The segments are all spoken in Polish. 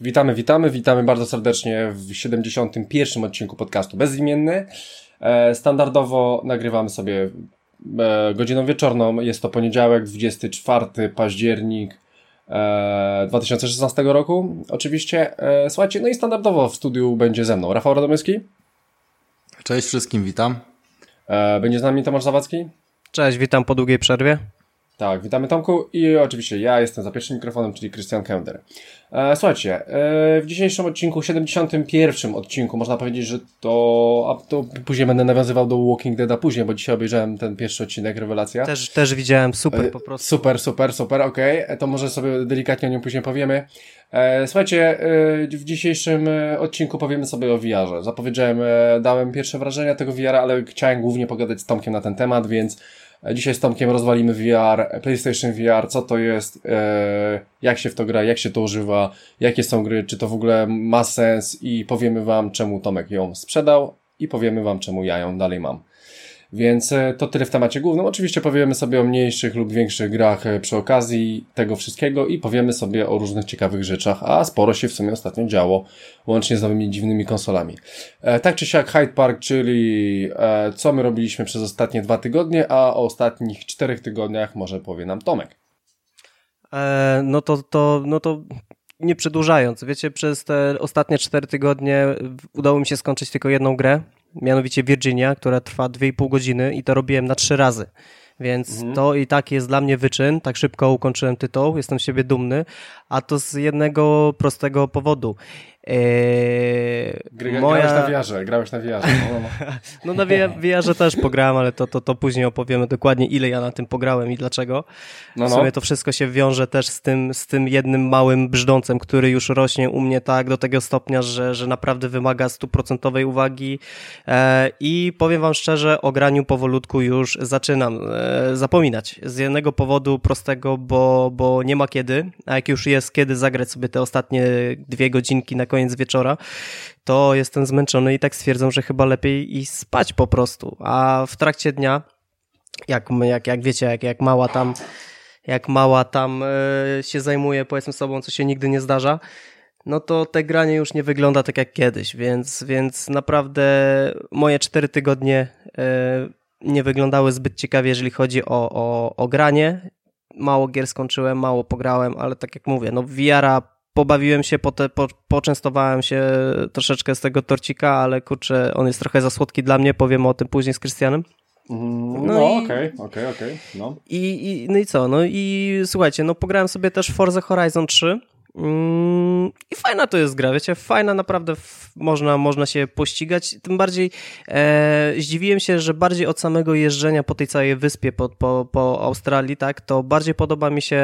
Witamy, witamy, witamy bardzo serdecznie w 71. odcinku podcastu Bezimienny. E, standardowo nagrywamy sobie godziną wieczorną. Jest to poniedziałek, 24 październik 2016 e, roku. Oczywiście, słuchajcie, no i standardowo w studiu będzie ze mną Rafał Radomyski. Cześć wszystkim, witam. Będzie z nami Tomasz Zawadzki. Cześć, witam po długiej przerwie. Tak, witamy Tomku i oczywiście ja jestem za pierwszym mikrofonem, czyli Christian Kender. E, słuchajcie, e, w dzisiejszym odcinku, 71 odcinku, można powiedzieć, że to, a to później będę nawiązywał do Walking Deada później, bo dzisiaj obejrzałem ten pierwszy odcinek, rewelacja. Też, też widziałem, super e, po prostu. Super, super, super, okej, okay. to może sobie delikatnie o nim później powiemy. E, słuchajcie, e, w dzisiejszym e, odcinku powiemy sobie o VR-ze. Zapowiedziałem, dałem pierwsze wrażenia tego VR, ale chciałem głównie pogadać z Tomkiem na ten temat, więc Dzisiaj z Tomkiem rozwalimy VR, PlayStation VR, co to jest, e, jak się w to gra, jak się to używa, jakie są gry, czy to w ogóle ma sens i powiemy Wam, czemu Tomek ją sprzedał i powiemy Wam, czemu ja ją dalej mam. Więc e, to tyle w temacie głównym. Oczywiście powiemy sobie o mniejszych lub większych grach e, przy okazji tego wszystkiego i powiemy sobie o różnych ciekawych rzeczach, a sporo się w sumie ostatnio działo, łącznie z nowymi dziwnymi konsolami. E, tak czy siak Hyde Park, czyli co my robiliśmy przez ostatnie dwa tygodnie, a o ostatnich czterech tygodniach może powie nam Tomek. E, no to, to, no to nie przedłużając, wiecie, przez te ostatnie cztery tygodnie udało mi się skończyć tylko jedną grę, mianowicie Virginia, która trwa 2,5 godziny i to robiłem na trzy razy. Więc mhm. to i tak jest dla mnie wyczyn. Tak szybko ukończyłem tytuł, jestem z siebie dumny, a to z jednego prostego powodu. Eee, moja... Grałeś na wiarze, grałeś na wiarze. No, no. no na wiarze też pograłem, ale to, to, to później opowiemy dokładnie, ile ja na tym pograłem i dlaczego. No, no. W sumie to wszystko się wiąże też z tym, z tym jednym małym brzdącem, który już rośnie u mnie tak do tego stopnia, że, że naprawdę wymaga stuprocentowej uwagi eee, i powiem wam szczerze, o graniu powolutku już zaczynam eee, zapominać. Z jednego powodu prostego, bo, bo nie ma kiedy, a jak już jest kiedy zagrać sobie te ostatnie dwie godzinki na koniec wieczora, to jestem zmęczony i tak stwierdzam, że chyba lepiej i spać po prostu. A w trakcie dnia, jak, jak, jak wiecie, jak, jak mała tam, jak mała tam e, się zajmuje powiedzmy sobą, co się nigdy nie zdarza, no to te granie już nie wygląda tak jak kiedyś, więc, więc naprawdę moje cztery tygodnie e, nie wyglądały zbyt ciekawie, jeżeli chodzi o, o, o granie. Mało gier skończyłem, mało pograłem, ale tak jak mówię, no VR pobawiłem się, po, po, poczęstowałem się troszeczkę z tego torcika, ale kurczę, on jest trochę za słodki dla mnie, powiemy o tym później z Krystianem. Mm, no, okej, okej, okej. No. I, no i co, no i słuchajcie, no pograłem sobie też Forza Horizon 3, Mm, I fajna to jest gra, wiecie, fajna naprawdę można, można się pościgać. Tym bardziej e, zdziwiłem się, że bardziej od samego jeżdżenia po tej całej wyspie, po, po, po Australii, tak, to bardziej podoba mi się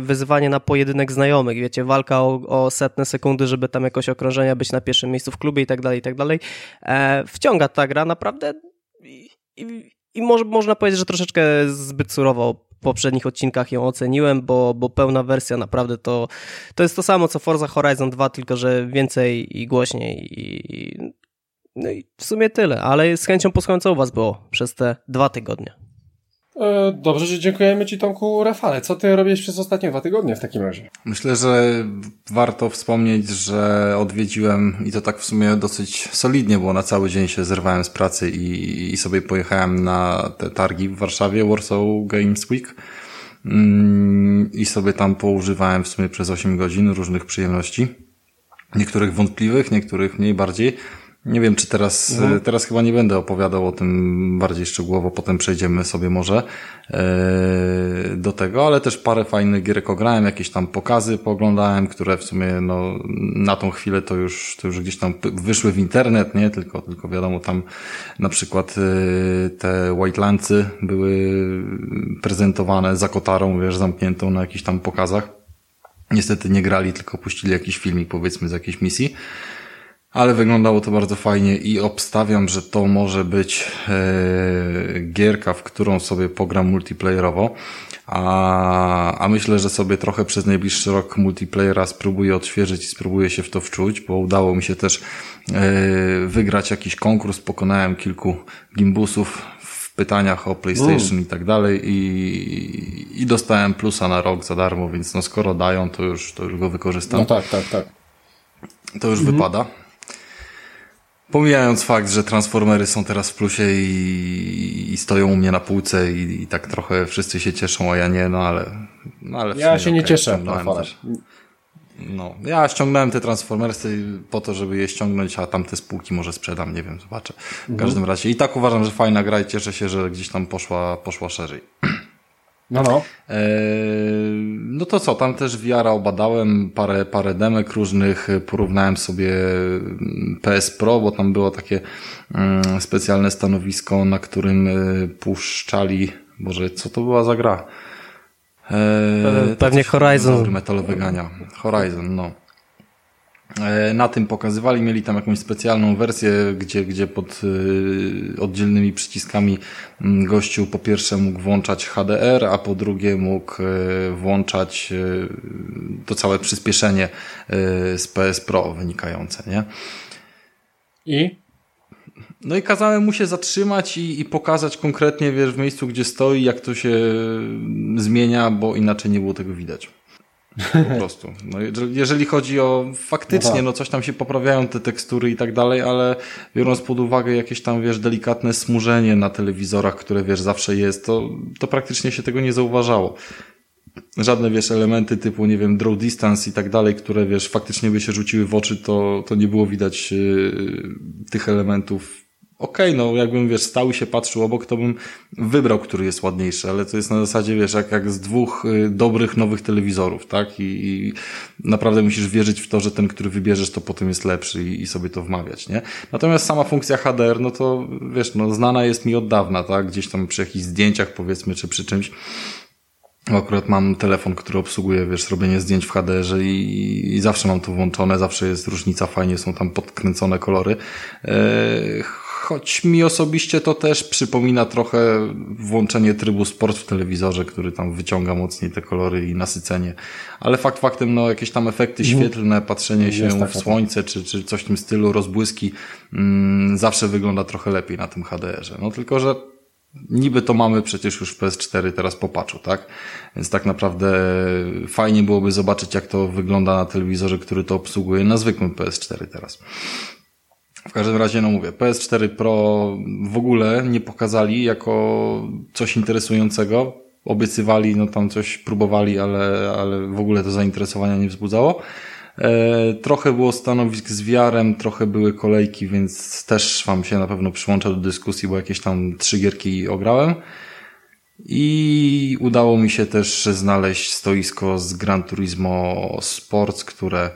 wyzwanie na pojedynek znajomych, wiecie, walka o, o setne sekundy, żeby tam jakoś okrążenia być na pierwszym miejscu w klubie i tak dalej, i tak dalej. E, wciąga ta gra naprawdę i, i, i może, można powiedzieć, że troszeczkę zbyt surowo poprzednich odcinkach ją oceniłem, bo, bo pełna wersja naprawdę to, to jest to samo co Forza Horizon 2, tylko że więcej i głośniej i, no i w sumie tyle, ale z chęcią posłucham co u was było przez te dwa tygodnie. E, dobrze, że dziękujemy Ci Tomku Rafale. Co Ty robisz przez ostatnie dwa tygodnie w takim razie? Myślę, że warto wspomnieć, że odwiedziłem i to tak w sumie dosyć solidnie, bo na cały dzień się zerwałem z pracy i, i sobie pojechałem na te targi w Warszawie, Warsaw Games Week mm, i sobie tam poużywałem w sumie przez 8 godzin różnych przyjemności. Niektórych wątpliwych, niektórych mniej bardziej. Nie wiem, czy teraz, mhm. teraz chyba nie będę opowiadał o tym bardziej szczegółowo, potem przejdziemy sobie może yy, do tego, ale też parę fajnych gierek ograłem, jakieś tam pokazy pooglądałem, które w sumie no, na tą chwilę to już, to już gdzieś tam wyszły w internet, nie? Tylko, tylko wiadomo, tam na przykład yy, te Whitelandsy były prezentowane za kotarą, wiesz, zamkniętą na jakichś tam pokazach. Niestety nie grali, tylko puścili jakiś filmik powiedzmy z jakiejś misji. Ale wyglądało to bardzo fajnie i obstawiam, że to może być e, gierka, w którą sobie pogram multiplayerowo. A, a myślę, że sobie trochę przez najbliższy rok multiplayera spróbuję odświeżyć i spróbuję się w to wczuć, bo udało mi się też e, wygrać jakiś konkurs. Pokonałem kilku gimbusów w pytaniach o PlayStation i tak dalej i, i dostałem plusa na rok za darmo, więc no skoro dają, to już, to już go wykorzystam. No tak, tak, tak. To już mhm. wypada. Pomijając fakt, że Transformery są teraz w plusie i, i stoją u mnie na półce i, i, tak trochę wszyscy się cieszą, a ja nie, no ale... No ale ja się okay, nie cieszę. No, ja ściągnąłem te Transformersy po to, żeby je ściągnąć, a tamte spółki może sprzedam, nie wiem, zobaczę. W mhm. każdym razie i tak uważam, że fajna gra i cieszę się, że gdzieś tam poszła, poszła szerzej. No, no. E, no to co, tam też VR obadałem, parę, parę demek różnych, porównałem sobie PS Pro, bo tam było takie mm, specjalne stanowisko, na którym e, puszczali, Boże, co to była za gra? E, Pewnie Horizon. Metalowe gania. Horizon, no. E, na tym pokazywali, mieli tam jakąś specjalną wersję, gdzie, gdzie pod y, oddzielnymi przyciskami mm, gościu po pierwsze mógł włączać HDR, a po drugie mógł y, włączać to całe przyspieszenie z PS Pro wynikające, nie? I? No i kazałem mu się zatrzymać i, i pokazać konkretnie, wiesz, w miejscu, gdzie stoi, jak to się zmienia, bo inaczej nie było tego widać. Po prostu. No, jeżeli chodzi o faktycznie, no, tak. no coś tam się poprawiają te tekstury i tak dalej, ale biorąc pod uwagę jakieś tam, wiesz, delikatne smużenie na telewizorach, które, wiesz, zawsze jest, to, to praktycznie się tego nie zauważało. Żadne, wiesz, elementy typu, nie wiem, draw distance i tak dalej, które, wiesz, faktycznie by się rzuciły w oczy, to, to nie było widać yy, tych elementów okej, okay, no jakbym, wiesz, stał i się patrzył obok, to bym wybrał, który jest ładniejszy, ale to jest na zasadzie, wiesz, jak, jak z dwóch y, dobrych, nowych telewizorów, tak? I, I, naprawdę musisz wierzyć w to, że ten, który wybierzesz, to potem jest lepszy i, i sobie to wmawiać, nie? Natomiast sama funkcja HDR, no to, wiesz, no znana jest mi od dawna, tak? Gdzieś tam przy jakichś zdjęciach, powiedzmy, czy przy czymś, Akurat mam telefon, który obsługuje, wiesz, robienie zdjęć w HDR-ze i, i, zawsze mam to włączone, zawsze jest różnica, fajnie są tam podkręcone kolory. Eee, choć mi osobiście to też przypomina trochę włączenie trybu sport w telewizorze, który tam wyciąga mocniej te kolory i nasycenie. Ale fakt faktem, no jakieś tam efekty mhm. świetlne, patrzenie się w tak. słońce, czy, czy coś w tym stylu, rozbłyski, mm, zawsze wygląda trochę lepiej na tym HDR-ze. No tylko, że niby to mamy przecież już w PS4 teraz po patchu, tak? Więc tak naprawdę fajnie byłoby zobaczyć, jak to wygląda na telewizorze, który to obsługuje na zwykłym PS4 teraz. W każdym razie, no mówię, PS4 Pro w ogóle nie pokazali jako coś interesującego. Obiecywali, no tam coś próbowali, ale, ale w ogóle to zainteresowania nie wzbudzało. E, trochę było stanowisk z wiarem, trochę były kolejki, więc też Wam się na pewno przyłączę do dyskusji, bo jakieś tam trzy gierki ograłem. I udało mi się też znaleźć stoisko z Gran Turismo Sports, które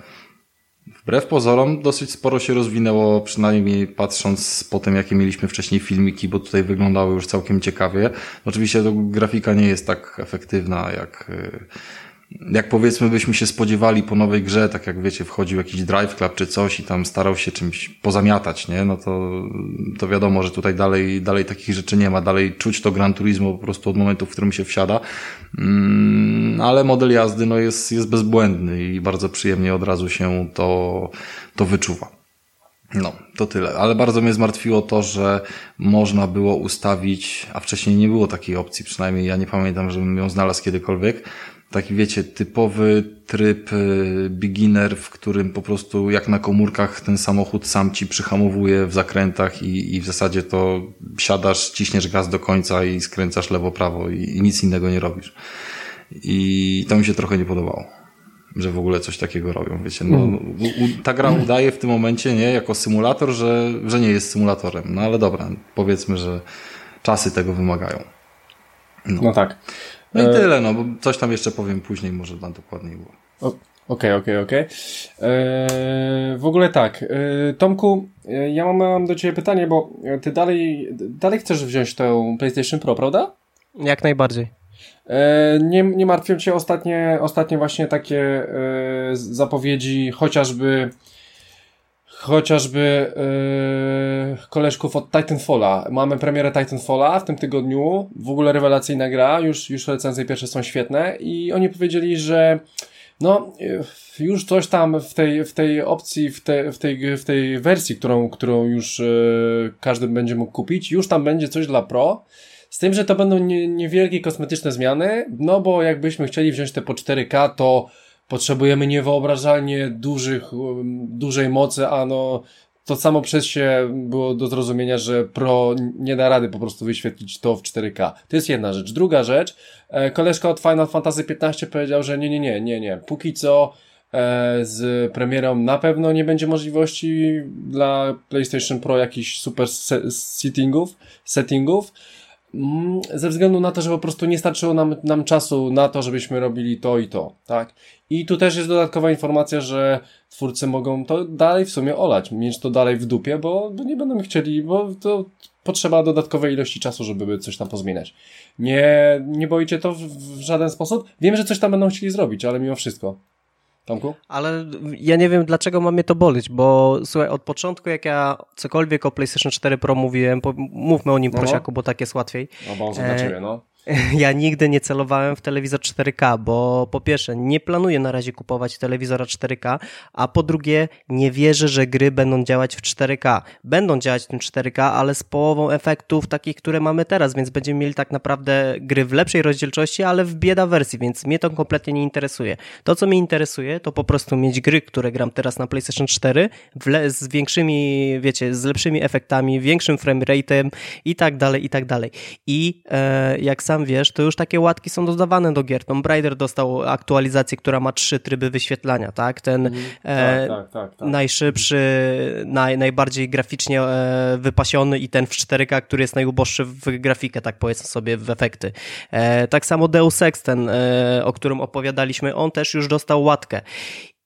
Wbrew pozorom dosyć sporo się rozwinęło, przynajmniej patrząc po tym, jakie mieliśmy wcześniej filmiki, bo tutaj wyglądały już całkiem ciekawie. Oczywiście grafika nie jest tak efektywna jak y, jak powiedzmy byśmy się spodziewali po nowej grze, tak jak wiecie, wchodził jakiś Drive Club czy coś i tam starał się czymś pozamiatać, nie? No to, to wiadomo, że tutaj dalej, dalej takich rzeczy nie ma, dalej czuć to Gran Turismo po prostu od momentu, w którym się wsiada. Mm, ale model jazdy no jest, jest bezbłędny i bardzo przyjemnie od razu się to, to wyczuwa. No, to tyle. Ale bardzo mnie zmartwiło to, że można było ustawić, a wcześniej nie było takiej opcji, przynajmniej ja nie pamiętam, żebym ją znalazł kiedykolwiek, taki wiecie, typowy tryb y, beginner, w którym po prostu jak na komórkach ten samochód sam ci przyhamowuje w zakrętach i, i w zasadzie to siadasz, ciśniesz gaz do końca i skręcasz lewo-prawo i, i nic innego nie robisz. I to mi się trochę nie podobało że w ogóle coś takiego robią. Wiecie, no, mm. u, ta gra udaje w tym momencie, nie, jako symulator, że, że nie jest symulatorem. No ale dobra, powiedzmy, że czasy tego wymagają. No, no tak. No i e, tyle, no, bo coś tam jeszcze powiem później, może dla dokładniej było. Okej, okej, okej. E, w ogóle tak, e, Tomku, ja mam, mam do Ciebie pytanie, bo Ty dalej, dalej chcesz wziąć tę PlayStation Pro, prawda? Jak najbardziej. Nie, nie martwią Cię ostatnie, ostatnie właśnie takie zapowiedzi, chociażby chociażby yy, koleżków od Titanfalla. Mamy premierę Titanfalla w tym tygodniu, w ogóle rewelacyjna gra, już, już recenzje pierwsze są świetne. I oni powiedzieli, że no, już coś tam w tej, w tej opcji, w, te, w, tej, w tej wersji, którą, którą już yy, każdy będzie mógł kupić, już tam będzie coś dla Pro, z tym, że to będą nie, niewielkie kosmetyczne zmiany, no bo jakbyśmy chcieli wziąć te po 4K, to potrzebujemy niewyobrażalnie dużych, um, dużej mocy, a no to samo przez się było do zrozumienia, że Pro nie da rady po prostu wyświetlić to w 4K. To jest jedna rzecz. Druga rzecz, e, koleżka od Final Fantasy XV powiedział, że nie, nie, nie, nie, nie. Póki co e, z premierą na pewno nie będzie możliwości dla PlayStation Pro jakichś super settingów, settingów. Mm, ze względu na to, że po prostu nie starczyło nam, nam czasu na to, żebyśmy robili to i to, tak? I tu też jest dodatkowa informacja, że twórcy mogą to dalej w sumie olać, mieć to dalej w dupie, bo, nie będą chcieli, bo to potrzeba dodatkowej ilości czasu, żeby coś tam pozmieniać. Nie, nie boicie to w, w żaden sposób? Wiem, że coś tam będą chcieli zrobić, ale mimo wszystko. Tomku? Ale ja nie wiem, dlaczego mam mnie to bolić, bo słuchaj, od początku jak ja cokolwiek o PlayStation 4 Pro mówiłem, mówmy o nim no. prosiaku, bo tak jest łatwiej. No bo dla e, ciebie, no. ja nigdy nie celowałem w telewizor 4K, bo po pierwsze nie planuję na razie kupować telewizora 4K, a po drugie nie wierzę, że gry będą działać w 4K. Będą działać w tym 4K, ale z połową efektów takich, które mamy teraz, więc będziemy mieli tak naprawdę gry w lepszej rozdzielczości, ale w bieda wersji, więc mnie to kompletnie nie interesuje. To, co mnie interesuje, to po prostu mieć gry, które gram teraz na PlayStation 4 z większymi, wiecie, z lepszymi efektami, większym framerate'em i tak dalej, i tak dalej. I e, jak sam sam wiesz, to już takie łatki są dodawane do gier. Tomb Raider dostał aktualizację, która ma trzy tryby wyświetlania, tak? Ten mm, e, tak, tak, tak, najszybszy, naj, najbardziej graficznie e, wypasiony i ten w 4K, który jest najuboższy w grafikę, tak powiedzmy sobie, w efekty. E, tak samo Deus Ex, ten, e, o którym opowiadaliśmy, on też już dostał łatkę.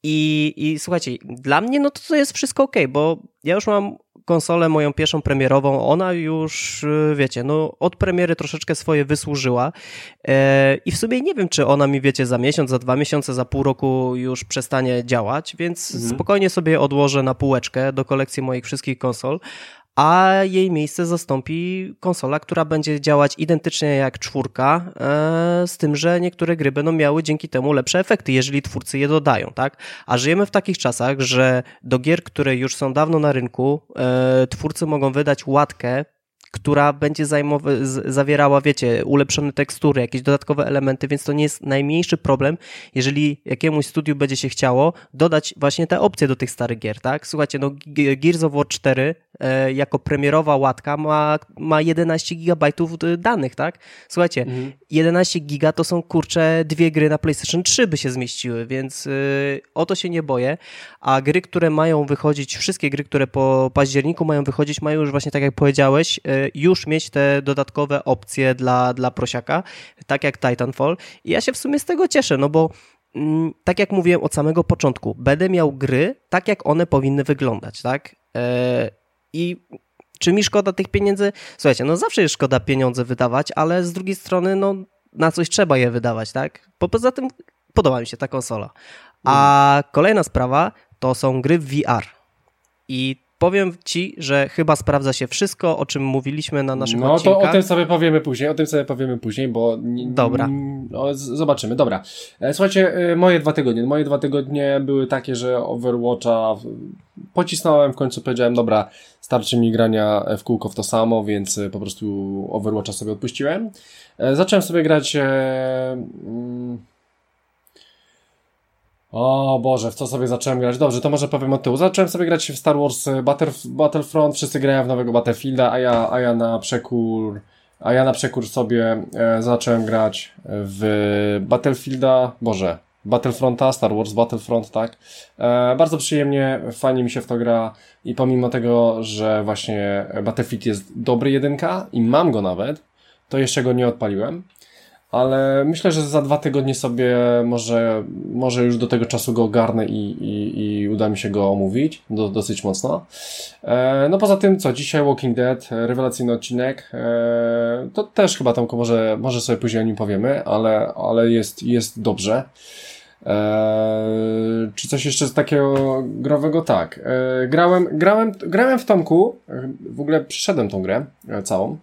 I, I słuchajcie, dla mnie no to, to jest wszystko ok, bo ja już mam konsolę moją pierwszą premierową, ona już, y, wiecie, no od premiery troszeczkę swoje wysłużyła e, i w sumie nie wiem, czy ona mi, wiecie, za miesiąc, za dwa miesiące, za pół roku już przestanie działać, więc mhm. spokojnie sobie odłożę na półeczkę do kolekcji moich wszystkich konsol, a jej miejsce zastąpi konsola, która będzie działać identycznie jak czwórka, e, z tym, że niektóre gry będą miały dzięki temu lepsze efekty, jeżeli twórcy je dodają, tak? A żyjemy w takich czasach, że do gier, które już są dawno na rynku, e, twórcy mogą wydać łatkę która będzie zajmowa- zawierała, wiecie, ulepszone tekstury, jakieś dodatkowe elementy, więc to nie jest najmniejszy problem, jeżeli jakiemuś studiu będzie się chciało dodać właśnie te opcje do tych starych gier, tak? Słuchajcie, no Gears of War 4 e, jako premierowa łatka ma, ma 11 gigabajtów danych, tak? Słuchajcie, mhm. 11 giga to są, kurcze, dwie gry na PlayStation 3 by się zmieściły, więc y, o to się nie boję, a gry, które mają wychodzić, wszystkie gry, które po październiku mają wychodzić, mają już właśnie, tak jak powiedziałeś, y, już mieć te dodatkowe opcje dla, dla prosiaka, tak jak Titanfall. I ja się w sumie z tego cieszę, no bo mm, tak jak mówiłem od samego początku, będę miał gry tak, jak one powinny wyglądać, tak? E, I czy mi szkoda tych pieniędzy? Słuchajcie, no zawsze jest szkoda pieniądze wydawać, ale z drugiej strony, no na coś trzeba je wydawać, tak? Bo poza tym podoba mi się ta konsola. A kolejna sprawa to są gry w VR. I powiem ci, że chyba sprawdza się wszystko, o czym mówiliśmy na naszym no, odcinkach. No to o tym sobie powiemy później, o tym sobie powiemy później, bo... Dobra. No, zobaczymy, dobra. E, słuchajcie, e, moje dwa tygodnie. Moje dwa tygodnie były takie, że Overwatcha pocisnąłem, w końcu powiedziałem, dobra, starczy mi grania w kółko w to samo, więc e, po prostu Overwatcha sobie odpuściłem. Zacząłem sobie grać... Mm, o Boże, w co sobie zacząłem grać? Dobrze, to może powiem od tyłu. Zacząłem sobie grać w Star Wars e, Battlefront, wszyscy grają w nowego Battlefielda, a ja, a ja na przekór, a ja na przekór sobie e, zacząłem grać w Battlefielda, Boże, Battlefronta, Star Wars Battlefront, tak. E, bardzo przyjemnie, fajnie mi się w to gra i pomimo tego, że właśnie Battlefield jest dobry jedynka i mam go nawet, to jeszcze go nie odpaliłem ale myślę, że za dwa tygodnie sobie może, może już do tego czasu go ogarnę i, i, i uda mi się go omówić do, dosyć mocno. E, no poza tym, co, dzisiaj Walking Dead, rewelacyjny odcinek, e, to też chyba tam może, może sobie później o nim powiemy, ale, ale jest, jest dobrze. Eee, czy coś jeszcze z takiego growego? Tak. Eee, grałem, grałem, grałem w Tomku. W ogóle przyszedłem tą grę e, całą.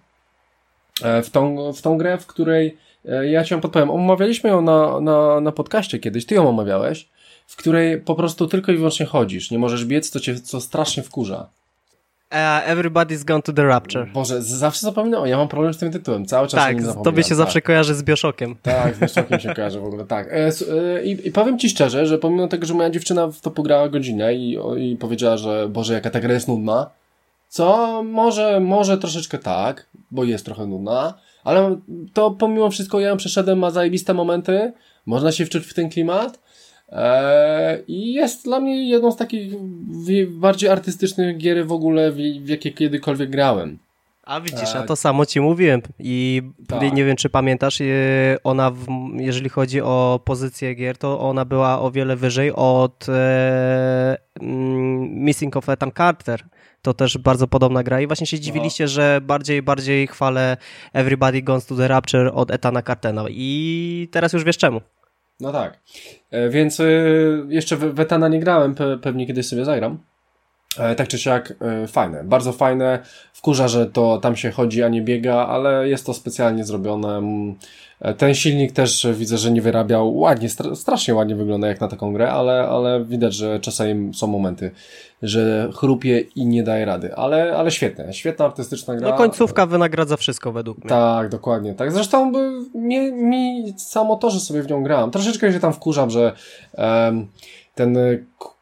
Eee, w, tą, w tą grę, w której e, ja cię podpowiem. Omawialiśmy ją na, na, na podcaście kiedyś. Ty ją omawiałeś. W której po prostu tylko i wyłącznie chodzisz. Nie możesz biec, to cię co strasznie wkurza. Uh, everybody's Gone to the Rapture. Boże, zawsze zapominam, ja mam problem z tym tytułem, cały czas tak, nie tobie się tak. zawsze kojarzy z Bioszokiem. Tak, z Bioszokiem się kojarzy w ogóle, tak. E, e, i, I powiem ci szczerze, że pomimo tego, że moja dziewczyna w to pograła godzinę i, i powiedziała, że Boże, jaka ta gra jest nudna, co może, może troszeczkę tak, bo jest trochę nudna, ale to pomimo wszystko ja ją przeszedłem, ma zajebiste momenty, można się wczuć w ten klimat, Eee, I jest dla mnie jedną z takich bardziej artystycznych gier w ogóle, w jakie kiedykolwiek grałem. A widzisz, a eee, to samo ci mówiłem i tak. nie wiem, czy pamiętasz, e, ona, w, jeżeli chodzi o pozycję gier, to ona była o wiele wyżej od e, mm, Missing of Ethan Carter. To też bardzo podobna gra i właśnie się dziwiliście, no. że bardziej bardziej chwalę Everybody Goes to the Rapture od Etana Cartena i teraz już wiesz czemu. No tak. E, więc e, jeszcze w Etana nie grałem, pewnie kiedyś sobie zagram. E, tak czy siak fajne, bardzo fajne. Wkurza, że to tam się chodzi, a nie biega, ale jest to specjalnie zrobione. Mm, ten silnik też widzę, że nie wyrabiał ładnie, strasznie ładnie wygląda jak na taką grę, ale, ale widać, że czasami są momenty, że chrupie i nie daje rady, ale, ale świetne, świetna artystyczna gra. No końcówka wynagradza wszystko według mnie. Tak, dokładnie, tak. Zresztą mi, mi samo to, że sobie w nią grałem, troszeczkę się tam wkurzam, że um, ten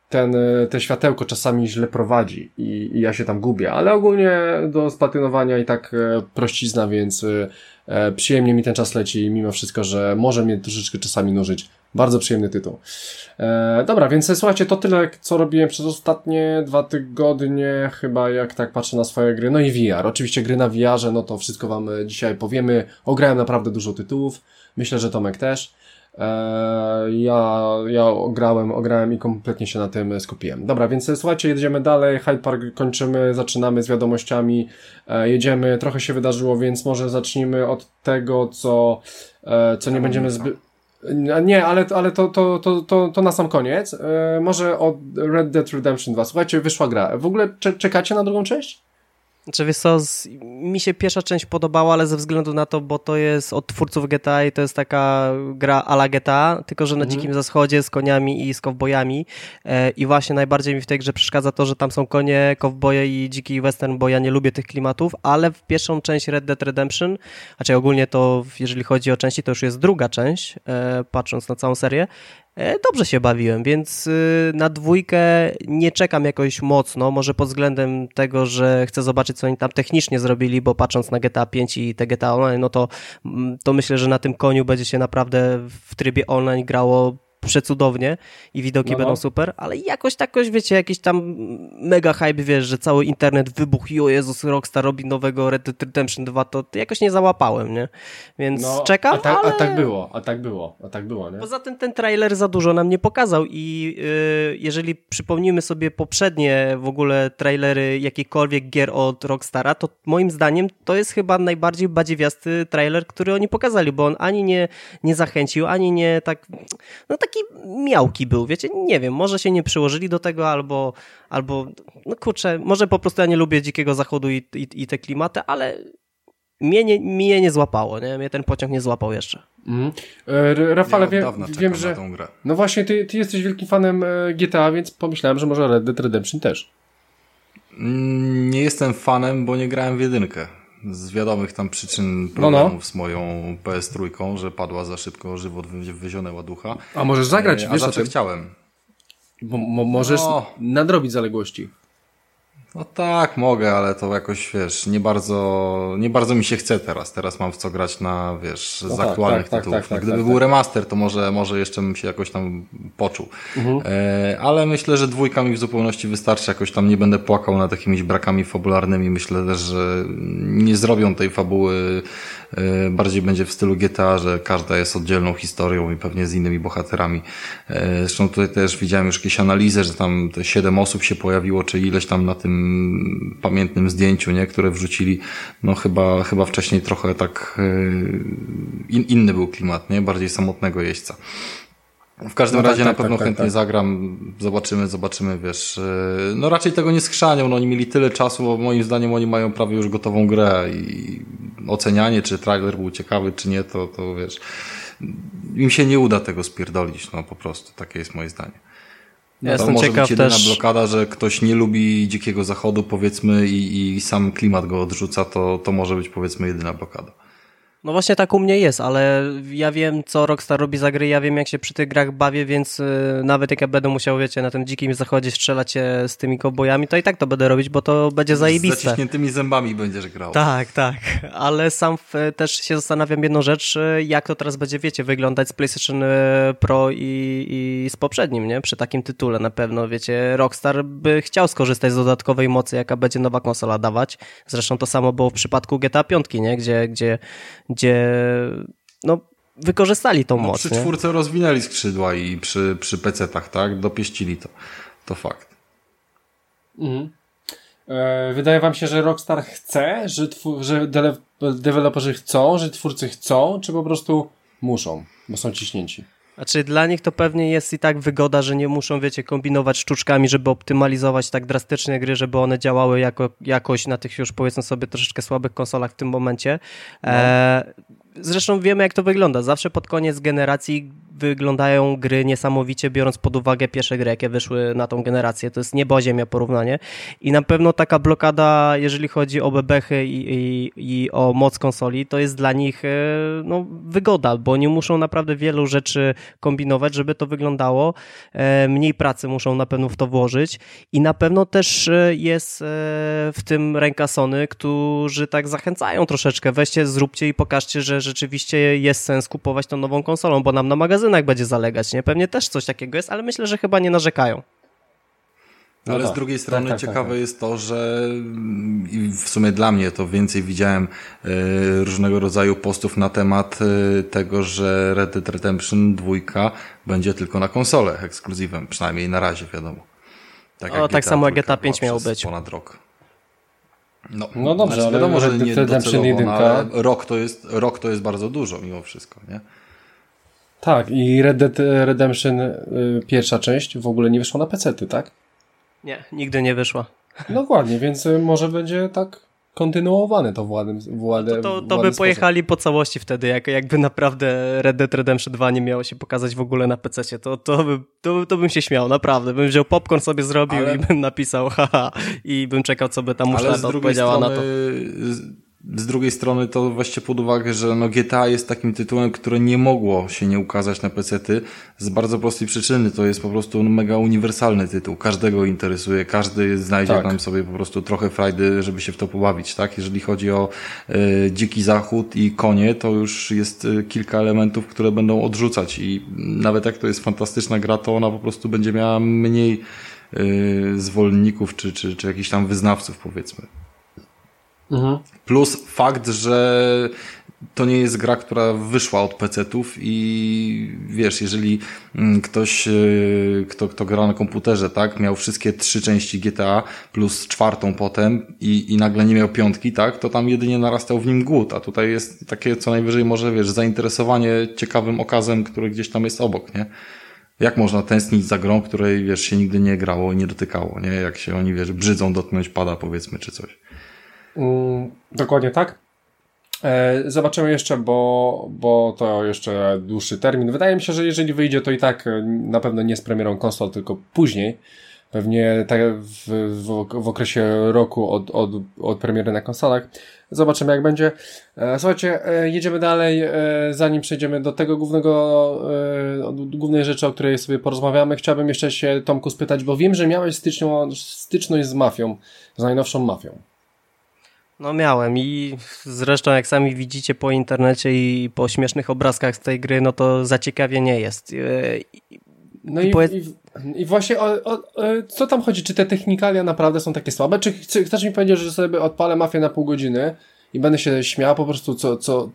ten, te światełko czasami źle prowadzi i, i, ja się tam gubię, ale ogólnie do spatynowania i tak e, prościzna, więc e, przyjemnie mi ten czas leci, mimo wszystko, że może mnie troszeczkę czasami nużyć. Bardzo przyjemny tytuł. E, dobra, więc słuchajcie, to tyle, co robiłem przez ostatnie dwa tygodnie, chyba jak tak patrzę na swoje gry. No i VR. Oczywiście gry na VR-ze, no to wszystko wam dzisiaj powiemy. Ograłem naprawdę dużo tytułów. Myślę, że Tomek też. E, ja, ja ograłem, ograłem i kompletnie się na tym skupiłem. Dobra, więc słuchajcie, jedziemy dalej. Hyde Park kończymy, zaczynamy z wiadomościami. E, jedziemy, trochę się wydarzyło, więc może zacznijmy od tego, co, e, co nie będziemy zbyt. Nie, ale, ale to, to, to, to, to na sam koniec. Może od Red Dead Redemption 2. Słuchajcie, wyszła gra. W ogóle czekacie na drugą część? Znaczy, wiesz co, z, mi się pierwsza część podobała, ale ze względu na to, bo to jest od twórców GTA i to jest taka gra a la GTA, tylko że na mhm. dzikim zachodzie z koniami i z kowbojami e, i właśnie najbardziej mi w tej grze przeszkadza to, że tam są konie, kowboje i dziki western, bo ja nie lubię tych klimatów, ale w pierwszą część Red Dead Redemption, znaczy ogólnie to jeżeli chodzi o części, to już jest druga część, e, patrząc na całą serię, dobrze się bawiłem, więc y, na dwójkę nie czekam jakoś mocno, może pod względem tego, że chcę zobaczyć, co oni tam technicznie zrobili, bo patrząc na GTA 5 i te GTA Online, no to, mm, to myślę, że na tym koniu będzie się naprawdę w trybie online grało przecudownie i widoki no, no. będą super, ale jakoś takoś, wiecie, jakiś tam mega hype, wiesz, że cały internet wybuchł i o Jezus, Rockstar robi nowego Red Dead Redemption 2, to jakoś nie załapałem, nie? Więc no, czekam, a tak, ale... a tak było, a tak było, a tak było, nie? Poza tym ten trailer za dużo nam nie pokazał i yy, jeżeli przypomnimy sobie poprzednie w ogóle trailery jakichkolwiek gier od Rockstara, to moim zdaniem to jest chyba najbardziej badziewiasty trailer, który oni pokazali, bo on ani nie, nie zachęcił, ani nie tak, no taki miałki był, wiecie, nie wiem, może się nie przyłożyli do tego, albo, albo no kurczę, może po prostu ja nie lubię dzikiego zachodu i, i, i te klimaty, ale mnie nie, mnie nie złapało, nie? Mnie ten pociąg nie złapał jeszcze. Mm. E, Rafale, ja wiem, wiem że... No właśnie, ty, ty jesteś wielkim fanem e, GTA, więc pomyślałem, że może Red Dead Redemption też. Mm, nie jestem fanem, bo nie grałem w jedynkę z wiadomych tam przyczyn problemów no, no. z moją PS3, że padła za szybko, żywot wyzione ładucha. A możesz zagrać, e, A wiesz zawsze chciałem. Bo, mo możesz no. nadrobić zaległości. No tak, mogę, ale to jakoś, wiesz, nie bardzo, nie bardzo mi się chce teraz. Teraz mam w co grać na, wiesz, no z tak, aktualnych tak, tak tytułów. Tak, tak, Gdyby tak, był remaster, to może, może jeszcze bym się jakoś tam poczuł. Mhm. E, ale myślę, że dwójka mi w zupełności wystarczy. Jakoś tam nie będę płakał nad jakimiś brakami fabularnymi. Myślę też, że nie zrobią tej fabuły bardziej będzie w stylu GTA, że każda jest oddzielną historią i pewnie z innymi bohaterami. E, zresztą tutaj też widziałem już jakieś analizy, że tam te siedem osób się pojawiło, czy ileś tam na tym pamiętnym zdjęciu, nie, które wrzucili. No chyba, chyba wcześniej trochę tak e, in, inny był klimat, nie? Bardziej samotnego jeźdźca. W każdym no razie tak, na tak, pewno tak, tak chętnie tak. zagram, zobaczymy, zobaczymy, wiesz. No raczej tego nie schrzanią, no oni mieli tyle czasu, bo moim zdaniem oni mają prawie już gotową grę i ocenianie, czy trailer był ciekawy, czy nie, to, to wiesz, im się nie uda tego spierdolić, no po prostu, takie jest moje zdanie. Ja jestem może ciekaw być jedyna też... blokada, że ktoś nie lubi dzikiego zachodu, powiedzmy, i, i sam klimat go odrzuca, to, to może być, powiedzmy, jedyna blokada. No właśnie tak u mnie jest, ale ja wiem, co Rockstar robi za gry, ja wiem, jak się przy tych grach bawię, więc y, nawet jak ja będę musiał, wiecie, na tym dzikim zachodzie strzelać się z tymi kobojami, to i tak to będę robić, bo to będzie zajebiste. Z zaciśniętymi zębami będziesz grał. Tak, tak, ale sam w, też się zastanawiam jedną rzecz, y, jak to teraz będzie, wiecie, wyglądać z PlayStation y, Pro i, i z poprzednim, nie? Przy takim tytule na pewno, wiecie, Rockstar by chciał skorzystać z dodatkowej mocy, jaka będzie nowa konsola dawać. Zresztą to samo było w przypadku GTA 5, nie? Gdzie, gdzie gdzie no, wykorzystali tą no, moc. Przy czwórce rozwinęli skrzydła i przy, przy PC-tach, tak? Dopieścili to. To fakt. Mhm. E, wydaje wam się, że Rockstar chce, że, że de deweloperzy chcą, że twórcy chcą, czy po prostu muszą, bo są ciśnięci? Znaczy dla nich to pewnie jest i tak wygoda, że nie muszą, wiecie, kombinować sztuczkami, żeby optymalizować tak drastycznie gry, żeby one działały jako, jakoś na tych już powiedzmy sobie troszeczkę słabych konsolach w tym momencie. No. E, zresztą wiemy jak to wygląda. Zawsze pod koniec generacji wyglądają gry niesamowicie, biorąc pod uwagę pierwsze gry, jakie wyszły na tą generację. To jest niebo ziemia porównanie. I na pewno taka blokada, jeżeli chodzi o bebechy i, i, i o moc konsoli, to jest dla nich e, no, wygoda, bo nie muszą naprawdę wielu rzeczy kombinować, żeby to wyglądało. E, mniej pracy muszą na pewno w to włożyć i na pewno też e, jest w tym ręka Sony, którzy tak zachęcają troszeczkę. Weźcie, zróbcie i pokażcie, że rzeczywiście jest sens kupować tą nową konsolą, bo nam na magazyn magazynek będzie zalegać, nie? Pewnie też coś takiego jest, ale myślę, że chyba nie narzekają. No ale tak, z drugiej strony tak, tak, ciekawe tak. jest to, że i w sumie dla mnie to więcej widziałem y, różnego rodzaju postów na temat y, tego, że Red Dead Redemption 2 będzie tylko na konsolę ekskluzywem, przynajmniej na razie wiadomo. Tak, o, tak samo jak GTA 5 miało być. Ponad rok. No, no dobrze, znaczy, wiadomo, ale że nie Redemption 1. No, ale rok to, jest, rok to jest bardzo dużo mimo wszystko, nie? Tak, i Red Dead Redemption y, pierwsza część w ogóle nie wyszła na PC-ty, tak? Nie, nigdy nie wyszła. Dokładnie, więc y, może będzie tak kontynuowane to władem, władę, no to, to, to by sposób. pojechali po całości wtedy, jak, jakby naprawdę Red Dead Redemption 2 nie miało się pokazać w ogóle na PC, to, to, by, to, to bym się śmiał, naprawdę. Bym wziął popcorn sobie zrobił Ale... i bym napisał haha i bym czekał, co by tam musztarda odpowiedziała strony... na to z drugiej strony to weźcie pod uwagę, że no GTA jest takim tytułem, które nie mogło się nie ukazać na PC-ty z bardzo prostej przyczyny. To jest po prostu mega uniwersalny tytuł. Każdego interesuje, każdy znajdzie tak. tam sobie po prostu trochę frajdy, żeby się w to pobawić, tak? Jeżeli chodzi o y, Dziki Zachód i konie, to już jest y, kilka elementów, które będą odrzucać i nawet jak to jest fantastyczna gra, to ona po prostu będzie miała mniej y, zwolenników czy, czy, czy jakichś tam wyznawców, powiedzmy. Mhm. Plus fakt, że to nie jest gra, która wyszła od PC-ów i wiesz, jeżeli mm, ktoś, e, kto, kto gra na komputerze, tak, miał wszystkie trzy części GTA plus czwartą potem i, i nagle nie miał piątki, tak, to tam jedynie narastał w nim głód, a tutaj jest takie co najwyżej może, wiesz, zainteresowanie ciekawym okazem, który gdzieś tam jest obok, nie? Jak można tęsknić za grą, której, wiesz, się nigdy nie grało i nie dotykało, nie? Jak się oni, wiesz, brzydzą dotknąć pada, powiedzmy, czy coś. Mm, dokładnie tak. E, zobaczymy jeszcze, bo, bo to jeszcze dłuższy termin. Wydaje mi się, że jeżeli wyjdzie, to i tak e, na pewno nie z premierą konsol, tylko później. Pewnie tak w, w, w okresie roku od, od, od premiery na konsolach. Zobaczymy jak będzie. E, słuchajcie, jedziemy dalej. Zanim przejdziemy do tego głównego, głównej rzeczy, o której sobie porozmawiamy, chciałbym jeszcze się Tomku spytać, bo wiem, że miałeś styczność z mafią, z najnowszą mafią. No miałem i zresztą jak sami widzicie po internecie i po śmiesznych obrazkach z tej gry, no to zaciekawie nie jest. No i, powiedz... i, i, właśnie o, o, co tam chodzi? Czy te technikalia naprawdę są takie słabe? Czy, czy chcesz mi powiedzieć, że sobie odpalę mafię na pół godziny i będę się śmiał po prostu co, co,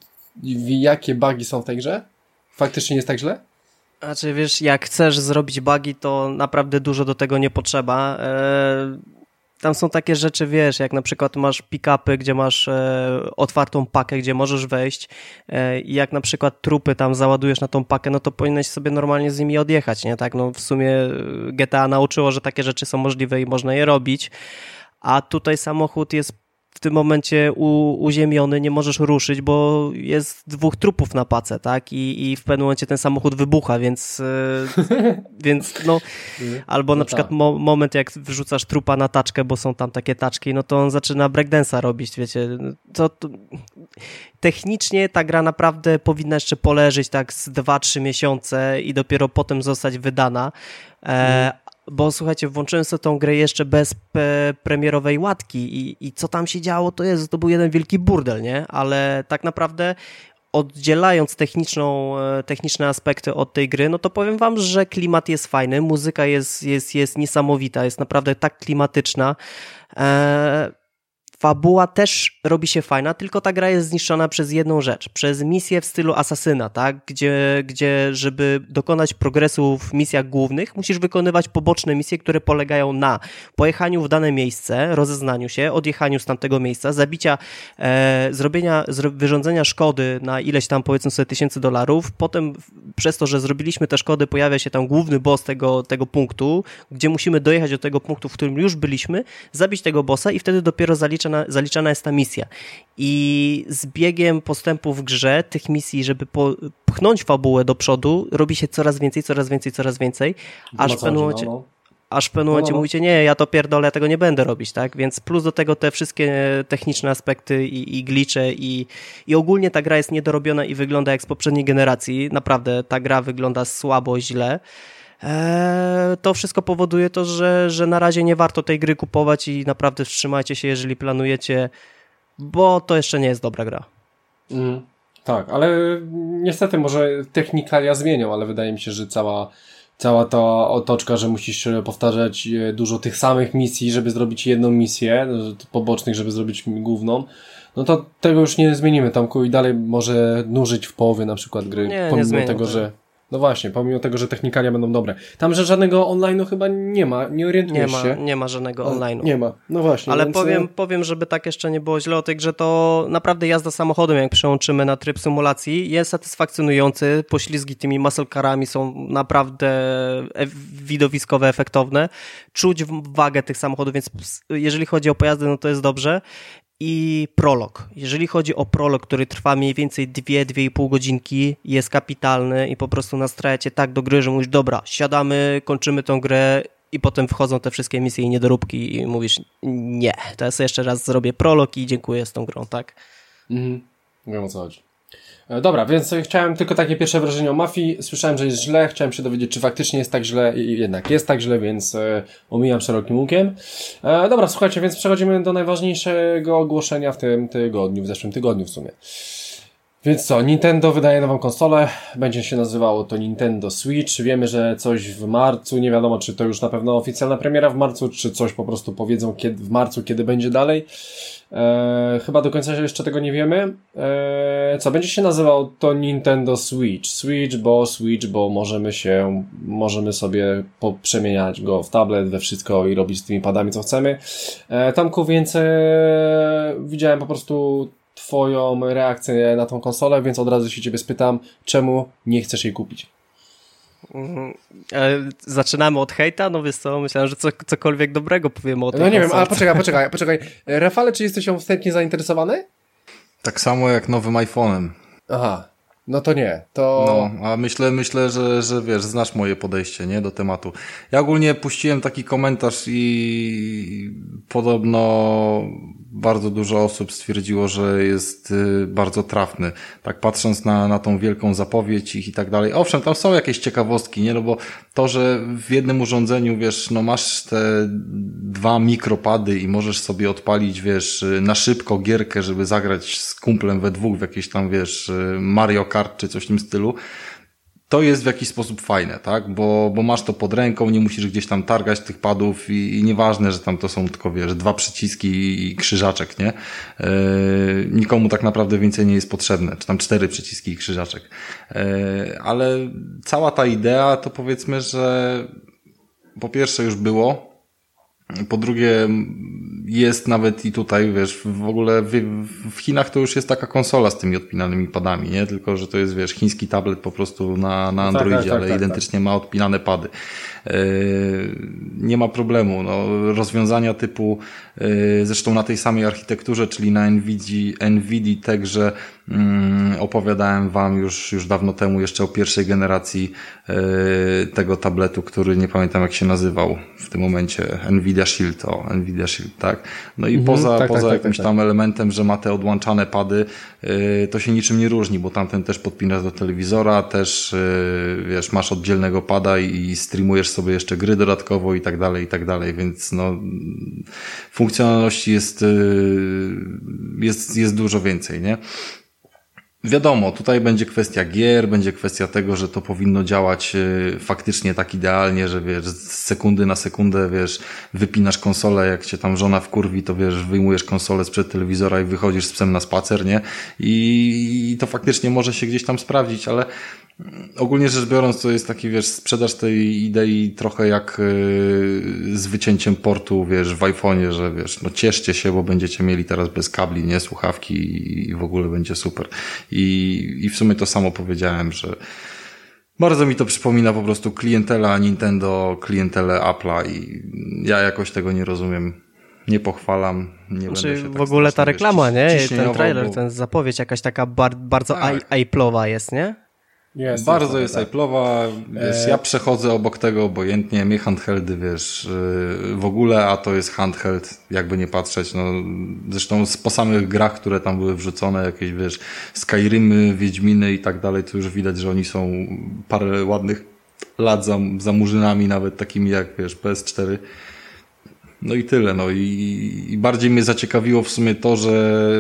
jakie bugi są w tej grze? Faktycznie jest tak źle? Znaczy wiesz, jak chcesz zrobić bugi, to naprawdę dużo do tego nie potrzeba. Eee tam są takie rzeczy, wiesz, jak na przykład masz pick-upy, gdzie masz e, otwartą pakę, gdzie możesz wejść e, i jak na przykład trupy tam załadujesz na tą pakę, no to powinieneś sobie normalnie z nimi odjechać, nie? Tak, no w sumie e, GTA nauczyło, że takie rzeczy są możliwe i można je robić, a tutaj samochód jest w tym momencie u, uziemiony, nie możesz ruszyć, bo jest dwóch trupów na pace, tak? I, i w pewnym momencie ten samochód wybucha, więc, yy, więc no, albo na no przykład tak. mo moment, jak wrzucasz trupa na taczkę, bo są tam takie taczki, no to on zaczyna breakdance'a robić, wiecie. To, to, technicznie ta gra naprawdę powinna jeszcze poleżeć tak z 2-3 miesiące i dopiero potem zostać wydana. E, bo słuchajcie, włączyłem sobie tą grę jeszcze bez premierowej łatki i, i co tam się działo, to jest, to był jeden wielki burdel, nie? Ale tak naprawdę oddzielając techniczną, e, techniczne aspekty od tej gry, no to powiem wam, że klimat jest fajny, muzyka jest, jest, jest niesamowita, jest naprawdę tak klimatyczna. Eee, fabuła też robi się fajna, tylko ta gra jest zniszczona przez jedną rzecz, przez misję w stylu asasyna, tak? Gdzie, gdzie żeby dokonać progresu w misjach głównych, musisz wykonywać poboczne misje, które polegają na pojechaniu w dane miejsce, rozeznaniu się, odjechaniu z tamtego miejsca, zabicia, e, zrobienia, zro, wyrządzenia szkody na ileś tam powiedzmy sobie tysięcy dolarów, potem przez to, że zrobiliśmy te szkody, pojawia się tam główny boss tego, tego punktu, gdzie musimy dojechać do tego punktu, w którym już byliśmy, zabić tego bossa i wtedy dopiero zalicza zaliczana, zaliczana jest ta misja. I z biegiem postępu w grze tych misji, żeby pchnąć fabułę do przodu, robi się coraz więcej, coraz więcej, coraz więcej, aż w pewnym momencie... No, no. Aż w pewnym no, momencie no, mówicie, nie, ja to pierdolę, ja tego nie będę robić, tak? Więc plus do tego te wszystkie techniczne aspekty i, i glicze i, i ogólnie ta gra jest niedorobiona i wygląda jak z poprzedniej generacji. Naprawdę ta gra wygląda słabo, źle. Eee, to wszystko powoduje to, że, że na razie nie warto tej gry kupować i naprawdę wstrzymajcie się, jeżeli planujecie, bo to jeszcze nie jest dobra gra. Mm, tak, ale niestety może technikalia zmienią, ale wydaje mi się, że cała, cała ta otoczka, że musisz powtarzać e, dużo tych samych misji, żeby zrobić jedną misję, pobocznych, żeby zrobić główną, no to tego już nie zmienimy. Tam i dalej może nużyć w połowie na przykład gry, nie, pomimo nie tego, że no właśnie, pomimo tego, że technikalia będą dobre. Tam, że żadnego online'u chyba nie ma, nie orientujesz nie ma, się. Nie ma żadnego online'u. Nie ma, no właśnie. Ale więc... powiem, e, powiem, żeby tak jeszcze nie było źle o tej grze, to naprawdę jazda samochodem, jak przełączymy na tryb symulacji, jest satysfakcjonujący. Poślizgi tymi muscle carami są naprawdę e widowiskowe, efektowne. Czuć wagę tych samochodów, więc jeżeli chodzi o pojazdy, no to jest dobrze i prolog. Jeżeli chodzi o prolog, który trwa mniej więcej 2-2,5 godzinki, jest kapitalny i po prostu nastrajacie tak do gry, że mówisz, dobra, siadamy, kończymy tą grę i potem wchodzą te wszystkie misje i niedoróbki i mówisz, nie, teraz jeszcze raz zrobię prolog i dziękuję z tą grą, tak? Mhm, wiem o co chodzi. E, dobra, więc chciałem tylko takie pierwsze wrażenie o mafii. Słyszałem, że jest źle, chciałem się dowiedzieć, czy faktycznie jest tak źle i jednak jest tak źle, więc e, omijam szerokim łukiem. E, dobra, słuchajcie, więc przechodzimy do najważniejszego ogłoszenia w tym tygodniu, w zeszłym tygodniu w sumie. Więc co, Nintendo wydaje nową konsolę, będzie się nazywało to Nintendo Switch. Wiemy, że coś w marcu, nie wiadomo czy to już na pewno oficjalna premiera w marcu, czy coś po prostu powiedzą kiedy, w marcu, kiedy będzie dalej. Eee, chyba do końca jeszcze tego nie wiemy. Eee, co, będzie się nazywał to Nintendo Switch. Switch, bo Switch, bo możemy się, możemy sobie przemieniać go w tablet, we wszystko i robić z tymi padami co chcemy. Eee, Tamku, więc e, widziałem po prostu Twoją reakcję na tą konsolę, więc od razu się Ciebie spytam, czemu nie chcesz jej kupić? Mhm. Zaczynamy od hejta? No wiesz co, myślałem, że co, cokolwiek dobrego powiemy o tym. No nie wiem, ale poczekaj, poczekaj, poczekaj. Rafale, czy jesteś wstępnie zainteresowany? Tak samo jak nowym iPhone'em. Aha, no to nie, to... No, a myślę, myślę, że, że wiesz, znasz moje podejście, nie, do tematu. Ja ogólnie puściłem taki komentarz i podobno bardzo dużo osób stwierdziło, że jest y, bardzo trafny. Tak patrząc na, na tą wielką zapowiedź ich i tak dalej. Owszem, tam są jakieś ciekawostki, nie? No bo to, że w jednym urządzeniu, wiesz, no masz te dwa mikropady i możesz sobie odpalić, wiesz, na szybko gierkę, żeby zagrać z kumplem we dwóch w jakieś tam, wiesz, Mario Kart czy coś w tym stylu, to jest w jakiś sposób fajne, tak? Bo, bo masz to pod ręką, nie musisz gdzieś tam targać tych padów i, i nieważne, że tam to są tylko, wiesz, dwa przyciski i krzyżaczek, nie? Yy, nikomu tak naprawdę więcej nie jest potrzebne, czy tam cztery przyciski i krzyżaczek. Yy, ale cała ta idea to powiedzmy, że po pierwsze już było, Po drugie, jest nawet i tutaj, wiesz, w ogóle w, w, Chinach to już jest taka konsola z tymi odpinanymi padami, nie? Tylko, że to jest, wiesz, chiński tablet po prostu na, na Androidzie, tak, tak, ale tak, tak identycznie tak. ma odpinane pady. Yy, nie ma problemu. No, rozwiązania typu, zresztą na tej samej architekturze, czyli na NVIDIA, NVIDIA także mm, opowiadałem Wam już, już dawno temu jeszcze o pierwszej generacji yy, tego tabletu, który nie pamiętam jak się nazywał w tym momencie. NVIDIA Shield, o, NVIDIA Shield, tak. No i mhm, poza, tak, poza tak, tak jakimś tak, tam elementem, że ma te odłączane pady, to się niczym nie różni, bo tamten też podpinasz do telewizora, też wiesz, masz oddzielnego pada i streamujesz sobie jeszcze gry dodatkowo i tak dalej, i tak dalej, więc no, funkcjonalności jest, y, jest, jest dużo więcej, nie? Wiadomo, tutaj będzie kwestia gier, będzie kwestia tego, że to powinno działać y, faktycznie tak idealnie, że wiesz, z sekundy na sekundę, wiesz, wypinasz konsolę, jak cię tam żona wkurwi, to wiesz, wyjmujesz konsolę sprzed telewizora i wychodzisz z psem na spacer, nie? I, i to faktycznie może się gdzieś tam sprawdzić, ale Ogólnie rzecz biorąc, to jest taki, wiesz, sprzedaż tej idei trochę jak yy, z wycięciem portu, wiesz, w iPhone'ie, że wiesz, no cieszcie się, bo będziecie mieli teraz bez kabli, nie, słuchawki i, i w ogóle będzie super. I, I w sumie to samo powiedziałem, że bardzo mi to przypomina po prostu klientela Nintendo, klientelę Apple'a i ja jakoś tego nie rozumiem. Nie pochwalam, nie znaczy, będę się w tak ogóle ta reklama, nie? Ten trailer, bo... ten zapowiedź jakaś taka bar bardzo tak. Jest, nie? Jest, Bardzo jest tak. Wiesz, e... Ja przechodzę obok tego obojętnie. Mnie handheldy, wiesz, y, w ogóle, a to jest handheld, jakby nie patrzeć. No, zresztą po samych grach, które tam były wrzucone, jakieś, wiesz, Skyrimy, Wiedźminy i tak dalej, to już widać, że oni są parę ładnych lat za, za murzynami, nawet takimi jak, wiesz, PS4. No i tyle. No i, i bardziej mnie zaciekawiło w sumie to, że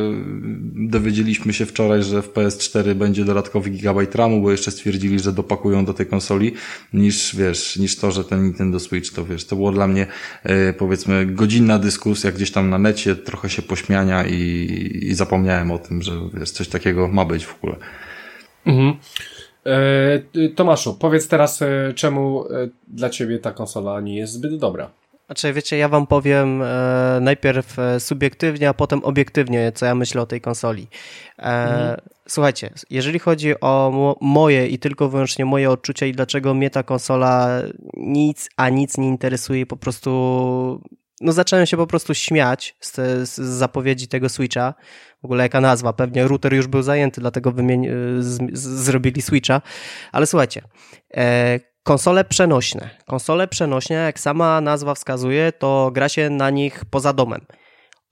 dowiedzieliśmy się wczoraj, że w PS4 będzie dodatkowy gigabajt RAMu, bo jeszcze stwierdzili, że dopakują do tej konsoli, niż wiesz, niż to, że ten Nintendo Switch to wiesz. To było dla mnie e, powiedzmy godzinna dyskusja gdzieś tam na necie, trochę się pośmiania i, i zapomniałem o tym, że wiesz, coś takiego ma być w ogóle. Mhm. E, Tomaszu, powiedz teraz, e, czemu e, dla ciebie ta konsola nie jest zbyt dobra? Znaczy, wiecie, ja wam powiem e, najpierw e, subiektywnie, a potem obiektywnie, co ja myślę o tej konsoli. E, mhm. Słuchajcie, jeżeli chodzi o moje i tylko wyłącznie moje odczucia i dlaczego mnie ta konsola nic, a nic nie interesuje, po prostu no zacząłem się po prostu śmiać z, z, zapowiedzi tego Switcha. W ogóle jaka nazwa, pewnie router już był zajęty, dlatego wymieni- z, z, zrobili Switcha. Ale słuchajcie, e, Konsole przenośne. Konsole przenośne, jak sama nazwa wskazuje, to gra się na nich poza domem.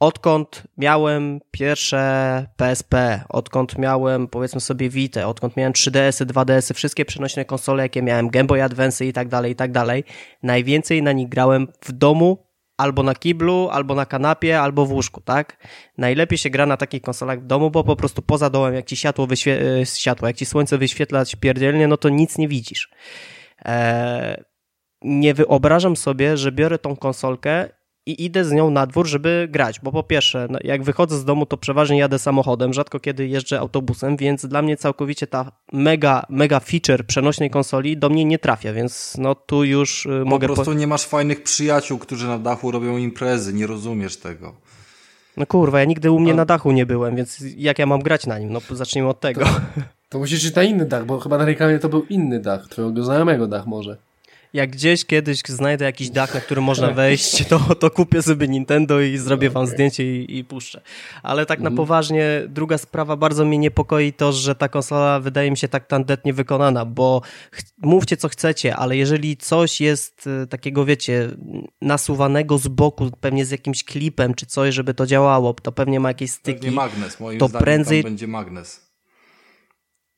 Odkąd miałem pierwsze PSP, odkąd miałem powiedzmy sobie Vita, odkąd miałem 3DS-y, 2DS-y, wszystkie przenośne konsole, jakie miałem, Game Boy Advance i tak dalej, i tak dalej, najwięcej na nich grałem w domu, albo na kiblu, albo na kanapie, albo w łóżku, tak? Najlepiej się gra na takich konsolach w domu, bo po prostu poza domem, jak ci światło, wyświe- e, światło jak ci słońce wyświetla pierdzielnie, no to nic nie widzisz. E, nie wyobrażam sobie, że biorę tą konsolkę i idę z nią na dwór, żeby grać, bo po pierwsze, no, jak wychodzę z domu, to przeważnie jadę samochodem, rzadko kiedy jeżdżę autobusem, więc dla mnie całkowicie ta mega, mega feature przenośnej konsoli do mnie nie trafia, więc no tu już y, po mogę... Po prostu nie masz fajnych przyjaciół, którzy na dachu robią imprezy, nie rozumiesz tego. No kurwa, ja nigdy u mnie A... na dachu nie byłem, więc jak ja mam grać na nim? No zacznijmy od tego. To, to musisz iść na inny dach, bo chyba na reklamie to był inny dach, twojego znajomego dach może. Jak gdzieś kiedyś znajdę jakiś dach, na który można wejść, to, to kupię sobie Nintendo i zrobię wam zdjęcie i, i puszczę. Ale tak na mhm. poważnie, druga sprawa, bardzo mnie niepokoi to, że ta konsola wydaje mi się tak tandetnie wykonana, bo mówcie co chcecie, ale jeżeli coś jest e, takiego, wiecie, nasuwanego z boku, pewnie z jakimś klipem czy coś, żeby to działało, to pewnie ma jakieś styki. Pewnie magnes, moim to zdaniem prędzej... będzie magnes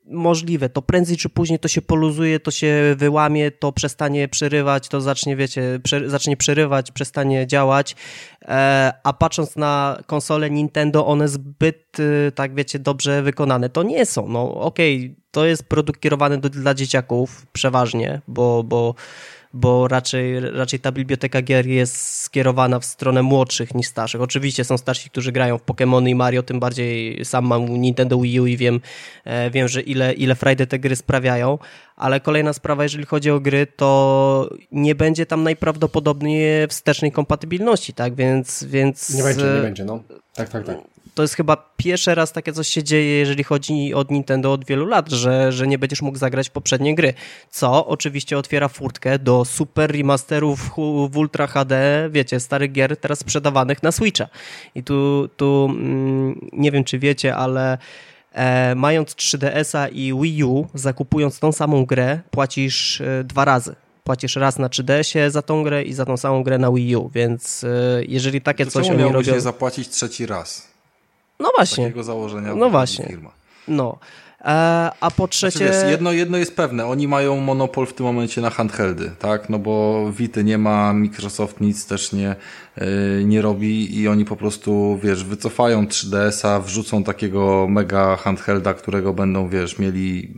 możliwe. To prędzej czy później to się poluzuje, to się wyłamie, to przestanie przerywać, to zacznie, wiecie, prze, zacznie przerywać, przestanie działać. E, a patrząc na konsole Nintendo, one zbyt, e, tak wiecie, dobrze wykonane to nie są. No okej, okay, to jest produkt kierowany do, dla dzieciaków przeważnie, bo, bo bo raczej, raczej ta biblioteka gier jest skierowana w stronę młodszych niż starszych. Oczywiście są starsi, którzy grają w Pokémony i Mario, tym bardziej sam mam Nintendo Wii U i wiem, e, wiem że ile, ile frajdy te gry sprawiają, ale kolejna sprawa, jeżeli chodzi o gry, to nie będzie tam najprawdopodobniej wstecznej kompatybilności, tak, więc... więc nie będzie, nie będzie, no. Tak, tak, tak to jest chyba pierwszy raz takie coś się dzieje, jeżeli chodzi o Nintendo od wielu lat, że, że nie będziesz mógł zagrać poprzednie gry. Co oczywiście otwiera furtkę do super remasterów w Ultra HD, wiecie, starych gier teraz sprzedawanych na Switcha. I tu, tu mm, nie wiem, czy wiecie, ale e, mając 3DS-a i Wii U, zakupując tą samą grę, płacisz e, dwa razy płacisz raz na 3DS-ie za tą grę i za tą samą grę na Wii U, więc e, jeżeli takie to coś oni robią... zapłacić trzeci raz? No właśnie. Takiego założenia no właśnie. firma. No. E, a po trzecie... Znaczy, wiesz, jedno, jedno jest pewne, oni mają monopol w tym momencie na handheldy, tak? No bo Vity nie ma, Microsoft nic też nie, yy, nie robi i oni po prostu, wiesz, wycofają 3DS-a, wrzucą takiego mega handhelda, którego będą, wiesz, mieli,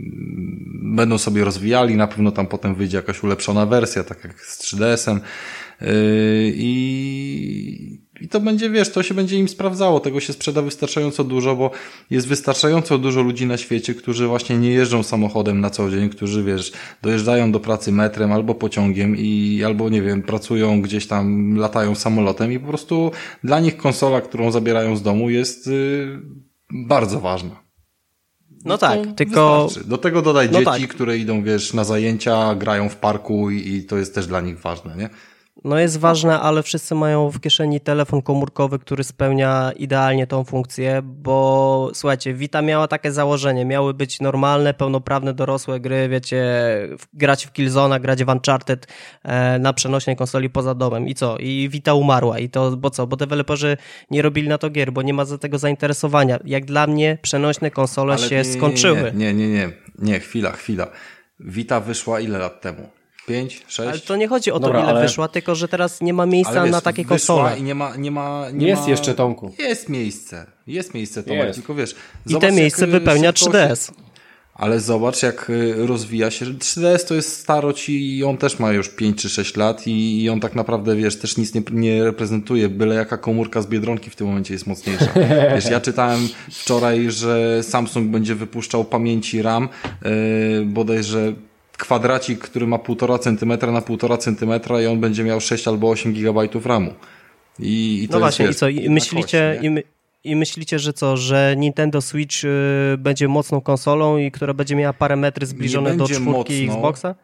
będą sobie rozwijali, na pewno tam potem wyjdzie jakaś ulepszona wersja, tak jak z 3DS-em yy, i i to będzie, wiesz, to się będzie im sprawdzało. Tego się sprzeda wystarczająco dużo, bo jest wystarczająco dużo ludzi na świecie, którzy właśnie nie jeżdżą samochodem na co dzień, którzy, wiesz, dojeżdżają do pracy metrem albo pociągiem i albo, nie wiem, pracują gdzieś tam, latają samolotem i po prostu dla nich konsola, którą zabierają z domu jest yy, bardzo ważna. No, no tak, tylko... Wystarczy. Do tego dodaj no dzieci, tak. które idą, wiesz, na zajęcia, grają w parku i, i to jest też dla nich ważne, nie? No jest ważne, ale wszyscy mają w kieszeni telefon komórkowy, który spełnia idealnie tą funkcję, bo słuchajcie, Vita miała takie założenie, miały być normalne, pełnoprawne, dorosłe gry, wiecie, grać w Killzona, grać w Uncharted e, na przenośnej konsoli poza domem i co? I Vita umarła i to, bo co? Bo deweloperzy nie robili na to gier, bo nie ma za tego zainteresowania. Jak dla mnie przenośne konsole ale się nie, skończyły. Nie, nie, nie, nie, nie, chwila, chwila. Vita wyszła ile lat temu? 5, 6. Ale to nie chodzi o to, Dobra, ile ale... wyszła, tylko że teraz nie ma miejsca wiesz, na takie konsole. i nie ma, nie ma, nie Jest ma... jeszcze Tomku. Jest miejsce. Jest miejsce, Tomek, jest. tylko wiesz. I te miejsce wypełnia 3DS. Się... Ale zobacz, jak y, rozwija się. 3DS to jest staroci i on też ma już 5 czy 6 lat i, i on tak naprawdę, wiesz, też nic nie, nie reprezentuje. Byle jaka komórka z Biedronki w tym momencie jest mocniejsza. wiesz, ja czytałem wczoraj, że Samsung będzie wypuszczał pamięci RAM, yy, bodajże kwadracik, który ma 1,5 cm na 1,5 cm i on będzie miał 6 albo 8 GB RAMu. I, i to no właśnie, jest, i co, i myślicie, i, my, i myślicie, że co, że Nintendo Switch y, będzie mocną konsolą i która będzie miała parametry zbliżone do czwórki Xboxa?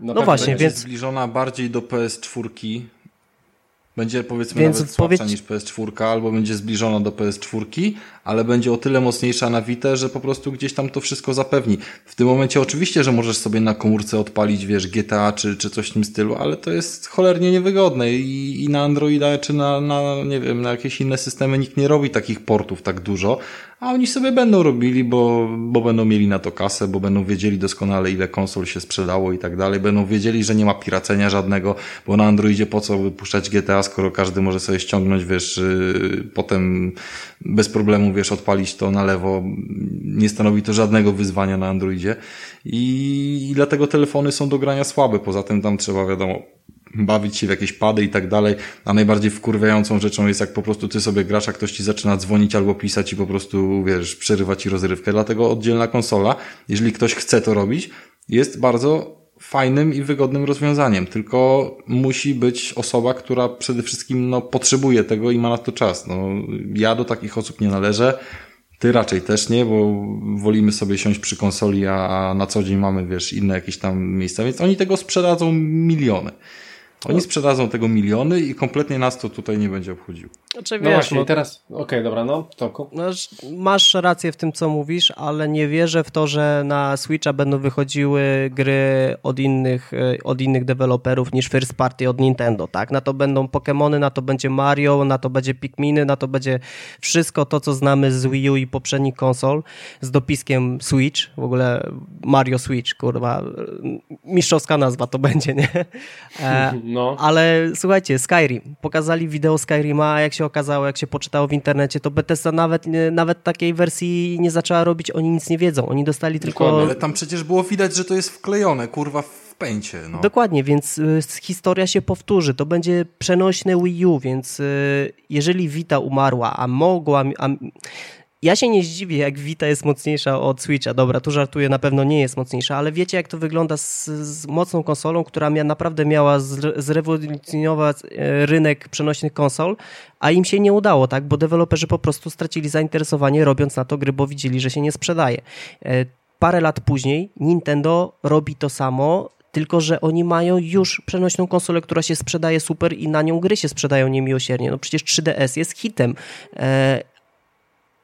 No, no właśnie, będzie więc zbliżona bardziej do PS4 będzie powiedzmy Więc nawet słabsza powiedz... niż PS4, albo będzie zbliżona do PS4, ale będzie o tyle mocniejsza na Vita, że po prostu gdzieś tam to wszystko zapewni. W tym momencie oczywiście, że możesz sobie na komórce odpalić, wiesz, GTA czy, czy coś w tym stylu, ale to jest cholernie niewygodne i, i na Androida czy na, na, nie wiem, na jakieś inne systemy nikt nie robi takich portów tak dużo, a oni sobie będą robili, bo, bo będą mieli na to kasę, bo będą wiedzieli doskonale ile konsol się sprzedało i tak dalej, będą wiedzieli, że nie ma piracenia żadnego, bo na Androidzie po co wypuszczać GTA, skoro każdy może sobie ściągnąć, wiesz, yy, potem bez problemu, wiesz, odpalić to na lewo, nie stanowi to żadnego wyzwania na Androidzie. I, i dlatego telefony są do grania słabe, poza tym tam trzeba, wiadomo, bawić się w jakieś pady i tak dalej, a najbardziej wkurwiającą rzeczą jest jak po prostu ty sobie grasz, a ktoś ci zaczyna dzwonić albo pisać i po prostu, wiesz, przerywa ci rozrywkę. Dlatego oddzielna konsola, jeżeli ktoś chce to robić, jest bardzo fajnym i wygodnym rozwiązaniem, tylko musi być osoba, która przede wszystkim no, potrzebuje tego i ma na to czas. No, ja do takich osób nie należę, ty raczej też nie, bo wolimy sobie siąść przy konsoli, a na co dzień mamy, wiesz, inne jakieś tam miejsca, więc oni tego sprzedadzą miliony. Oni sprzedadzą tego miliony i kompletnie nas to tutaj nie będzie obchodziło. Znaczy, no wiesz, właśnie, no, teraz, okej, okay, dobra, no, Toku. No, masz rację w tym, co mówisz, ale nie wierzę w to, że na Switcha będą wychodziły gry od innych, e, od innych deweloperów niż first party od Nintendo, tak? Na to będą Pokémony, na to będzie Mario, na to będzie Pikminy, na to będzie wszystko to, co znamy z Wii U i poprzednich konsol, z dopiskiem Switch, w ogóle Mario Switch, kurwa, mistrzowska nazwa to będzie, nie? E, no. Ale słuchajcie, Skyrim, pokazali wideo Skyrima, jak się okazało, jak się poczytało w internecie, to Bethesda nawet, nawet takiej wersji nie zaczęła robić, oni nic nie wiedzą, oni dostali tylko... Ale tam przecież było widać, że to jest wklejone, kurwa, w pęcie. No. Dokładnie, więc y, historia się powtórzy. To będzie przenośne Wii U, więc y, jeżeli Vita umarła, a mogła... A, ja się nie zdziwię, jak Vita jest mocniejsza od Switcha. Dobra, tu żartuję, na pewno nie jest mocniejsza, ale wiecie, jak to wygląda z, z mocną konsolą, która mia, naprawdę miała zrewolucjonować e, rynek przenośnych konsol, a im się nie udało, tak? Bo deweloperzy po prostu stracili zainteresowanie, robiąc na to gry, bo widzieli, że się nie sprzedaje. E, parę lat później Nintendo robi to samo, tylko że oni mają już przenośną konsolę, która się sprzedaje super i na nią gry się sprzedają niemiłosiernie. No przecież 3DS jest hitem.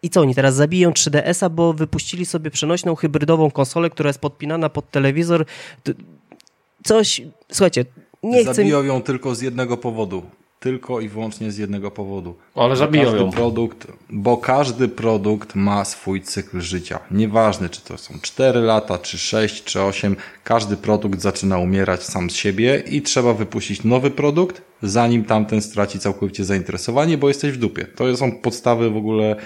I co oni teraz zabiją 3DS-a, bo wypuścili sobie przenośną hybrydową konsolę, która jest podpinana pod telewizor. Coś, słuchajcie, nie chcę... Zabiją ją tylko z jednego powodu tylko i wyłącznie z jednego powodu. Ale zabiją każdy ją. Produkt, bo każdy produkt ma swój cykl życia. Nieważne, czy to są 4 lata, czy 6, czy 8, każdy produkt zaczyna umierać sam z siebie i trzeba wypuścić nowy produkt, zanim tamten straci całkowicie zainteresowanie, bo jesteś w dupie. To są podstawy w ogóle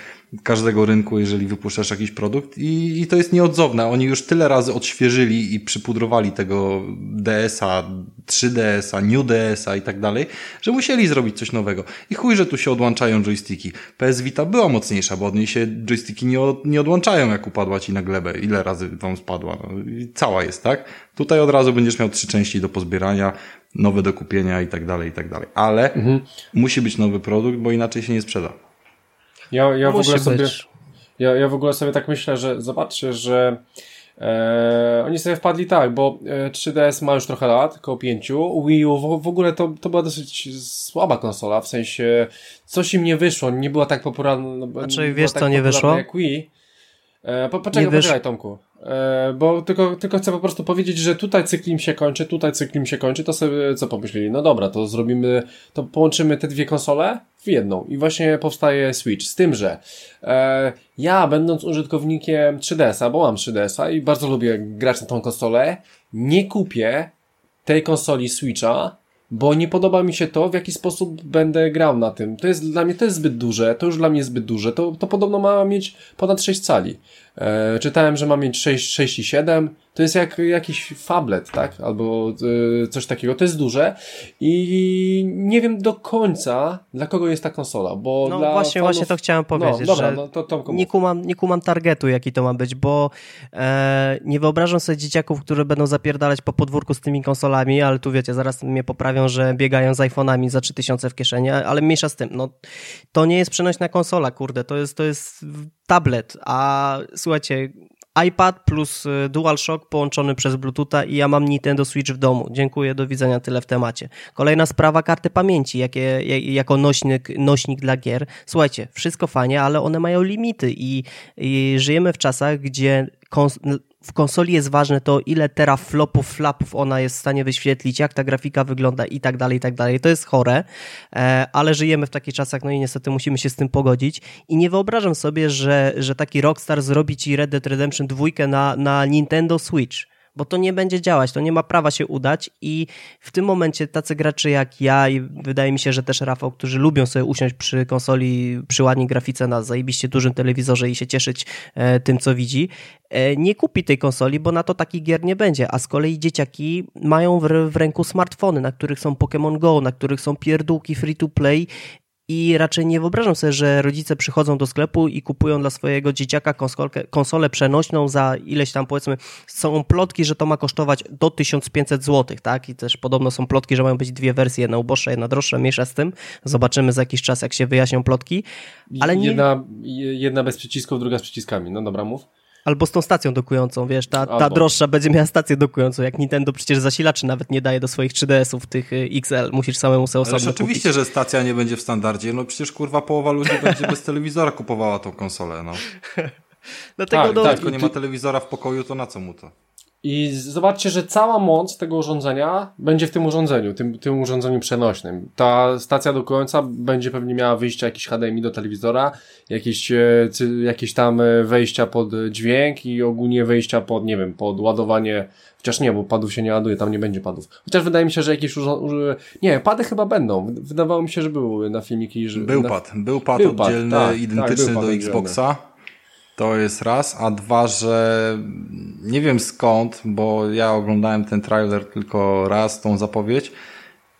każdego rynku, jeżeli wypuszczasz jakiś produkt i, i to jest nieodzowne. Oni już tyle razy odświeżyli i przypudrowali tego DS-a, 3DS-a, New DS-a i tak dalej, że musieli zrobić coś nowego. I chuj, że tu się odłączają joysticki. PS Vita była mocniejsza, bo od niej się joysticki nie, od, nie odłączają, jak upadła ci na glebę. Ile razy wam spadła? No, cała jest, tak? Tutaj od razu będziesz miał trzy części do pozbierania, nowe do kupienia i tak dalej, i tak dalej. Ale mhm. musi być nowy produkt, bo inaczej się nie sprzeda. Ja, ja w ogóle sobie, ja, ja w ogóle sobie tak myślę, że zobaczcie, że e, oni sobie wpadli tak, bo 3DS e, ma już trochę lat, około 5. Wii U w, w ogóle to, to była dosyć słaba konsola, w sensie coś im nie wyszło, nie była tak popularna. Znaczy, wiesz tak co nie wyszło? Jak Wii. E, po, poczekaj, poczekaj Tomku. E, bo tylko, tylko chcę po prostu powiedzieć, że tutaj cykl im się kończy, tutaj cykl im się kończy, to sobie co pomyśleli? No dobra, to zrobimy, to połączymy te dwie konsole w jedną i właśnie powstaje Switch. Z tym, że e, ja będąc użytkownikiem 3DS-a, bo mam 3DS-a i bardzo lubię grać na tą konsolę, nie kupię tej konsoli Switcha, bo nie podoba mi się to, w jaki sposób będę grał na tym. To jest dla mnie to jest zbyt duże, to już dla mnie zbyt duże. To, to podobno ma mieć ponad 6 cali. E, czytałem, że ma mieć 6, 6 i 7. To jest jak jakiś fablet, tak? Albo e, coś takiego. To jest duże i nie wiem do końca, dla kogo jest ta konsola, bo No właśnie, fanów... właśnie to chciałem no, powiedzieć, no, dobra, że no, to, to nie, kumam, nie kumam targetu, jaki to ma być, bo e, nie wyobrażam sobie dzieciaków, które będą zapierdalać po podwórku z tymi konsolami, ale tu wiecie, zaraz mnie poprawią, że biegają z iPhone'ami za 3000 w kieszeni, ale mniejsza z tym, no to nie jest przenośna konsola, kurde, to jest, to jest tablet, a słuchajcie, iPad plus y, DualShock połączony przez Bluetootha i ja mam Nintendo Switch w domu. Dziękuję, do widzenia, tyle w temacie. Kolejna sprawa, karty pamięci, jakie, jako nośnik, nośnik dla gier. Słuchajcie, wszystko fajnie, ale one mają limity i, i żyjemy w czasach, gdzie w konsoli jest ważne to, ile teraflopów, flapów ona jest w stanie wyświetlić, jak ta grafika wygląda i tak dalej, i tak dalej. To jest chore, e, ale żyjemy w takich czasach, no i niestety musimy się z tym pogodzić i nie wyobrażam sobie, że, że taki Rockstar zrobi ci Red Dead Redemption 2 na, na Nintendo Switch bo to nie będzie działać, to nie ma prawa się udać i w tym momencie tacy gracze jak ja i wydaje mi się, że też Rafał, którzy lubią sobie usiąść przy konsoli, przy ładnej grafice na zajebiście dużym telewizorze i się cieszyć e, tym, co widzi, e, nie kupi tej konsoli, bo na to taki gier nie będzie, a z kolei dzieciaki mają w, w ręku smartfony, na których są Pokémon Go, na których są pierdółki free to play i raczej nie wyobrażam sobie, że rodzice przychodzą do sklepu i kupują dla swojego dzieciaka konsolkę, konsolę przenośną za ileś tam powiedzmy, są plotki, że to ma kosztować do 1500 zł, tak? I też podobno są plotki, że mają być dwie wersje, jedna uboższa, jedna droższa, mniejsza z tym. Zobaczymy za jakiś czas, jak się wyjaśnią plotki. Ale nie... jedna, jedna bez przycisków, druga z przyciskami. No dobra, mów. Albo z tą stacją dokującą, wiesz, ta, ta droższa będzie miała stację dokującą, jak Nintendo przecież zasilaczy nawet nie daje do swoich 3DS-ów tych y, XL, musisz samemu sobie osobno oczywiście, że stacja nie będzie w standardzie, no przecież kurwa połowa ludzi będzie bez telewizora kupowała tą konsolę, no. Dlatego tak, do... tak, tylko nie ma telewizora w pokoju, to na co mu to? I zobaczcie, że cała moc tego urządzenia będzie w tym urządzeniu, tym, tym urządzeniu przenośnym. Ta stacja do końca będzie pewnie miała wyjście jakieś HDMI do telewizora, jakieś, e, jakieś tam e, wejścia pod dźwięk i ogólnie wejścia pod, nie wiem, pod ładowanie, chociaż nie, bo padów się nie ładuje, tam nie będzie padów. Chociaż wydaje mi się, że jakieś urządzenia, nie, pady chyba będą. Wydawało mi się, że były na filmiki, że... Był na... pad, był pad był oddzielny, tak, tak identyczny tak, do Xboxa. To jest raz, a dwa, że nie wiem skąd, bo ja oglądałem ten trailer tylko raz, tą zapowiedź,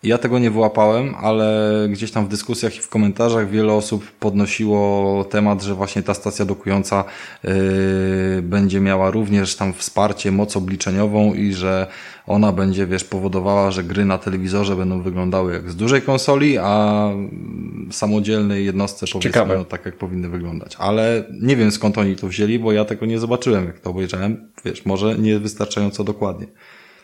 ja tego nie wyłapałem, ale gdzieś tam w dyskusjach i w komentarzach wiele osób podnosiło temat, że właśnie ta stacja dokująca yy, będzie miała również tam wsparcie, moc obliczeniową i że ona będzie, wiesz, powodowała, że gry na telewizorze będą wyglądały jak z dużej konsoli, a samodzielnej jednostce powiedzmy no, tak jak powinny wyglądać. Ale nie wiem skąd oni to wzięli, bo ja tego nie zobaczyłem, jak to obejrzałem. Wiesz, może nie wystarczająco dokładnie.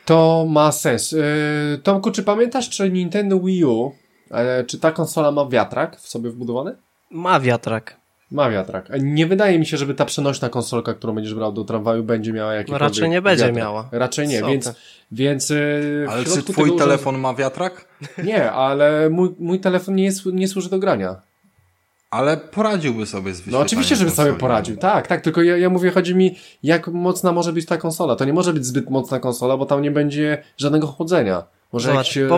To ma sens. Yy, Tomku, czy pamiętasz, czy Nintendo Wii U, yy, czy ta konsola ma wiatrak w sobie wbudowany? Ma wiatrak. Ma wiatrak. Nie wydaje mi się, żeby ta przenośna konsolka, którą będziesz brał do tramwaju, będzie miała jakiś. No raczej nie będzie wiatrak. miała. Raczej nie, więc. więc ale czy twój telefon ma wiatrak? Nie, ale mój, mój telefon nie, jest, nie służy do grania. Ale poradziłby sobie z No oczywiście, żeby sobie poradził. Tak, tak, tylko ja, ja mówię, chodzi mi, jak mocna może być ta konsola. To nie może być zbyt mocna konsola, bo tam nie będzie żadnego chłodzenia. Może Zobacz, się...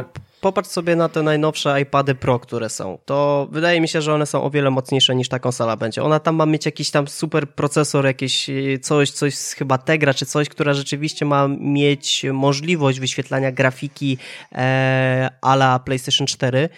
popatrz sobie na te najnowsze iPady Pro, które są. To wydaje mi się, że one są o wiele mocniejsze niż ta konsola będzie. Ona tam ma mieć jakiś tam super procesor, jakieś e, coś, coś chyba Tegra, czy coś, która rzeczywiście ma mieć możliwość wyświetlania grafiki e, ala PlayStation 4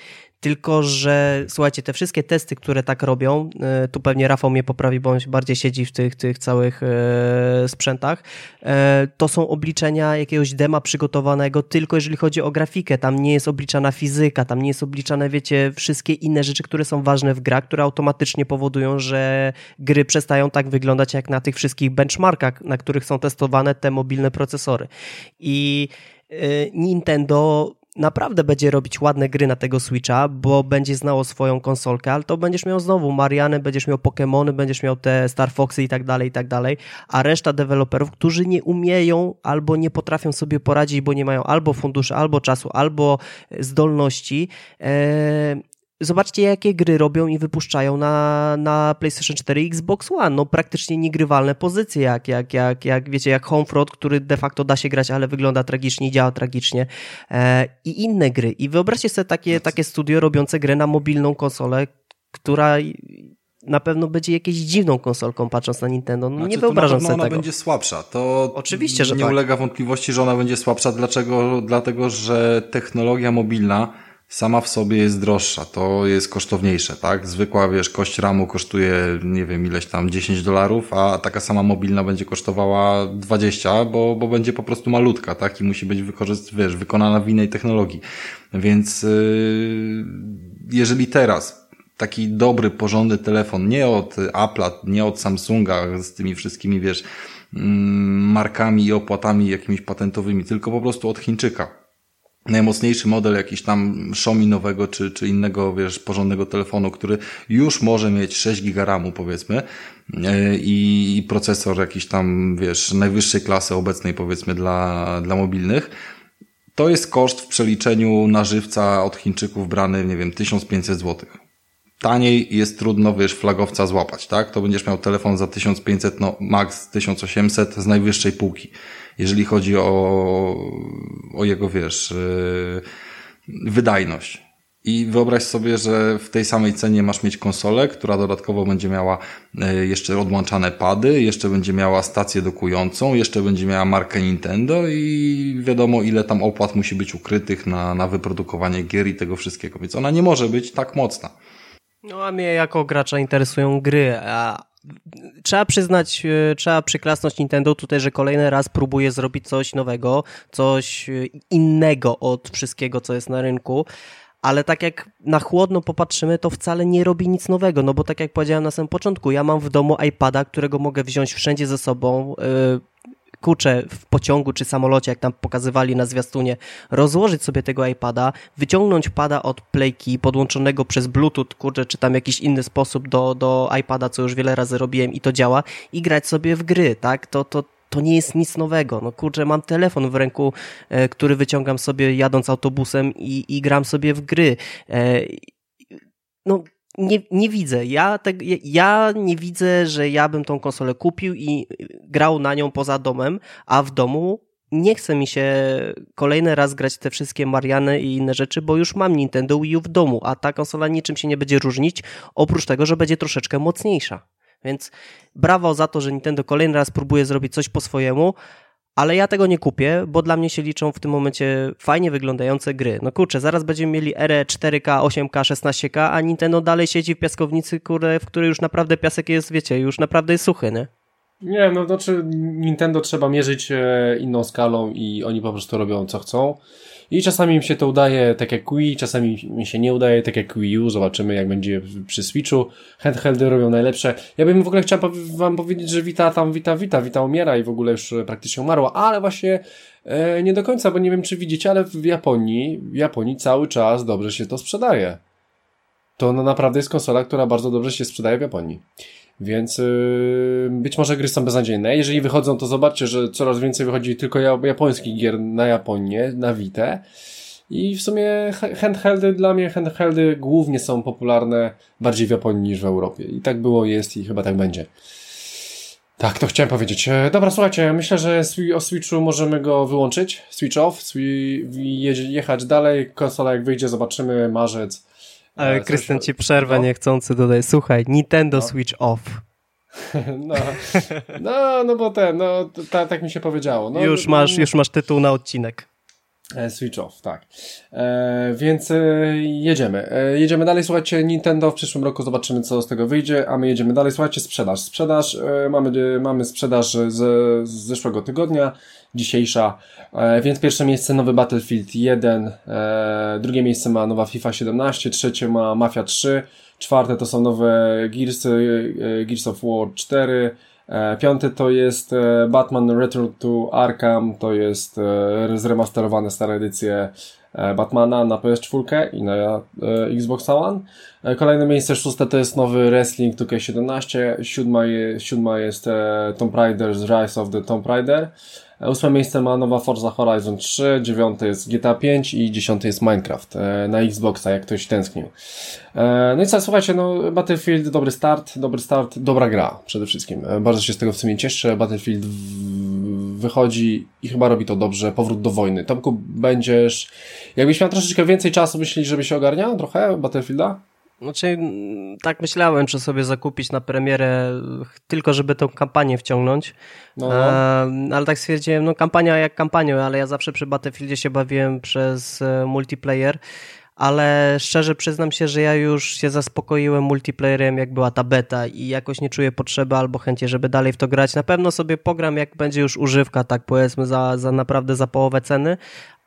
tylko, że słuchajcie, te wszystkie testy, które tak robią, e, tu pewnie Rafał mnie poprawi, bo on bardziej siedzi w tych, tych całych e, sprzętach, e, to są obliczenia jakiegoś dema przygotowanego tylko jeżeli chodzi o grafikę. Tam nie jest obliczana fizyka, tam nie jest obliczane, wiecie, wszystkie inne rzeczy, które są ważne w grach, które automatycznie powodują, że gry przestają tak wyglądać jak na tych wszystkich benchmarkach, na których są testowane te mobilne procesory. I Nintendo naprawdę będzie robić ładne gry na tego Switcha, bo będzie znało swoją konsolkę, ale to będziesz miał znowu Mariany, będziesz miał Pokémony, będziesz miał te Star Foxy i tak dalej, i tak dalej, a reszta deweloperów, którzy nie umieją albo nie potrafią sobie poradzić, bo nie mają albo funduszy, albo czasu, albo zdolności, e, Zobaczcie, jakie gry robią i wypuszczają na, na PlayStation 4 i Xbox One. No praktycznie niegrywalne pozycje, jak, jak, jak, jak wiecie, jak Homefront, który de facto da się grać, ale wygląda tragicznie działa tragicznie. E, I inne gry. I wyobraźcie sobie takie, takie studio robiące grę na mobilną konsolę, która na pewno będzie jakąś dziwną konsolką, patrząc na Nintendo. No, znaczy, nie wyobrażam sobie ona tego. ona będzie słabsza. To Oczywiście, że nie tak. ulega wątpliwości, że ona będzie słabsza. Dlaczego? Dlatego, że technologia mobilna sama w sobie jest droższa, to jest kosztowniejsze, tak? Zwykła, wiesz, kość ramu kosztuje, nie wiem, ileś tam 10 dolarów, a taka sama mobilna będzie kosztowała 20, bo, bo będzie po prostu malutka, tak? I musi być wykorzyst, wiesz, wykonana w innej technologii. Więc yy, jeżeli teraz taki dobry, porządny telefon, nie od Apple'a, nie od Samsunga z tymi wszystkimi, wiesz, mm, markami i opłatami jakimiś patentowymi, tylko po prostu od Chińczyka, najmocniejszy model jakiś tam Xiaomi nowego czy, czy innego, wiesz, porządnego telefonu, który już może mieć 6 giga RAMu powiedzmy e, i, procesor jakiś tam, wiesz, najwyższej klasy obecnej powiedzmy dla, dla mobilnych, to jest koszt w przeliczeniu na żywca od Chińczyków brany, nie wiem, 1500 zł. Taniej jest trudno, wiesz, flagowca złapać, tak? To będziesz miał telefon za 1500, no max 1800 z najwyższej półki jeżeli chodzi o, o jego, wiesz, yy, wydajność. I wyobraź sobie, że w tej samej cenie masz mieć konsolę, która dodatkowo będzie miała yy, jeszcze odłączane pady, jeszcze będzie miała stację dokującą, jeszcze będzie miała markę Nintendo i wiadomo ile tam opłat musi być ukrytych na, na wyprodukowanie gier i tego wszystkiego. Więc ona nie może być tak mocna. No a mnie jako gracza interesują gry, a trzeba przyznać, e, trzeba przyklasnąć Nintendo tutaj, że kolejny raz próbuje zrobić coś nowego, coś e, innego od wszystkiego, co jest na rynku. Ale tak jak na chłodno popatrzymy, to wcale nie robi nic nowego, no bo tak jak powiedziałem na samym początku, ja mam w domu iPada, którego mogę wziąć wszędzie ze sobą, yy, kurczę, w pociągu czy samolocie, jak tam pokazywali na zwiastunie, rozłożyć sobie tego iPada, wyciągnąć pada od playki podłączonego przez Bluetooth, kurczę, czy tam jakiś inny sposób do, do iPada, co już wiele razy robiłem i to działa, i grać sobie w gry, tak? To, to, to nie jest nic nowego. No kurczę, mam telefon w ręku, e, który wyciągam sobie jadąc autobusem i, i gram sobie w gry. E, no nie, nie widzę. Ja, te, ja nie widzę, że ja bym tą konsolę kupił i grał na nią poza domem, a w domu nie chce mi się kolejny raz grać te wszystkie Mariany i inne rzeczy, bo już mam Nintendo Wii U w domu, a ta konsola niczym się nie będzie różnić, oprócz tego, że będzie troszeczkę mocniejsza. Więc brawo za to, że Nintendo kolejny raz próbuje zrobić coś po swojemu, ale ja tego nie kupię, bo dla mnie się liczą w tym momencie fajnie wyglądające gry. No kurczę, zaraz będziemy mieli erę 4K, 8K, 16K, a Nintendo dalej siedzi w piaskownicy, kurde, w której już naprawdę piasek jest, wiecie, już naprawdę jest suchy, nie? Nie, no znaczy Nintendo trzeba mierzyć e, inną skalą i oni po prostu robią co chcą. I czasami im się to udaje tak jak Wii, czasami mi się nie udaje tak jak Wii U. Zobaczymy jak będzie przy Switchu. Handheldy robią najlepsze. Ja bym w ogóle chciał wam powiedzieć, że Vita tam, Vita, Vita, Vita umiera i w ogóle już praktycznie umarła, ale właśnie e, nie do końca, bo nie wiem czy widzicie, ale w Japonii, w Japonii cały czas dobrze się to sprzedaje. To no, naprawdę jest konsola, która bardzo dobrze się sprzedaje w Japonii. Więc yy, być może gry są beznadziejne. Jeżeli wychodzą, to zobaczcie, że coraz więcej wychodzi tylko japońskich gier na Japonię, na Vita. I w sumie handheldy dla mnie, handheldy głównie są popularne bardziej w Japonii niż w Europie. I tak było, jest i chyba tak będzie. Tak, to chciałem powiedzieć. E, dobra, słuchajcie, myślę, że o Switchu możemy go wyłączyć. Switch off, jechać dalej. Konsola jak wyjdzie, zobaczymy, marzec. Ale Krystian ci przerwę no. niechcący dodaj. Słuchaj, Nintendo no. Switch off. No, no, no bo ten, no, ta, tak mi się powiedziało. No, już, masz, już masz tytuł na odcinek. E, Switch off, tak. E, więc e, jedziemy. E, jedziemy dalej, słuchajcie, Nintendo w przyszłym roku zobaczymy, co z tego wyjdzie, a my jedziemy dalej. Słuchajcie, sprzedaż. Sprzedaż, e, mamy, mamy sprzedaż z, z zeszłego tygodnia, dzisiejsza, e, więc pierwsze miejsce nowy Battlefield 1, drugie miejsce ma nowa FIFA 17, trzecie ma Mafia 3, czwarte to są nowe Gears, Gears of War 4, E, piąty to jest e, Batman Return to Arkham, to jest e, zremasterowane stare edycje Batmana na PS4 i na Xbox One. Kolejne miejsce szóste to jest nowy Wrestling 2K17, siódma, je, siódma jest Tomb Raider Rise of the Tomb Raider. Ósme miejsce ma nowa Forza Horizon 3, dziewiąte jest GTA 5 i dziesiąte jest Minecraft e, na Xboxa, jak ktoś tęsknił. E, no i co, słuchajcie, no Battlefield, dobry start, dobry start, dobra gra przede wszystkim. E, bardzo się z tego w sumie cieszę. Battlefield wychodzi i chyba robi to dobrze. Powrót do wojny. Tomku, będziesz... Jakbyś miał troszeczkę więcej czasu, myślisz, żeby się ogarniał trochę Battlefielda? Znaczy, tak myślałem, czy sobie zakupić na premierę, tylko żeby tą kampanię wciągnąć. No. E, ale tak stwierdziłem, no kampania jak kampanią, ale ja zawsze przy Battlefieldzie się bawiłem przez e, multiplayer. Ale szczerze przyznam się, że ja już się zaspokoiłem multiplayerem, jak była ta beta i jakoś nie czuję potrzeby albo chęci, żeby dalej w to grać. Na pewno sobie pogram, jak będzie już używka, tak powiedzmy, za, za naprawdę za połowę ceny,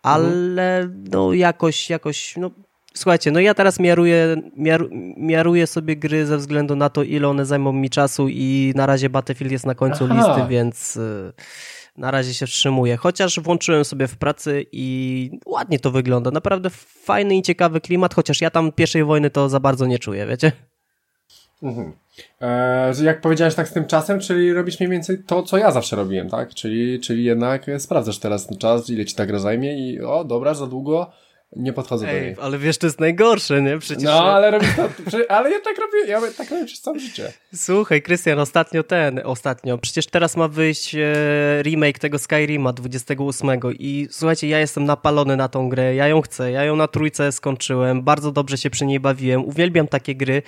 ale mhm. no jakoś, jakoś, no Słuchajcie, no ja teraz miaruję, miar, miaruję sobie gry ze względu na to, ile one zajmą mi czasu i na razie Battlefield jest na końcu Aha. listy, więc y, na razie się wstrzymuję. Chociaż włączyłem sobie w pracy i ładnie to wygląda. Naprawdę fajny i ciekawy klimat, chociaż ja tam pierwszej wojny to za bardzo nie czuję, wiecie? Mhm. Eee, jak powiedziałeś tak z tym czasem, czyli robisz mniej więcej to, co ja zawsze robiłem, tak? Czyli, czyli jednak sprawdzasz teraz ten czas, ile ci ta gra zajmie i o, dobra, za długo, nie podchodzę Ej, do niej. Ale wiesz, to jest najgorsze, nie? Przecież... No, ale robię to, ale ja tak robię, ja tak robię przez całe życie. Słuchaj, Krystian, ostatnio ten, ostatnio, przecież teraz ma wyjść e, remake tego Skyrima 28 i słuchajcie, ja jestem napalony na tą grę, ja ją chcę, ja ją na trójce skończyłem, bardzo dobrze się przy niej bawiłem, uwielbiam takie gry,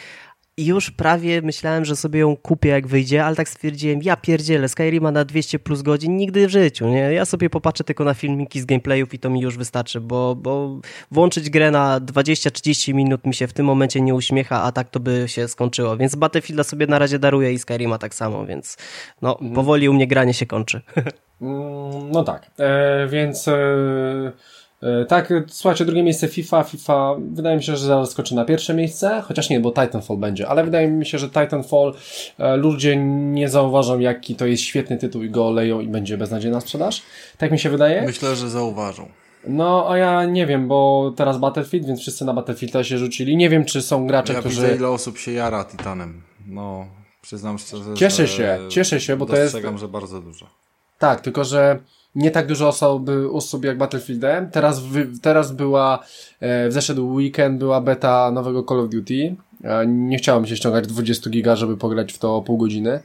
i już prawie myślałem, że sobie ją kupię jak wyjdzie, ale tak stwierdziłem, ja pierdzielę, Skyrim ma na 200 plus godzin, nigdy w życiu, nie? Ja sobie popatrzę tylko na filmiki z gameplayów i to mi już wystarczy, bo, bo włączyć grę na 20-30 minut mi się w tym momencie nie uśmiecha, a tak to by się skończyło, więc Battlefielda sobie na razie daruję i Skyrima tak samo, więc no, powoli u mnie granie się kończy. Mm, no tak, e, więc... E, tak, słuchajcie, drugie miejsce FIFA. FIFA wydaje mi się, że zaraz skoczy na pierwsze miejsce, chociaż nie, bo Titanfall będzie, ale wydaje mi się, że Titanfall e, ludzie nie zauważą, jaki to jest świetny tytuł i go oleją i będzie beznadziejna sprzedaż. Tak mi się wydaje. Myślę, że zauważą. No, a ja nie wiem, bo teraz Battlefield, więc wszyscy na Battlefielda się rzucili. Nie wiem, czy są gracze, ja którzy... Widzę, ile osób się jara Titanem. No, przyznam szczerze, Cieszę się, cieszę się, bo to jest... Dostrzegam, że bardzo dużo. Tak, tylko że nie tak dużo osób, osób jak Battlefieldem. Teraz, teraz była, e, w zeszedł weekend była beta nowego Call of Duty. E, nie chciałem się ściągać 20 giga, żeby pograć w to pół godziny.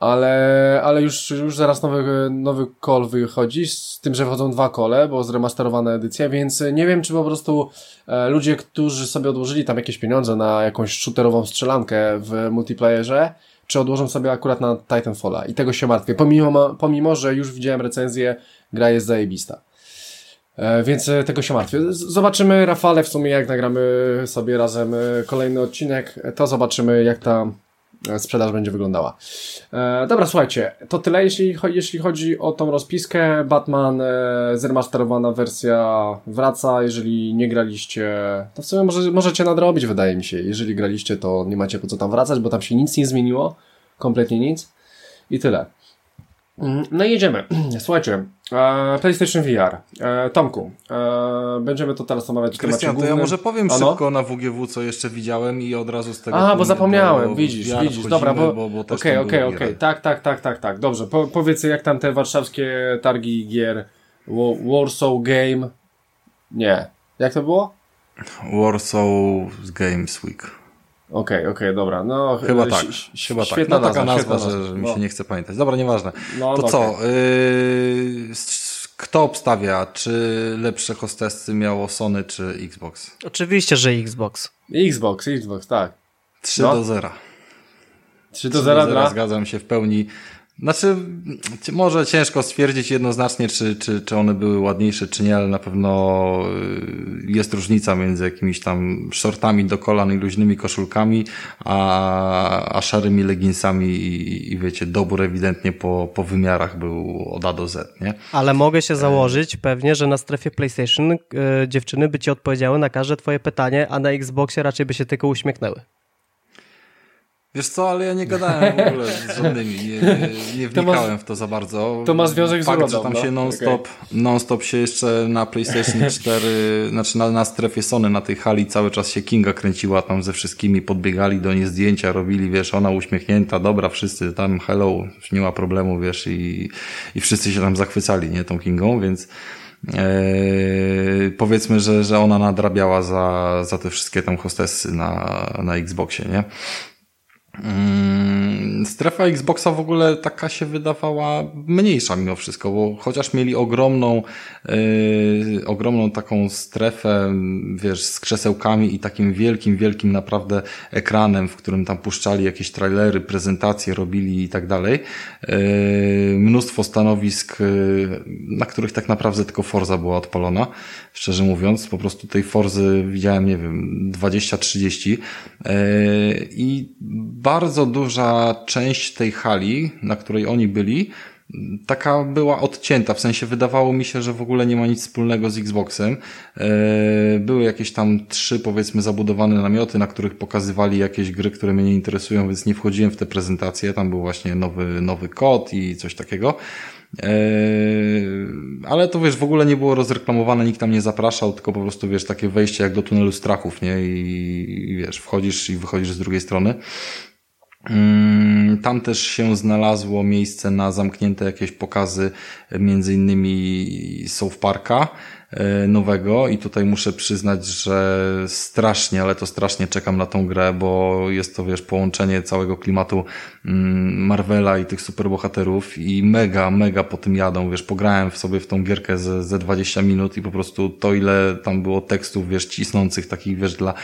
Ale, ale już, już zaraz nowy, nowy call wychodzi, z tym, że wchodzą dwa kole, bo zremasterowana edycja, więc nie wiem, czy po prostu e, ludzie, którzy sobie odłożyli tam jakieś pieniądze na jakąś shooterową strzelankę w multiplayerze, czy odłożę sobie akurat na Titanfalla. I tego się martwię. Pomimo, pomimo że już widziałem recenzję, gra jest zajebista. E, więc e, tego się martwię. Zobaczymy, Rafale, w sumie jak nagramy sobie razem e, kolejny odcinek, to zobaczymy jak ta sprzedaż będzie wyglądała. dobra, słuchajcie, to tyle jeśli, jeśli chodzi o tą rozpiskę. Batman zremasterowana wersja wraca. Jeżeli nie graliście, to w sumie może, możecie nadrobić, wydaje mi się. Jeżeli graliście, to nie macie po co tam wracać, bo tam się nic nie zmieniło. Kompletnie nic. I tyle. Mm, no i jedziemy. Słuchajcie, e, PlayStation VR. E, Tomku, e, będziemy to teraz omawiać w Krystian, to ja może powiem ano? szybko na WGW, co jeszcze widziałem i od razu z tego... A, bo zapomniałem, widzisz, widzisz, dobra, bo... Okej, okej, okej, tak, tak, tak, tak, tak, dobrze. Po, powiedz jak tam te warszawskie targi gier Warsaw Game... Nie. Jak to było? Warsaw Games Week. Okej, okay, okej, okay, dobra. No, chyba tak. Chyba tak. No, taka nazwa, nazwa, że, że mi no. się nie chce pamiętać. Dobra, nieważne. No, to no, co? Okay. Yy, kto obstawia? Czy lepsze hostessy miało Sony czy Xbox? Oczywiście, że Xbox. Xbox, Xbox, tak. 3 no. do 0. 3 do 0 dla? Zgadzam się w pełni. Znaczy, może ciężko stwierdzić jednoznacznie, czy, czy, czy one były ładniejsze, czy nie, ale na pewno y, jest różnica między jakimiś tam shortami do kolan i luźnymi koszulkami, a, a szarymi leginsami i, i wiecie, dobór ewidentnie po, po wymiarach był od A do Z, nie? Ale mogę się założyć pewnie, że na strefie PlayStation y, dziewczyny by ci odpowiedziały na każde twoje pytanie, a na Xboxie raczej by się tylko uśmiechnęły. Wiesz co, ale ja nie gadałem w ogóle z żadnymi, nie, nie, nie wnikałem ma, w to za bardzo. To ma związek Fakt, z urodą, że tam no? się non-stop okay. non -stop się jeszcze na PlayStation 4, znaczy na, na strefie Sony, na tej hali cały czas się Kinga kręciła tam ze wszystkimi, podbiegali do niej zdjęcia, robili, wiesz, ona uśmiechnięta, dobra, wszyscy tam hello, nie ma problemu, wiesz, i, i wszyscy się tam zachwycali, nie, tą Kingą, więc Eee, powiedzmy, że, że ona nadrabiała za, za te wszystkie tam hostessy na, na Xboxie, nie? Mm, strefa Xboxa w ogóle taka się wydawała mniejsza mimo wszystko, bo chociaż mieli ogromną, yy, ogromną taką strefę, wiesz, z krzesełkami i takim wielkim, wielkim naprawdę ekranem, w którym tam puszczali jakieś trailery, prezentacje robili i tak dalej. Yy, mnóstwo stanowisk, yy, na których tak naprawdę tylko Forza była odpalona, szczerze mówiąc. Po prostu tej Forzy widziałem, nie wiem, 20-30 yy, i bardzo duża część tej hali, na której oni byli, taka była odcięta, w sensie wydawało mi się, że w ogóle nie ma nic wspólnego z Xboxem. E, były jakieś tam trzy, powiedzmy, zabudowane namioty, na których pokazywali jakieś gry, które mnie nie interesują, więc nie wchodziłem w te prezentacje. Tam był właśnie nowy, nowy kod i coś takiego. E, ale to wiesz, w ogóle nie było rozreklamowane, nikt tam nie zapraszał, tylko po prostu wiesz, takie wejście jak do tunelu strachów, nie? I, i wiesz, wchodzisz i wychodzisz z drugiej strony. Mm, tam też się znalazło miejsce na zamknięte jakieś pokazy, między innymi South Parka. E, nowego i tutaj muszę przyznać, że strasznie, ale to strasznie czekam na tą grę, bo jest to, wiesz, połączenie całego klimatu mm, Marvela i tych superbohaterów i mega, mega po tym jadą, wiesz, pograłem w sobie w tą gierkę ze, ze 20 minut i po prostu to, ile tam było tekstów, wiesz, cisnących, takich, wiesz, dla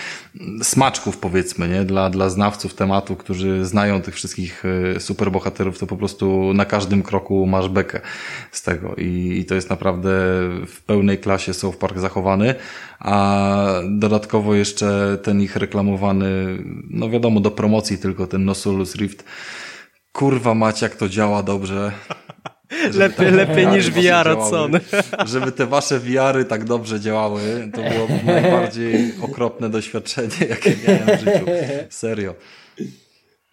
smaczków, powiedzmy, nie, dla, dla znawców tematu, którzy znają tych wszystkich e, superbohaterów, to po prostu na każdym kroku masz bekę z tego. I, i to jest naprawdę w pełnej klasie czasie South Park zachowany, a dodatkowo jeszcze ten ich reklamowany, no wiadomo, do promocji tylko ten Nosulus Rift. Kurwa mać, jak to działa dobrze. Lepiej, lepiej niż VR od Sony. Żeby te wasze VR-y tak dobrze działały, to było najbardziej okropne doświadczenie, jakie miałem w życiu. Serio.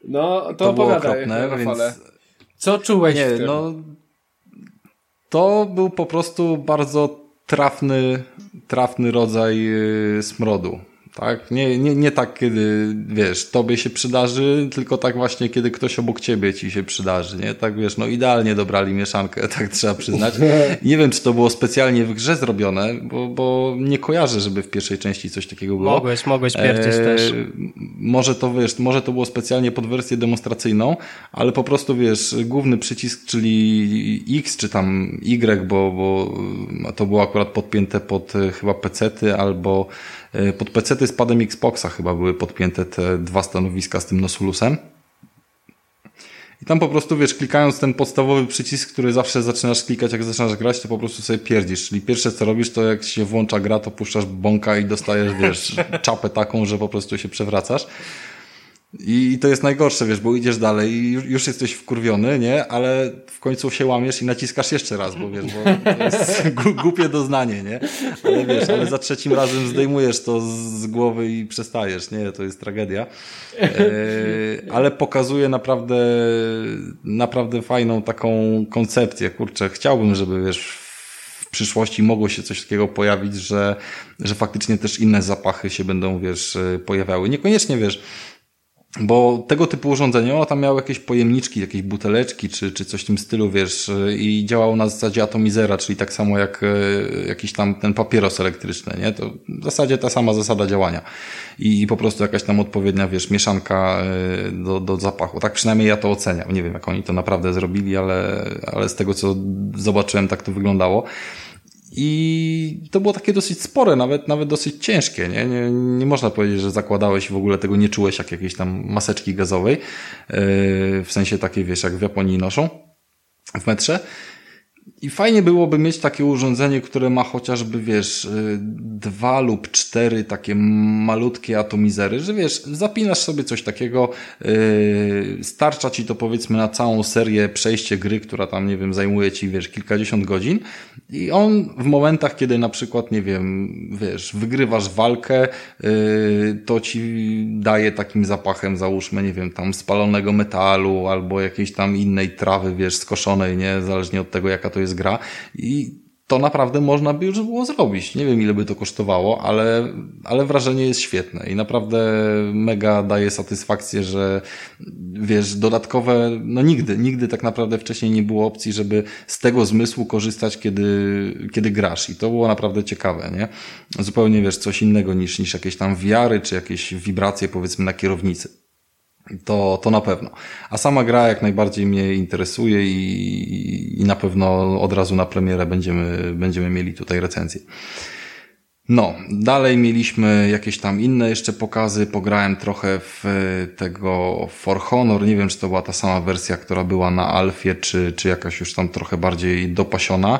No, to, to było okropne, więc... Co czułeś Nie, no... To był po prostu bardzo trafny, trafny rodzaj y, smrodu. Tak? Nie, nie, nie tak, kiedy, wiesz, tobie się przydarzy, tylko tak właśnie, kiedy ktoś obok ciebie ci się przydarzy, nie? Tak, wiesz, no idealnie dobrali mieszankę, tak trzeba przyznać. Nie wiem, czy to było specjalnie w grze zrobione, bo, bo nie kojarzę, żeby w pierwszej części coś takiego było. Mogłeś, mogłeś pierdzieć e, też. Może to, wiesz, może to było specjalnie pod wersję demonstracyjną, ale po prostu, wiesz, główny przycisk, czyli X, czy tam Y, bo, bo to było akurat podpięte pod e, chyba pecety albo pod PC z padem Xboxa chyba były podpięte te dwa stanowiska z tym Nosulusem. I tam po prostu, wiesz, klikając ten podstawowy przycisk, który zawsze zaczynasz klikać, jak zaczynasz grać, to po prostu sobie pierdzisz. Czyli pierwsze, co robisz, to jak się włącza gra, to puszczasz bąka i dostajesz, wiesz, czapę taką, że po prostu się przewracasz. I to jest najgorsze, wiesz, bo idziesz dalej i już jesteś wkurwiony, nie? Ale w końcu się łamiesz i naciskasz jeszcze raz, bo wiesz, bo to jest głupie doznanie, nie? Ale wiesz, ale za trzecim razem zdejmujesz to z głowy i przestajesz, nie? To jest tragedia. E, ale pokazuje naprawdę, naprawdę fajną taką koncepcję, kurczę. Chciałbym, żeby, wiesz, w przyszłości mogło się coś takiego pojawić, że, że faktycznie też inne zapachy się będą, wiesz, pojawiały. Niekoniecznie, wiesz, bo tego typu urządzenie, ono tam miało jakieś pojemniczki, jakieś buteleczki, czy, czy coś w tym stylu, wiesz, i działało na zasadzie atomizera, czyli tak samo jak e, jakiś tam ten papieros elektryczny, nie? To w zasadzie ta sama zasada działania. I, i po prostu jakaś tam odpowiednia, wiesz, mieszanka e, do, do zapachu. Tak przynajmniej ja to oceniam. Nie wiem, jak oni to naprawdę zrobili, ale, ale z tego, co zobaczyłem, tak to wyglądało. I to było takie dosyć spore, nawet, nawet dosyć ciężkie. Nie? Nie, nie można powiedzieć, że zakładałeś w ogóle tego nie czułeś jak jakiejś tam maseczki gazowej. Yy, w sensie takiej, wiesz, jak w Japonii noszą w metrze. I fajnie byłoby mieć takie urządzenie, które ma chociażby, wiesz, y, dwa lub cztery takie malutkie atomizery, że wiesz, zapinasz sobie coś takiego, yy, starcza ci to powiedzmy na całą serię przejście gry, która tam, nie wiem, zajmuje ci, wiesz, kilkadziesiąt godzin. I on w momentach, kiedy na przykład, nie wiem, wiesz, wygrywasz walkę, yy, to ci daje takim zapachem, załóżmy, nie wiem, tam spalonego metalu albo jakiejś tam innej trawy, wiesz, skoszonej, nie, zależnie od tego, jaka to jest gra i to naprawdę można by już było zrobić. Nie wiem, ile by to kosztowało, ale, ale wrażenie jest świetne i naprawdę mega daje satysfakcję, że wiesz, dodatkowe, no nigdy, nigdy tak naprawdę wcześniej nie było opcji, żeby z tego zmysłu korzystać, kiedy, kiedy grasz i to było naprawdę ciekawe, nie? Zupełnie, wiesz, coś innego niż, niż jakieś tam wiary, czy jakieś wibracje, powiedzmy, na kierownicy. To, to na pewno. A sama gra jak najbardziej mnie interesuje i, i na pewno od razu na premierę będziemy, będziemy mieli tutaj recenzję. No, dalej mieliśmy jakieś tam inne jeszcze pokazy. Pograłem trochę w tego For Honor. Nie wiem, czy to była ta sama wersja, która była na Alfie, czy, czy jakaś już tam trochę bardziej dopasiona.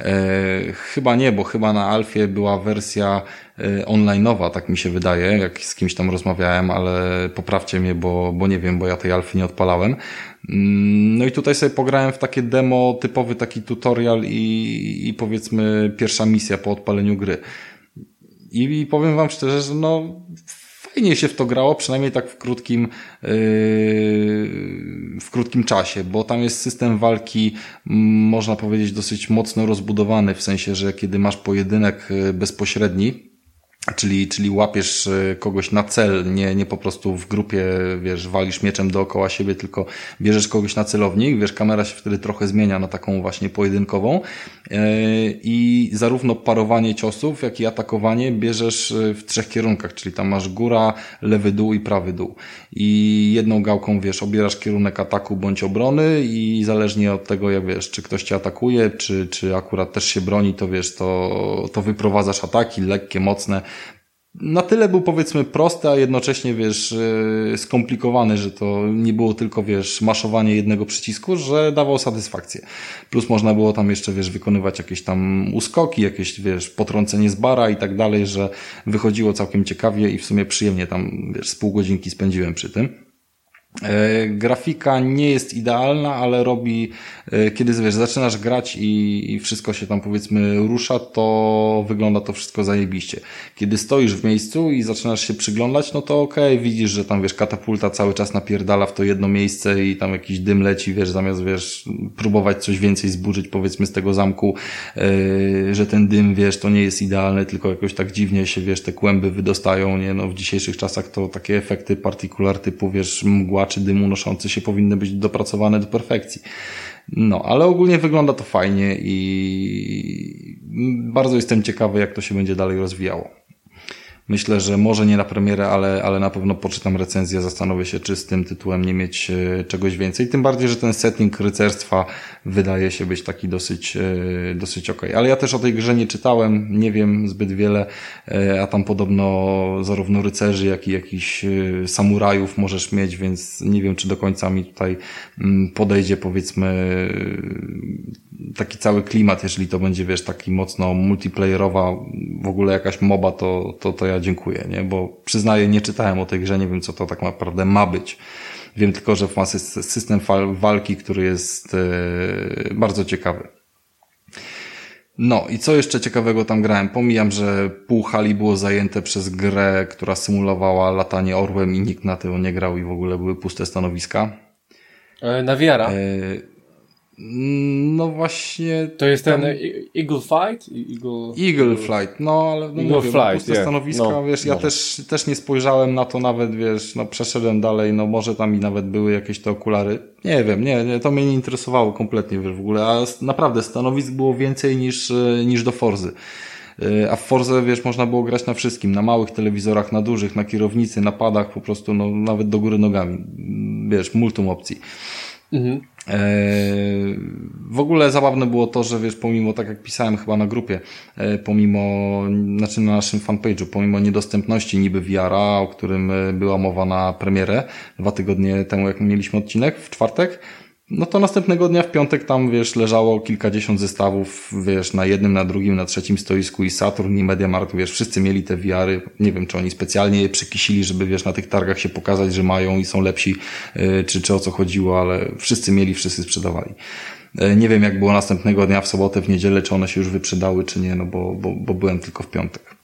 E, chyba nie, bo chyba na Alfie była wersja e, online'owa, tak mi się wydaje, jak z kimś tam rozmawiałem, ale poprawcie mnie, bo, bo nie wiem, bo ja tej Alfy nie odpalałem. Mm, no i tutaj sobie pograłem w takie demo, typowy taki tutorial i, i powiedzmy pierwsza misja po odpaleniu gry. I, I powiem wam szczerze, że no fajnie się w to grało, przynajmniej tak w krótkim, yy, w krótkim czasie, bo tam jest system walki, można powiedzieć, dosyć mocno rozbudowany, w sensie, że kiedy masz pojedynek yy, bezpośredni, Czyli, czyli łapiesz e, kogoś na cel, nie, nie po prostu w grupie, wiesz, walisz mieczem dookoła siebie, tylko bierzesz kogoś na celownik, wiesz, kamera się wtedy trochę zmienia na taką właśnie pojedynkową e, i zarówno parowanie ciosów, jak i atakowanie bierzesz e, w trzech kierunkach, czyli tam masz góra, lewy dół i prawy dół. I jedną gałką, wiesz, obierasz kierunek ataku bądź obrony i zależnie od tego, jak wiesz, czy ktoś cię atakuje, czy, czy akurat też się broni, to wiesz, to, to wyprowadzasz ataki lekkie, mocne, na tyle był powiedzmy prosty, a jednocześnie wiesz, e, skomplikowany, że to nie było tylko wiesz, maszowanie jednego przycisku, że dawał satysfakcję. Plus można było tam jeszcze wiesz, wykonywać jakieś tam uskoki, jakieś wiesz, potrącenie z bara i tak dalej, że wychodziło całkiem ciekawie i w sumie przyjemnie tam wiesz, z pół godzinki spędziłem przy tym. E, grafika nie jest idealna, ale robi, e, kiedy wiesz, zaczynasz grać i, i wszystko się tam powiedzmy rusza, to wygląda to wszystko zajebiście. Kiedy stoisz w miejscu i zaczynasz się przyglądać, no to okej, okay, widzisz, że tam wiesz, katapulta cały czas napierdala w to jedno miejsce i tam jakiś dym leci, wiesz, zamiast wiesz, próbować coś więcej zburzyć powiedzmy z tego zamku, yy, że ten dym, wiesz, to nie jest idealne, tylko jakoś tak dziwnie się, wiesz, te kłęby wydostają, nie, no w dzisiejszych czasach to takie efekty partikular typu, wiesz, mgła czy dymu unoszący się powinny być dopracowane do perfekcji. No, ale ogólnie wygląda to fajnie i bardzo jestem ciekawy, jak to się będzie dalej rozwijało. Myślę, że może nie na premierę, ale, ale na pewno poczytam recenzję, zastanowię się, czy z tym tytułem nie mieć e, czegoś więcej. Tym bardziej, że ten setting rycerstwa wydaje się być taki dosyć, e, dosyć okej. Ale ja też o tej grze nie czytałem, nie wiem zbyt wiele, e, a tam podobno zarówno rycerzy, jak i jakichś samurajów możesz mieć, więc nie wiem, czy do końca mi tutaj mm, podejdzie powiedzmy taki cały klimat, jeżeli to będzie, wiesz, taki mocno multiplayerowa, w ogóle jakaś moba, to, to, to ja dziękuję, nie? Bo przyznaję, nie czytałem o tej grze, nie wiem, co to tak naprawdę ma być. Wiem tylko, że ma system walki, który jest e, bardzo ciekawy. No i co jeszcze ciekawego tam grałem? Pomijam, że pół hali było zajęte przez grę, która symulowała latanie orłem i nikt na tym nie grał i w ogóle były puste stanowiska. E, na wiara. E, no właśnie. To jest ten Eagle Flight? Eagle, Eagle Flight, no ale no Eagle mówię, Flight, puste yeah. stanowiska, no, wiesz, ja no. też, też nie spojrzałem na to nawet, wiesz, no przeszedłem dalej, no może tam i nawet były jakieś te okulary. Nie wiem, nie, nie to mnie nie interesowało kompletnie, wiesz, w ogóle, a naprawdę stanowisk było więcej niż, e, niż do Forzy. E, a w Forze, wiesz, można było grać na wszystkim, na małych telewizorach, na dużych, na kierownicy, na padach, po prostu, no, nawet do góry nogami. Wiesz, multum opcji. Mhm. E, w ogóle zabawne było to, że wiesz, pomimo, tak jak pisałem chyba na grupie, e, pomimo, znaczy na naszym fanpage'u, pomimo niedostępności niby VR-a, o którym e, była mowa na premierę dwa tygodnie temu, jak mieliśmy odcinek w czwartek, no to następnego dnia w piątek tam, wiesz, leżało kilkadziesiąt zestawów, wiesz, na jednym, na drugim, na trzecim stoisku i Saturn i Mediamarkt, wiesz, wszyscy mieli te wiary. Nie wiem, czy oni specjalnie je przykisili, żeby, wiesz, na tych targach się pokazać, że mają i są lepsi, yy, czy, czy o co chodziło, ale wszyscy mieli, wszyscy sprzedawali. Yy, nie wiem, jak było następnego dnia w sobotę, w niedzielę, czy one się już wyprzedały, czy nie, no bo, bo, bo byłem tylko w piątek.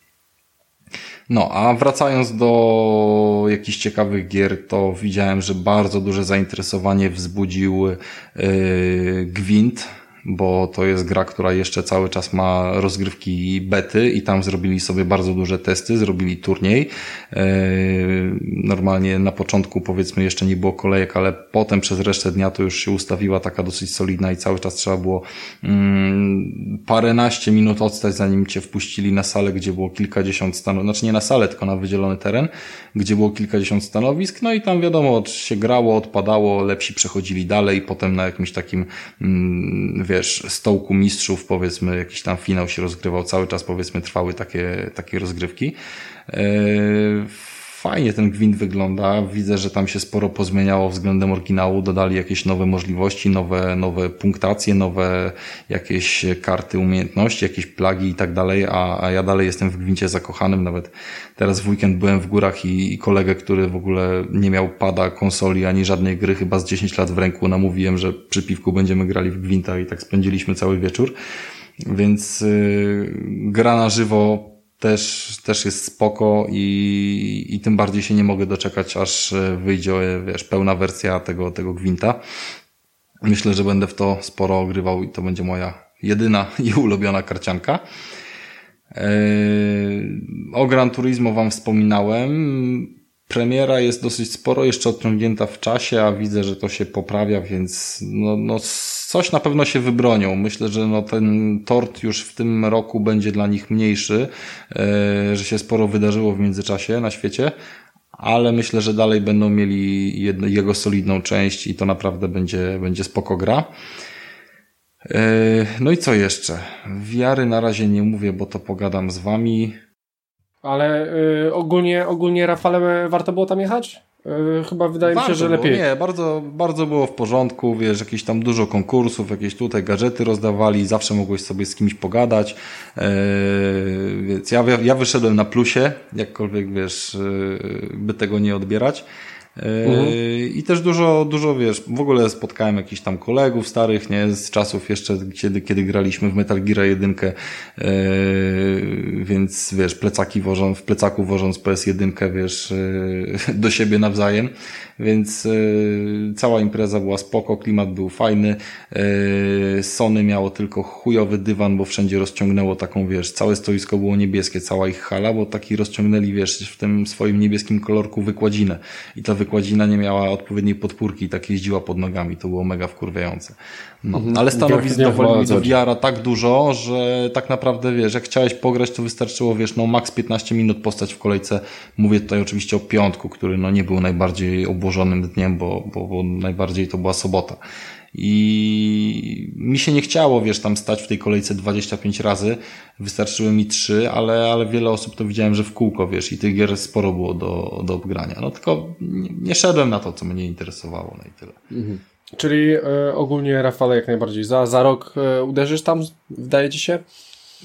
No, a wracając do jakichś ciekawych gier, to widziałem, że bardzo duże zainteresowanie wzbudził yy, Gwint bo to jest gra, która jeszcze cały czas ma rozgrywki bety i tam zrobili sobie bardzo duże testy, zrobili turniej. E, normalnie na początku powiedzmy jeszcze nie było kolejek, ale potem przez resztę dnia to już się ustawiła taka dosyć solidna i cały czas trzeba było mm, paręnaście minut odstać, zanim cię wpuścili na salę, gdzie było kilkadziesiąt stanowisk, znaczy nie na salę, tylko na wydzielony teren, gdzie było kilkadziesiąt stanowisk, no i tam wiadomo, się grało, odpadało, lepsi przechodzili dalej, potem na jakimś takim mm, wiesz, stołku mistrzów, powiedzmy, jakiś tam finał się rozgrywał, cały czas powiedzmy trwały takie, takie rozgrywki. E, fajnie ten gwint wygląda. Widzę, że tam się sporo pozmieniało względem oryginału. Dodali jakieś nowe możliwości, nowe, nowe punktacje, nowe jakieś karty umiejętności, jakieś plagi i tak dalej, a, a ja dalej jestem w gwincie zakochanym. Nawet teraz w weekend byłem w górach i, i kolegę, który w ogóle nie miał pada, konsoli ani żadnej gry, chyba z 10 lat w ręku, namówiłem, że przy piwku będziemy grali w gwinta i tak spędziliśmy cały wieczór. Więc yy, gra na żywo też, też jest spoko i, i tym bardziej się nie mogę doczekać, aż wyjdzie, wiesz, pełna wersja tego, tego gwinta. Myślę, że będę w to sporo ogrywał i to będzie moja jedyna i ulubiona karcianka. Eee, o Gran Turismo Wam wspominałem. Premiera jest dosyć sporo jeszcze odciągnięta w czasie, a widzę, że to się poprawia, więc no, no coś na pewno się wybronią. Myślę, że no ten tort już w tym roku będzie dla nich mniejszy, e, że się sporo wydarzyło w międzyczasie na świecie, ale myślę, że dalej będą mieli jego solidną część i to naprawdę będzie, będzie spoko gra. E, no i co jeszcze? Wiary na razie nie mówię, bo to pogadam z wami. Ale y, ogólnie, ogólnie Rafale warto było tam jechać? Y, chyba wydaje Warto mi się, że lepiej. Nie, bardzo, bardzo było w porządku, wiesz, jakieś tam dużo konkursów, jakieś tutaj gadżety rozdawali, zawsze mogłeś sobie z kimś pogadać, yy, więc ja, ja wyszedłem na plusie, jakkolwiek, wiesz, yy, by tego nie odbierać. Mhm. I też dużo, dużo, wiesz, w ogóle spotkałem jakichś tam kolegów starych, nie, z czasów jeszcze, kiedy, kiedy graliśmy w Metal Gear 1, yy, więc, wiesz, plecaki wożąc, w plecaku wożąc PS1, wiesz, yy, do siebie nawzajem, więc yy, cała impreza była spoko, klimat był fajny, yy, Sony miało tylko chujowy dywan, bo wszędzie rozciągnęło taką, wiesz, całe stoisko było niebieskie, cała ich hala, bo taki rozciągnęli, wiesz, w tym swoim niebieskim kolorku wykładzinę i ta wykładzina nie miała odpowiedniej podpórki i tak jeździła pod nogami. To było mega wkurwiające. No, mhm. ale stanowisk mi do VR tak dużo, że tak naprawdę, wiesz, jak chciałeś pograć, to wystarczyło, wiesz, no max 15 minut postać w kolejce. Mówię tutaj oczywiście o piątku, który no nie był najbardziej obłożonym dniem, bo, bo, bo najbardziej to była sobota. I mi się nie chciało, wiesz, tam stać w tej kolejce 25 razy. Wystarczyły mi 3, ale, ale wiele osób to widziałem, że w kółko, wiesz, i tych gier sporo było do, do obgrania. No tylko nie, nie szedłem na to, co mnie interesowało, no i tyle. Mhm. Czyli e, ogólnie Rafale jak najbardziej za, za rok e, uderzysz tam, wydaje ci się?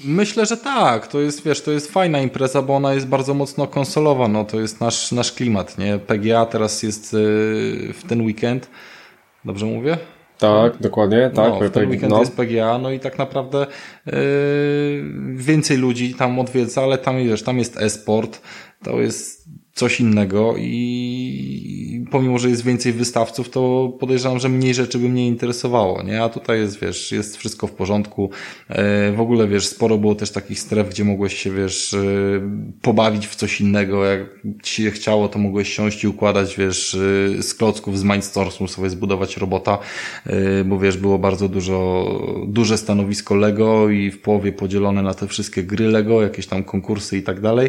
Myślę, że tak. To jest, wiesz, to jest fajna impreza, bo ona jest bardzo mocno konsolowa. No, to jest nasz, nasz klimat, nie? PGA teraz jest e, w ten weekend. Dobrze mówię? Tak, dokładnie, tak. No, w ten weekend no. jest PGA, no i tak naprawdę yy, więcej ludzi tam odwiedza, ale tam, wiesz, tam jest e-sport, to jest coś innego i pomimo, że jest więcej wystawców, to podejrzewam, że mniej rzeczy by mnie interesowało, nie? A tutaj jest, wiesz, jest wszystko w porządku. E, w ogóle, wiesz, sporo było też takich stref, gdzie mogłeś się, wiesz, e, pobawić w coś innego. Jak ci się chciało, to mogłeś siąść i układać, wiesz, e, z klocków z Mindstormu sobie zbudować robota, bo wiesz, było bardzo dużo, duże stanowisko Lego i w połowie podzielone na te wszystkie gry Lego, jakieś tam konkursy i tak dalej.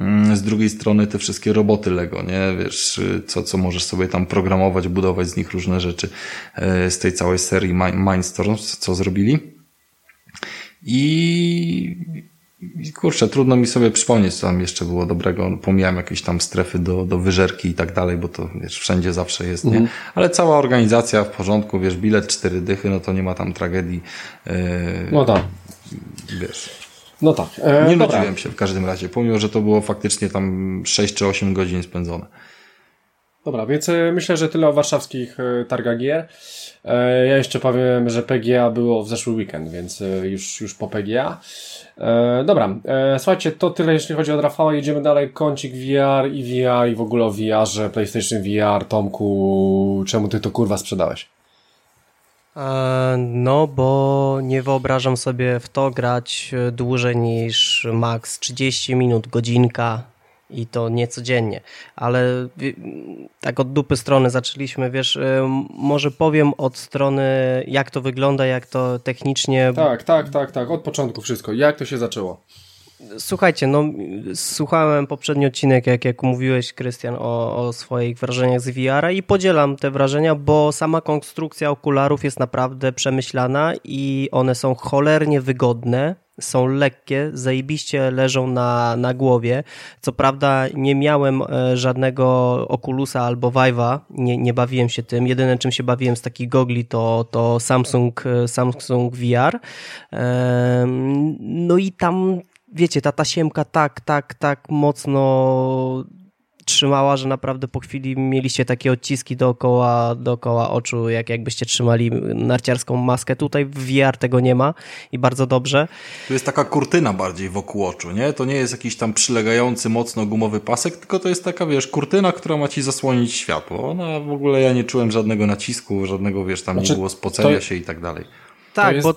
Mm, z drugiej strony te wszystkie roboty Lego, nie? Wiesz, co, co możesz sobie tam programować, budować z nich różne rzeczy e, z tej całej serii Mindstorms, co zrobili. I, kurczę, trudno mi sobie przypomnieć, co tam jeszcze było dobrego. Pomijam jakieś tam strefy do, do wyżerki i tak dalej, bo to wiesz, wszędzie zawsze jest, nie? Mhm. Ale cała organizacja w porządku, wiesz, bilet cztery dychy, no to nie ma tam tragedii. Yy, no tak. Wiesz. No tak. E, nie dobra. nudziłem się w każdym razie, pomimo, że to było faktycznie tam 6 czy 8 godzin spędzone. Dobra, więc e, myślę, że tyle o warszawskich e, targach gier. E, ja jeszcze powiem, że PGA było w zeszły weekend, więc już, już po PGA. Dobra, słuchajcie, to tyle jeśli chodzi o Rafała. Jedziemy dalej. Kącik VR i VR i w ogóle o VR-ze, PlayStation VR. Tomku, czemu ty to kurwa sprzedałeś? No, bo nie wyobrażam sobie w to grać dłużej niż maks 30 minut, godzinka i to nie codziennie, ale tak od dupy strony zaczęliśmy, wiesz, y, może powiem od strony jak to wygląda, jak to technicznie... Tak, tak, tak, tak, od początku wszystko, jak to się zaczęło? Słuchajcie, no słuchałem poprzedni odcinek, jak, jak mówiłeś, Krystian, o, o swoich wrażeniach z VR-a i podzielam te wrażenia, bo sama konstrukcja okularów jest naprawdę przemyślana i one są cholernie wygodne, są lekkie, zajebiście leżą na, na głowie. Co prawda nie miałem e, żadnego Oculusa albo Vive'a, nie, nie bawiłem się tym. Jedyne czym się bawiłem z takich gogli to, to Samsung, e, Samsung VR. No i tam wiecie, ta tasiemka tak, tak, tak mocno trzymała, że naprawdę po chwili mieliście takie odciski dookoła, dookoła oczu, jak jakbyście trzymali narciarską maskę. Tutaj w VR tego nie ma i bardzo dobrze. Tu jest taka kurtyna bardziej wokół oczu, nie? To nie jest jakiś tam przylegający mocno gumowy pasek, tylko to jest taka, wiesz, kurtyna, która ma ci zasłonić światło. Ona w ogóle ja nie czułem żadnego nacisku, żadnego, wiesz, tam znaczy, nie było spocenia to... się i tak dalej. Tak, jest... bo...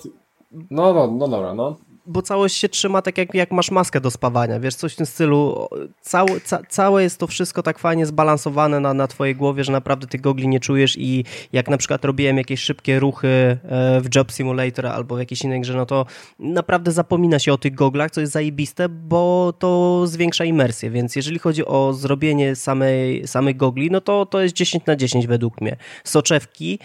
No, no, no dobra, no bo całość się trzyma tak jak, jak masz maskę do spawania, wiesz, coś w tym stylu. Ca, całe jest to wszystko tak fajnie zbalansowane na, na twojej głowie, że naprawdę tych gogli nie czujesz i jak na przykład robiłem jakieś szybkie ruchy e, w Job Simulator albo w jakiejś innej grze, no to naprawdę zapomina się o tych goglach, co jest zajebiste, bo to zwiększa imersję, więc jeżeli chodzi o zrobienie samej, samych gogli, no to to jest 10 na 10 według mnie. Soczewki,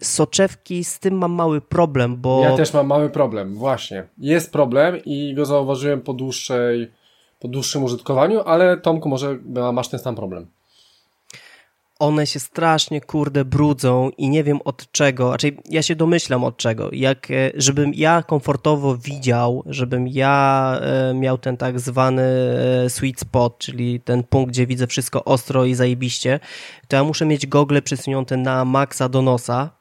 soczewki, z tym mam mały problem, bo... Ja też mam mały problem, właśnie. Jest problem i go zauważyłem po dłuższej, po dłuższym użytkowaniu, ale Tomku, może masz ten sam problem. One się strasznie, kurde, brudzą i nie wiem od czego, raczej ja się domyślam od czego. Jak, e, żebym ja komfortowo widział, żebym ja e, miał ten tak zwany e, sweet spot, czyli ten punkt, gdzie widzę wszystko ostro i zajebiście, to ja muszę mieć gogle przysunięte na maksa do nosa,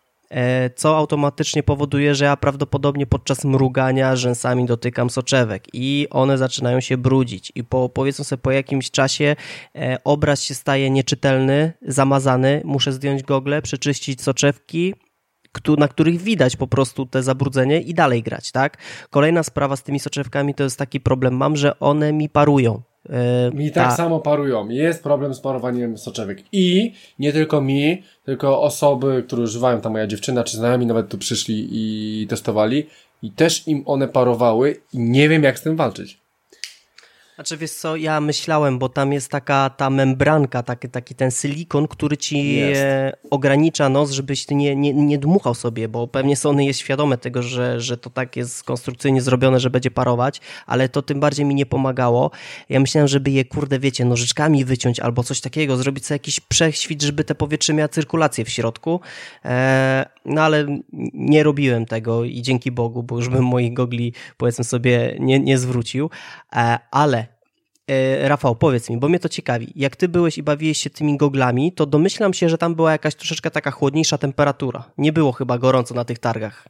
co automatycznie powoduje, że ja prawdopodobnie podczas mrugania rzęsami dotykam soczewek i one zaczynają się brudzić. I po, powiedzmy sobie po jakimś czasie e, obraz się staje nieczytelny, zamazany, muszę zdjąć gogle, przeczyścić soczewki, na których widać po prostu te zabrudzenie i dalej grać, tak? Kolejna sprawa z tymi soczewkami to jest taki problem. Mam, że one mi parują mi tak ta... samo parują. Jest problem z parowaniem soczewek. I nie tylko mi, tylko osoby, które używają, ta moja dziewczyna czy znajomi nawet tu przyszli i testowali i też im one parowały i nie wiem jak z tym walczyć. Znaczy wiesz co, ja myślałem, bo tam jest taka ta membranka, taki, taki ten silikon, który ci jest. ogranicza nos, żebyś ty nie, nie, nie dmuchał sobie, bo pewnie Sony jest świadome tego, że, że to tak jest konstrukcyjnie zrobione, że będzie parować, ale to tym bardziej mi nie pomagało. Ja myślałem, żeby je, kurde, wiecie, nożyczkami wyciąć albo coś takiego, zrobić sobie jakiś prześwit, żeby te powietrze miało cyrkulację w środku, e, no ale nie robiłem tego i dzięki Bogu, bo już bym moich gogli, powiedzmy sobie, nie, nie zwrócił, e, ale E, Rafał, powiedz mi, bo mnie to ciekawi. Jak ty byłeś i bawiłeś się tymi goglami, to domyślam się, że tam była jakaś troszeczkę taka chłodniejsza temperatura. Nie było chyba gorąco na tych targach.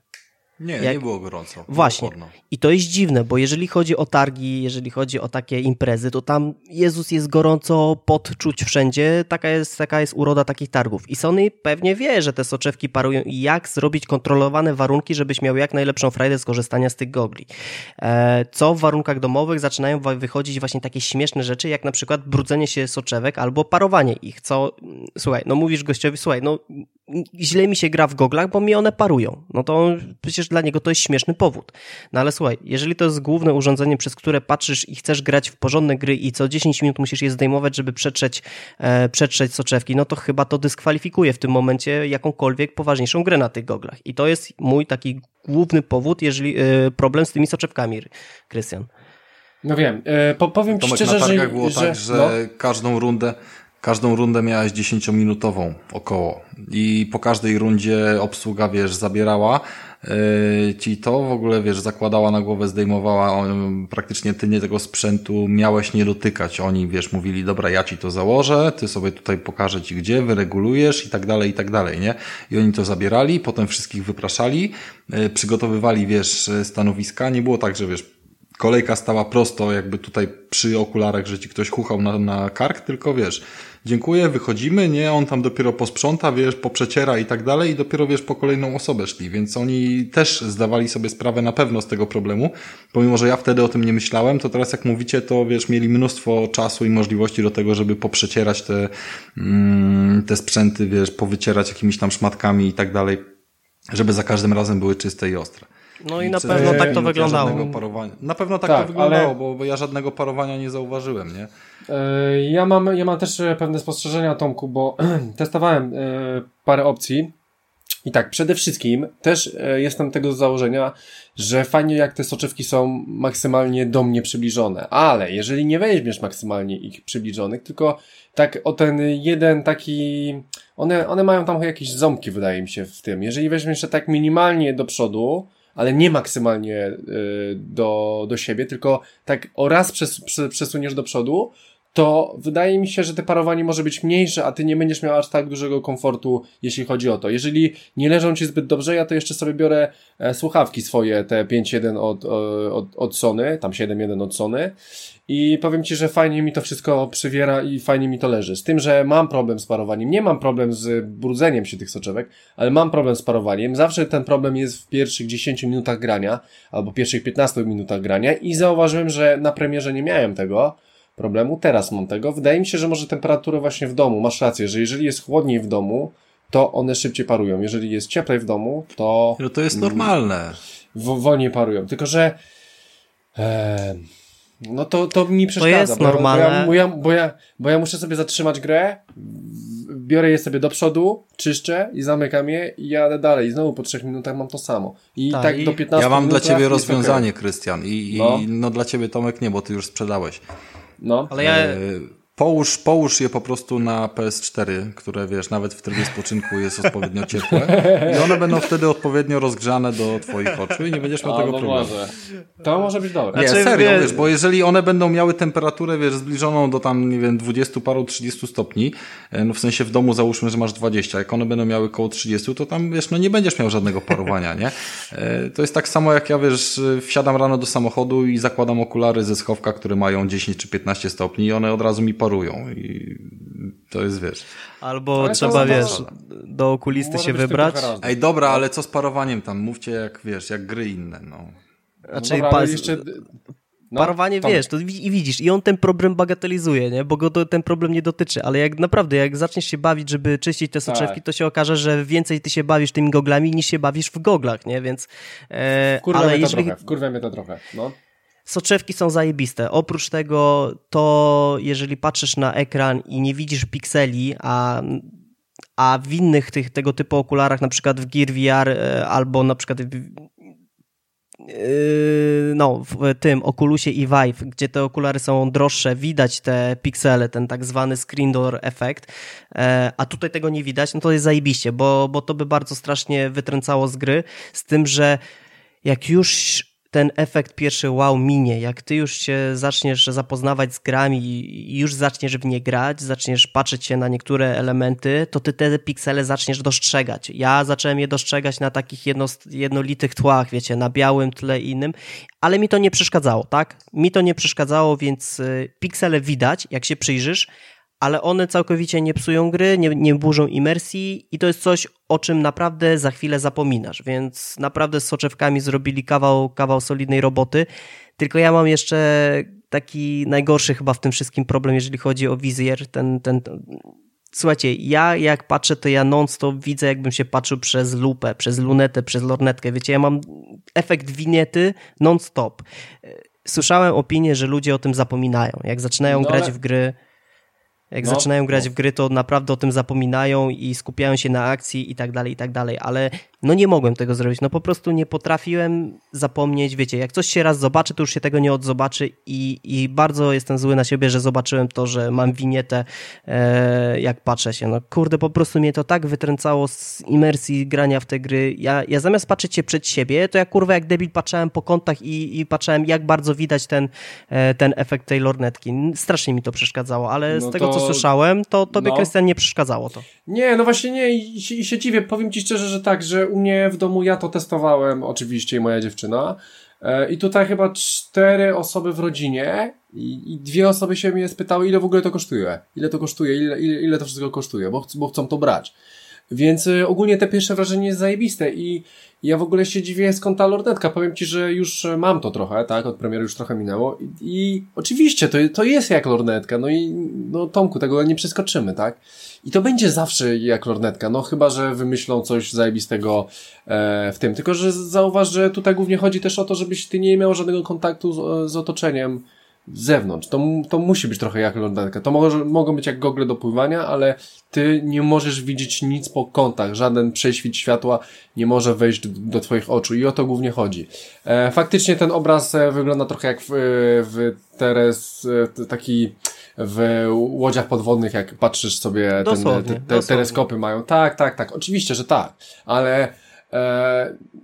Nie, Jak... nie było gorąco. Właśnie. Było I to jest dziwne, bo jeżeli chodzi o targi, jeżeli chodzi o takie imprezy, to tam Jezus jest gorąco podczuć wszędzie. Taka jest, taka jest uroda takich targów. I Sony pewnie wie, że te soczewki parują i jak zrobić kontrolowane warunki, żebyś miał jak najlepszą frajdę z korzystania z tych gogli. E, co w warunkach domowych zaczynają wychodzić właśnie takie śmieszne rzeczy, jak na przykład brudzenie się soczewek albo parowanie ich. Co, słuchaj, no mówisz gościowi, słuchaj, no źle mi się gra w goglach, bo mi one parują. No to przecież dla niego to jest śmieszny powód. No ale słuchaj, jeżeli to jest główne urządzenie, przez które patrzysz i chcesz grać w porządne gry i co 10 minut musisz je zdejmować, żeby przetrzeć, e, przetrzeć soczewki, no to chyba to dyskwalifikuje w tym momencie jakąkolwiek poważniejszą grę na tych goglach. I to jest mój taki główny powód, jeżeli e, problem z tymi soczewkami, Krystian. No wiem, e, po, powiem Tomek, ci szczerze, na że... było że, tak, że no. każdą rundę Każdą rundę miałeś 10-minutową około i po każdej rundzie obsługa, wiesz, zabierała yy, ci to, w ogóle, wiesz, zakładała na głowę, zdejmowała, praktycznie ty nie tego sprzętu miałeś nie dotykać. Oni, wiesz, mówili, dobra, ja ci to założę, ty sobie tutaj pokażę ci gdzie, wyregulujesz i tak dalej, i tak dalej, nie? I oni to zabierali, potem wszystkich wypraszali, yy, przygotowywali, wiesz, stanowiska. Nie było tak, że, wiesz, kolejka stała prosto, jakby tutaj przy okularach, że ci ktoś chuchał na, na kark, tylko wiesz, dziękuję, wychodzimy, nie, on tam dopiero posprząta, wiesz, poprzeciera i tak dalej i dopiero, wiesz, po kolejną osobę szli, więc oni też zdawali sobie sprawę na pewno z tego problemu, pomimo, że ja wtedy o tym nie myślałem, to teraz jak mówicie, to wiesz, mieli mnóstwo czasu i możliwości do tego, żeby poprzecierać te, mm, te sprzęty, wiesz, powycierać jakimiś tam szmatkami i tak dalej, żeby za każdym razem były czyste i ostre. No i, i na pewno tak to wyglądało. Parowania... Na pewno tak, tak to wyglądało, ale... bo, bo ja żadnego parowania nie zauważyłem, nie? E, ja mam, ja mam też pewne spostrzeżenia, Tomku, bo testowałem e, parę opcji. I tak, przede wszystkim też e, jestem tego założenia, że fajnie jak te soczewki są maksymalnie do mnie przybliżone, ale jeżeli nie weźmiesz maksymalnie ich przybliżonych, tylko tak o ten jeden taki, one, one mają tam jakieś ząbki wydaje mi się w tym, jeżeli weźmiesz tak minimalnie do przodu, ale nie maksymalnie y, do, do siebie, tylko tak o raz przes, przesuniesz do przodu, to wydaje mi się, że te parowanie może być mniejsze, a ty nie będziesz miał aż tak dużego komfortu, jeśli chodzi o to. Jeżeli nie leżą ci zbyt dobrze, ja to jeszcze sobie biorę e, słuchawki swoje, te 5.1 od, od, od Sony, tam 7.1 od Sony i powiem ci, że fajnie mi to wszystko przywiera i fajnie mi to leży. Z tym, że mam problem z parowaniem. Nie mam problem z brudzeniem się tych soczewek, ale mam problem z parowaniem. Zawsze ten problem jest w pierwszych 10 minutach grania, albo pierwszych 15 minutach grania i zauważyłem, że na premierze nie miałem tego problemu. Teraz mam tego. Wydaje mi się, że może temperaturę właśnie w domu. Masz rację, że jeżeli jest chłodniej w domu, to one szybciej parują. Jeżeli jest cieplej w domu, to... No to jest normalne. W, wolniej parują. Tylko, że... E, no to, to mi przeszkadza. To jest bo, normalne. Bo ja, bo, ja, bo, ja, muszę sobie zatrzymać grę, biorę je sobie do przodu, czyszczę i zamykam je i jadę dalej. I znowu po trzech minutach mam to samo. I tak, tak do 15 Ja mam dla ciebie rozwiązanie, Krystian. I, i no. no dla ciebie Tomek nie, bo ty już sprzedałeś. No. Ale ja... E, Połóż, połóż je po prostu na PS4, które wiesz, nawet w trybie spoczynku jest odpowiednio ciepłe i one będą wtedy odpowiednio rozgrzane do twoich oczu i nie będziesz miał A, tego no problemu. Może. To może być dobre. Nie, znaczy, serio, wie... wiesz, bo jeżeli one będą miały temperaturę, wiesz, zbliżoną do tam, nie wiem, 20 paru 30 stopni, e, no w sensie w domu załóżmy, że masz 20, jak one będą miały koło 30, to tam, wiesz, no nie będziesz miał żadnego parowania, nie? E, to jest tak samo jak ja, wiesz, wsiadam rano do samochodu i zakładam okulary ze schowka, które mają 10 czy 15 stopni i one od razu mi parują parują i to jest, wiesz... Albo ale trzeba, wiesz, do okulisty się wybrać. Ej, dobra, ale co z parowaniem tam? Mówcie jak, wiesz, jak gry inne, no. Znaczy, no dobra, jeszcze... No, Parowanie, wiesz, to i widzisz, i on ten problem bagatelizuje, nie? Bo go to, ten problem nie dotyczy, ale jak naprawdę, jak zaczniesz się bawić, żeby czyścić te soczewki, tak. to się okaże, że więcej ty się bawisz tymi goglami, niż się bawisz w goglach, nie? Więc... E, Wkurwia ale mnie jeżeli... to trochę, mnie to trochę, no. Soczewki są zajebiste. Oprócz tego, to jeżeli patrzysz na ekran i nie widzisz pikseli, a a w innych tych, tego typu okularach, na przykład w Gear VR e, albo na przykład w, e, no, w tym Oculusie i Vive, gdzie te okulary są droższe, widać te piksele, ten tak zwany screen door efekt, e, a tutaj tego nie widać, no to jest zajebiście, bo, bo to by bardzo strasznie wytręcało z gry, z tym, że jak już ten efekt pierwszy wow minie, jak ty już się zaczniesz zapoznawać z grami i już zaczniesz w nie grać, zaczniesz patrzeć się na niektóre elementy, to ty te piksele zaczniesz dostrzegać. Ja zacząłem je dostrzegać na takich jedno, jednolitych tłach, wiecie, na białym tle innym, ale mi to nie przeszkadzało, tak? Mi to nie przeszkadzało, więc y, piksele widać, jak się przyjrzysz, ale one całkowicie nie psują gry, nie, nie burzą imersji i to jest coś, o czym naprawdę za chwilę zapominasz, więc naprawdę z soczewkami zrobili kawał, kawał solidnej roboty, tylko ja mam jeszcze taki najgorszy chyba w tym wszystkim problem, jeżeli chodzi o wizjer, ten, ten, Słuchajcie, ja jak patrzę, to ja non-stop widzę, jakbym się patrzył przez lupę, przez lunetę, przez lornetkę. Wiecie, ja mam efekt winiety non-stop. Słyszałem opinię, że ludzie o tym zapominają. Jak zaczynają no grać ale... w gry, jak no, zaczynają grać no. w gry, to naprawdę o tym zapominają i skupiają się na akcji i tak dalej, i tak dalej, ale no nie mogłem tego zrobić, no po prostu nie potrafiłem zapomnieć, wiecie, jak coś się raz zobaczy, to już się tego nie odzobaczy i, i bardzo jestem zły na siebie, że zobaczyłem to, że mam winietę, e, jak patrzę się, no kurde, po prostu mnie to tak wytręcało z imersji grania w te gry, ja, ja zamiast patrzeć się przed siebie, to ja kurwa jak debil patrzałem po kątach i, i patrzałem jak bardzo widać ten, e, ten efekt tej lornetki, strasznie mi to przeszkadzało, ale no z tego to... co słyszałem, to tobie, no. Krystian, nie przeszkadzało to. Nie, no właśnie nie i, i się dziwię, powiem ci szczerze, że tak, że u mnie w domu ja to testowałem, oczywiście i moja dziewczyna. E, I tutaj chyba cztery osoby w rodzinie i, i, dwie osoby się mnie spytały, ile w ogóle to kosztuje. Ile to kosztuje, ile, ile, ile to wszystko kosztuje, bo, bo chcą to brać. Więc y, ogólnie te pierwsze wrażenie jest zajebiste i ja w ogóle się dziwię skąd ta lornetka. Powiem Ci, że już mam to trochę, tak? Od premiery już trochę minęło i, i oczywiście to, to jest jak lornetka, no i no Tomku, tego nie przeskoczymy, tak? I to będzie zawsze jak lornetka, no chyba, że wymyślą coś zajebistego e, w tym. Tylko, że zauważ, że tutaj głównie chodzi też o to, żebyś Ty nie miał żadnego kontaktu z, z otoczeniem, z zewnątrz. To, to musi być trochę jak lornetka. To może, mogą być jak gogle do pływania, ale ty nie możesz widzieć nic po kątach. Żaden prześwit światła nie może wejść do, do twoich oczu i o to głównie chodzi. E, faktycznie ten obraz e, wygląda trochę jak w, w teres, e, taki w łodziach podwodnych, jak patrzysz sobie, ten, te, te teleskopy mają. Tak, tak, tak. Oczywiście, że tak. Ale E,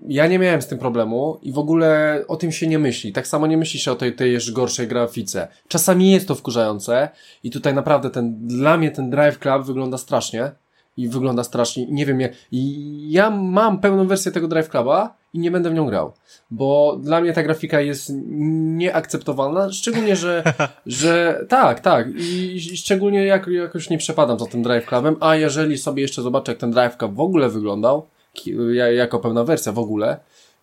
ja nie miałem z tym problemu i w ogóle o tym się nie myśli. Tak samo nie myśli się o tej, tej jeszcze gorszej grafice. Czasami jest to wkurzające i tutaj naprawdę ten, dla mnie ten Drive Club wygląda strasznie i wygląda strasznie. Nie wiem, ja, ja mam pełną wersję tego Drive Cluba i nie będę w nią grał, bo dla mnie ta grafika jest nieakceptowalna, szczególnie, że, że tak, tak i, i szczególnie jak, jakoś nie przepadam za tym Drive Clubem, a jeżeli sobie jeszcze zobaczę, jak ten Drive Club w ogóle wyglądał, jako pewna wersja w ogóle,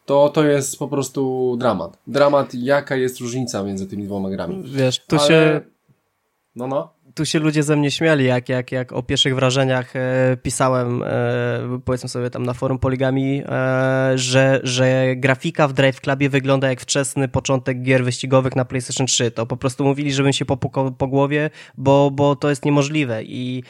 to to jest po prostu dramat. Dramat, jaka jest różnica między tymi dwoma grami. Wiesz, tu Ale... się... No, no. Tu się ludzie ze mnie śmiali, jak, jak, jak o pierwszych wrażeniach e, pisałem, e, powiedzmy sobie tam na forum Poligami, e, że, że grafika w Drive Clubie wygląda jak wczesny początek gier wyścigowych na PlayStation 3. To po prostu mówili, żebym się popukał po głowie, bo, bo to jest niemożliwe i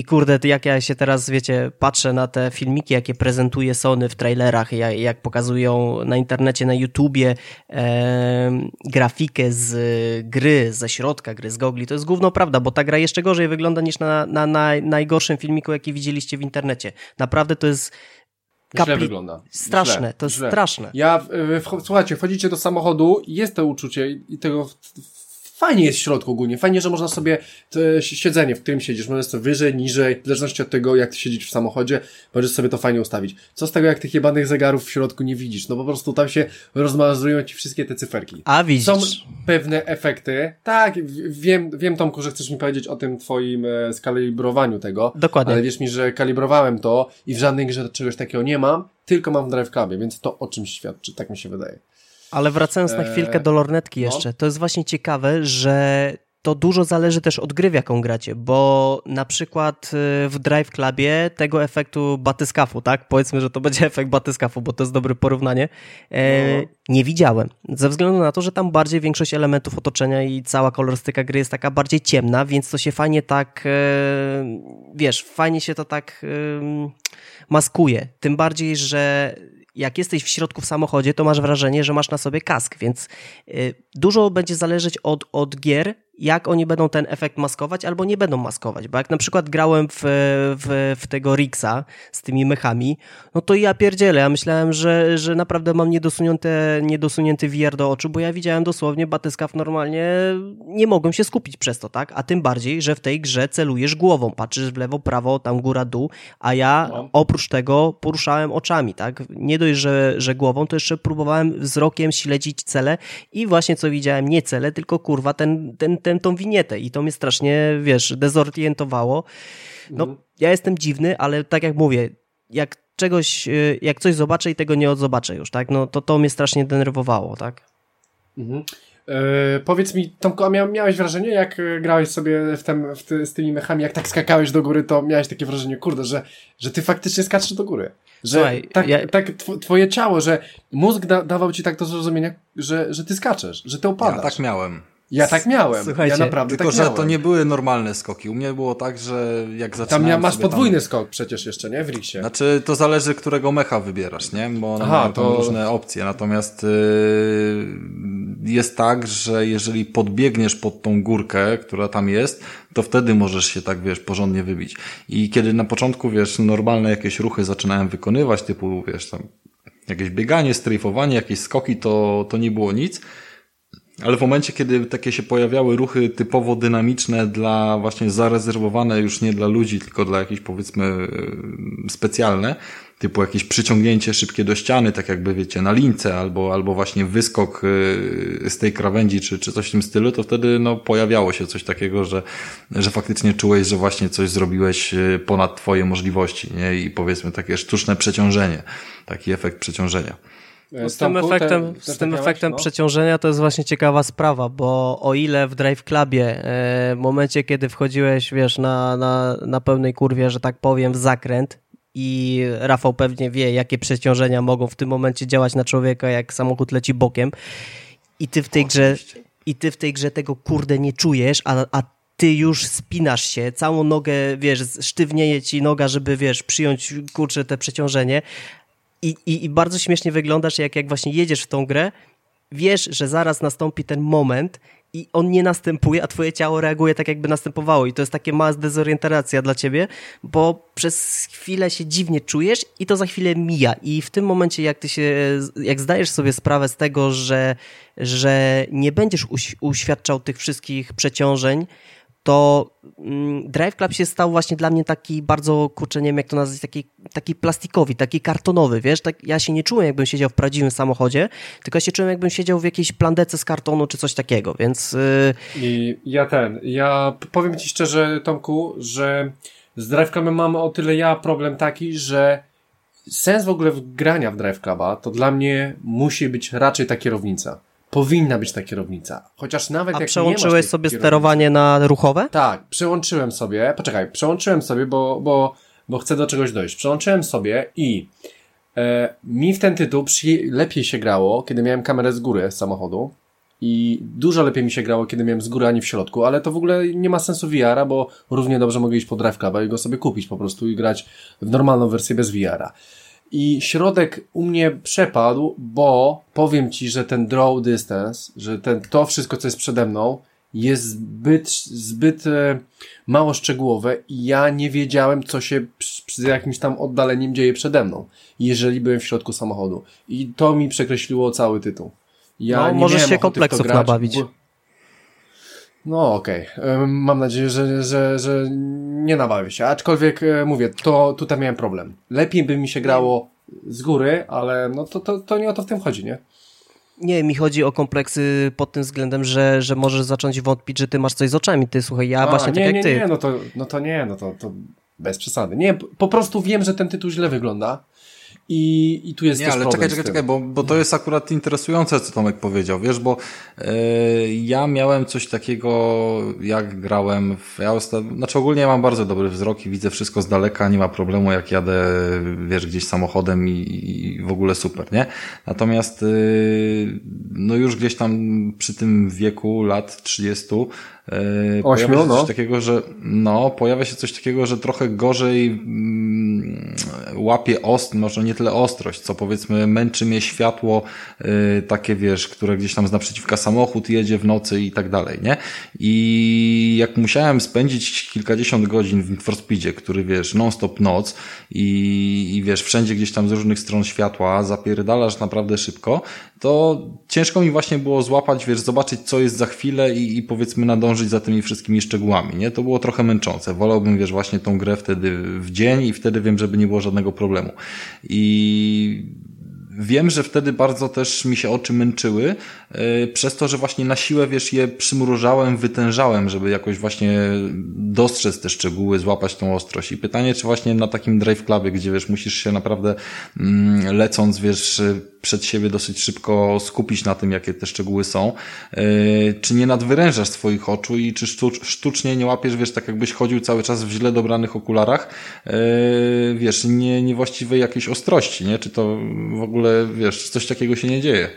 i kurde, jak ja się teraz, wiecie, patrzę na te filmiki, jakie prezentuje Sony w trailerach, jak, jak pokazują na internecie, na YouTubie e, grafikę z gry, ze środka gry, z gogli, to jest główno prawda, bo ta gra jeszcze gorzej wygląda niż na, na, na najgorszym filmiku, jaki widzieliście w internecie. Naprawdę to jest Kapli... Źle wygląda. Straszne, źle, to jest źle. straszne. Ja, w, w, słuchajcie, wchodzicie do samochodu jest to uczucie i tego fajnie jest w środku ogólnie. Fajnie, że można sobie to siedzenie, w którym siedzisz, możesz sobie wyżej, niżej, w zależności od tego, jak ty siedzisz w samochodzie, możesz sobie to fajnie ustawić. Co z tego, jak tych jebanych zegarów w środku nie widzisz? No po prostu tam się rozmazują ci wszystkie te cyferki. A widzisz. Są pewne efekty. Tak, wiem, wiem Tomku, że chcesz mi powiedzieć o tym twoim e, skalibrowaniu tego. Dokładnie. Ale wiesz mi, że kalibrowałem to i w żadnej grze czegoś takiego nie mam, tylko mam w Drive więc to o czymś świadczy, tak mi się wydaje. Ale wracając na chwilkę do lornetki no. jeszcze, no. to jest właśnie ciekawe, że to dużo zależy też od gry, w jaką gracie, bo na przykład y, w Drive Clubie tego efektu batyskafu, tak? Powiedzmy, że to będzie efekt batyskafu, bo to jest dobre porównanie. E, no. Nie widziałem. Ze względu na to, że tam bardziej większość elementów otoczenia i cała kolorystyka gry jest taka bardziej ciemna, więc to się fajnie tak, e, wiesz, fajnie się to tak e, maskuje. Tym bardziej, że jak jesteś w środku w samochodzie, to masz wrażenie, że masz na sobie kask, więc y, dużo będzie zależeć od, od gier, jak oni będą ten efekt maskować albo nie będą maskować. Bo jak na przykład grałem w, w, w tego Rixa z tymi mechami, no to ja pierdzielę. Ja myślałem, że, że naprawdę mam niedosunięte, niedosunięty VR do oczu, bo ja widziałem dosłownie batyskaw normalnie, nie mogłem się skupić przez to, tak? A tym bardziej, że w tej grze celujesz głową, patrzysz w lewo, prawo, tam góra, dół, a ja no. oprócz tego poruszałem oczami, tak? Nie dość, że, że głową, to jeszcze próbowałem wzrokiem śledzić cele i właśnie co widziałem, nie cele, tylko kurwa ten, ten, ten ten, tą winietę i to mnie strasznie, wiesz, dezorientowało. No, mhm. ja jestem dziwny, ale tak jak mówię, jak czegoś, y, jak coś zobaczę i tego nie odzobaczę już, tak, no to to mnie strasznie denerwowało, tak. Mhm. E, powiedz mi, Tomko, a miałeś wrażenie, jak grałeś sobie w tem, w ty, z tymi mechami, jak tak skakałeś do góry, to miałeś takie wrażenie, kurde, że, że ty faktycznie skaczesz do góry. Że Słuchaj, tak, ja... tak twoje ciało, że mózg da, dawał ci tak do zrozumienia, że, że ty skaczesz, że ty opadasz. Ja tak miałem. Ja tak miałem. Słuchajcie, ja naprawdę tylko, tak że to nie były normalne skoki. U mnie było tak, że jak zaczynałem Tam masz podwójny tam... skok przecież jeszcze, nie? W Rixie. Znaczy, to zależy, którego mecha wybierasz, nie? Bo one Aha, to... różne opcje. Natomiast yy, jest tak, że jeżeli podbiegniesz pod tą górkę, która tam jest, to wtedy możesz się tak, wiesz, porządnie wybić. I kiedy na początku, wiesz, normalne jakieś ruchy zaczynałem wykonywać, typu, wiesz, tam jakieś bieganie, strajfowanie, jakieś skoki, to, to nie było nic. Ale w momencie, kiedy takie się pojawiały ruchy typowo dynamiczne dla właśnie zarezerwowane już nie dla ludzi, tylko dla jakichś powiedzmy e, specjalne, typu jakieś przyciągnięcie szybkie do ściany, tak jakby wiecie, na lince, albo, albo właśnie wyskok e, z tej krawędzi, czy, czy coś w tym stylu, to wtedy no, pojawiało się coś takiego, że, że faktycznie czułeś, że właśnie coś zrobiłeś e, ponad twoje możliwości, nie? I powiedzmy takie sztuczne przeciążenie, taki efekt przeciążenia. No z tym efektem, te, z tym efektem no? przeciążenia to jest właśnie ciekawa sprawa, bo o ile w Drive Clubie e, w momencie, kiedy wchodziłeś, wiesz, na, na, na pełnej kurwie, że tak powiem, w zakręt i Rafał pewnie wie, jakie przeciążenia mogą w tym momencie działać na człowieka, jak samochód leci bokiem i ty w tej grze i ty w tej grze tego kurde nie czujesz, a, a ty już spinasz się, całą nogę, wiesz, sztywnieje ci noga, żeby, wiesz, przyjąć, kurczę, te przeciążenie, i, i, I bardzo śmiesznie wyglądasz, jak, jak właśnie jedziesz w tą grę, wiesz, że zaraz nastąpi ten moment i on nie następuje, a twoje ciało reaguje tak, jakby następowało. I to jest takie mała dezorientacja dla ciebie, bo przez chwilę się dziwnie czujesz i to za chwilę mija. I w tym momencie, jak ty się, jak zdajesz sobie sprawę z tego, że, że nie będziesz uświadczał tych wszystkich przeciążeń, to mm, Drive Club się stał właśnie dla mnie taki bardzo, kurczę, nie wiem jak to nazwać, taki, taki plastikowy, taki kartonowy, wiesz, tak, ja się nie czułem jakbym siedział w prawdziwym samochodzie, tylko ja się czułem jakbym siedział w jakiejś plandece z kartonu czy coś takiego, więc... Yy... I ja ten, ja powiem Ci szczerze, Tomku, że z Drive Clubem mam o tyle ja problem taki, że sens w ogóle grania w Drive Cluba to dla mnie musi być raczej ta kierownica powinna być ta kierownica. Chociaż nawet A jak przełączyłeś sobie sterowanie na ruchowe? Tak, przełączyłem sobie, poczekaj, przełączyłem sobie, bo, bo, bo chcę do czegoś dojść. Przełączyłem sobie i e, mi w ten tytuł przy, lepiej się grało, kiedy miałem kamerę z góry z samochodu i dużo lepiej mi się grało, kiedy miałem z góry, ani w środku, ale to w ogóle nie ma sensu VR-a, bo równie dobrze mogę iść po Drive i go sobie kupić po prostu i grać w normalną wersję bez VR-a. I środek u mnie przepadł, bo powiem Ci, że ten draw distance, że ten, to wszystko, co jest przede mną, jest zbyt, zbyt e, mało szczegółowe i ja nie wiedziałem, co się z jakimś tam oddaleniem dzieje przede mną, jeżeli byłem w środku samochodu. I to mi przekreśliło cały tytuł. Ja no, możesz się kompleksów grać, nabawić. Bo... No okej. Okay. Mam nadzieję, że, że, że nie nabawię się. Aczkolwiek e, mówię, to tutaj miałem problem. Lepiej by mi się grało z góry, ale no to, to, to nie o to w tym chodzi, nie? Nie, mi chodzi o kompleksy pod tym względem, że, że możesz zacząć wątpić, że ty masz coś z oczami. Ty słuchaj, ja A, właśnie nie, tak nie, jak ty. Nie, no to, no to nie, no to, to bez przesady. Nie, po prostu wiem, że ten tytuł źle wygląda i, i tu jest Nie, ale czekaj, czekaj, czekaj, bo, bo to jest akurat interesujące, co Tomek powiedział, wiesz, bo yy, ja miałem coś takiego, jak grałem w, ja osta... znaczy ogólnie ja mam bardzo dobry wzrok i widzę wszystko z daleka, nie ma problemu, jak jadę, wiesz, gdzieś samochodem i, i w ogóle super, nie? Natomiast, yy, no już gdzieś tam przy tym wieku lat 30, Yy, Ośmiu, pojawia się no. coś takiego, że no, pojawia się coś takiego, że trochę gorzej mm, łapie ost, może nie tyle ostrość, co powiedzmy męczy mnie światło yy, takie, wiesz, które gdzieś tam z naprzeciwka samochód jedzie w nocy i tak dalej, nie? I jak musiałem spędzić kilkadziesiąt godzin w Need który wiesz, non-stop noc i, i wiesz, wszędzie gdzieś tam z różnych stron światła zapierdalasz naprawdę szybko, to ciężko mi właśnie było złapać, wiesz, zobaczyć co jest za chwilę i, i powiedzmy nadążyć za tymi wszystkimi szczegółami, nie? To było trochę męczące. Wolałbym, wiesz, właśnie tą grę wtedy w dzień i wtedy wiem, żeby nie było żadnego problemu. I wiem, że wtedy bardzo też mi się oczy męczyły, yy, przez to, że właśnie na siłę, wiesz, je przymrużałem, wytężałem, żeby jakoś właśnie dostrzec te szczegóły, złapać tą ostrość. I pytanie, czy właśnie na takim drive clubie, gdzie, wiesz, musisz się naprawdę mm, lecąc, wiesz, przed siebie dosyć szybko skupić na tym, jakie te szczegóły są, yy, czy nie nadwyrężasz swoich oczu i czy sztucz, sztucznie nie łapiesz, wiesz, tak jakbyś chodził cały czas w źle dobranych okularach, yy, wiesz, nie, niewłaściwej jakiejś ostrości, nie? Czy to w ogóle, wiesz, coś takiego się nie dzieje?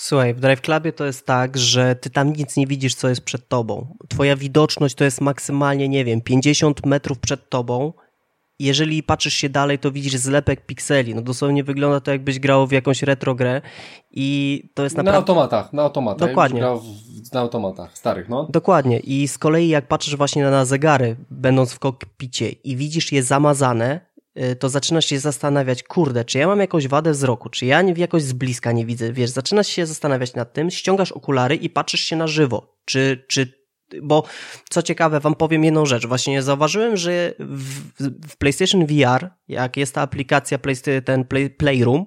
Słuchaj, w Drive Clubie to jest tak, że ty tam nic nie widzisz, co jest przed tobą. Twoja widoczność to jest maksymalnie, nie wiem, 50 metrów przed tobą. Jeżeli patrzysz się dalej, to widzisz zlepek pikseli. No dosłownie wygląda to, jakbyś grał w jakąś retro grę i to jest naprawdę... Na automatach, na automatach. Dokładnie. Grał w, na automatach starych, no. Dokładnie. I z kolei jak patrzysz właśnie na zegary, będąc w kokpicie i widzisz je zamazane, to zaczynasz się zastanawiać, kurde, czy ja mam jakąś wadę wzroku, czy ja jakoś z bliska nie widzę, wiesz, zaczynasz się zastanawiać nad tym, ściągasz okulary i patrzysz się na żywo, czy, czy bo co ciekawe, wam powiem jedną rzecz. Właśnie zauważyłem, że w, w PlayStation VR, jak jest ta aplikacja, ten play, Playroom,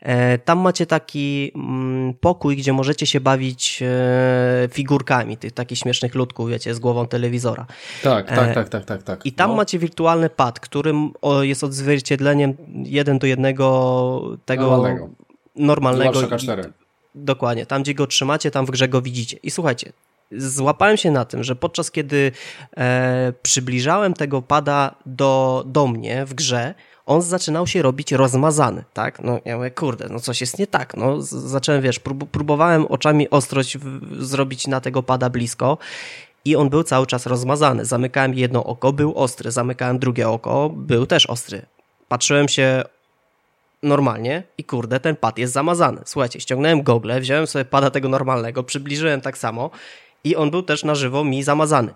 e, tam macie taki mm, pokój, gdzie możecie się bawić e, figurkami, tych takich śmiesznych ludków, wiecie, z głową telewizora. Tak, tak, E, tak, tak, tak, tak. I tam no. macie wirtualny pad, którym jest odzwierciedleniem jeden do jednego tego Normalnego. normalnego. DualShocka 4. Dokładnie, tam gdzie go trzymacie, tam w grze go widzicie. I słuchajcie, złapałem się na tym, że podczas kiedy e, przybliżałem tego pada do, do mnie w grze, on zaczynał się robić rozmazany, tak? No ja mówię, kurde, no coś jest nie tak. No zacząłem, wiesz, prób próbowałem oczami ostrość zrobić na tego pada blisko i on był cały czas rozmazany. Zamykałem jedno oko, był ostry, zamykałem drugie oko, był też ostry. Patrzyłem się normalnie i kurde, ten pad jest zamazany. Słuchajcie, ściągnąłem gogle, wziąłem sobie pada tego normalnego, przybliżyłem tak samo i on był też na żywo mi zamazany.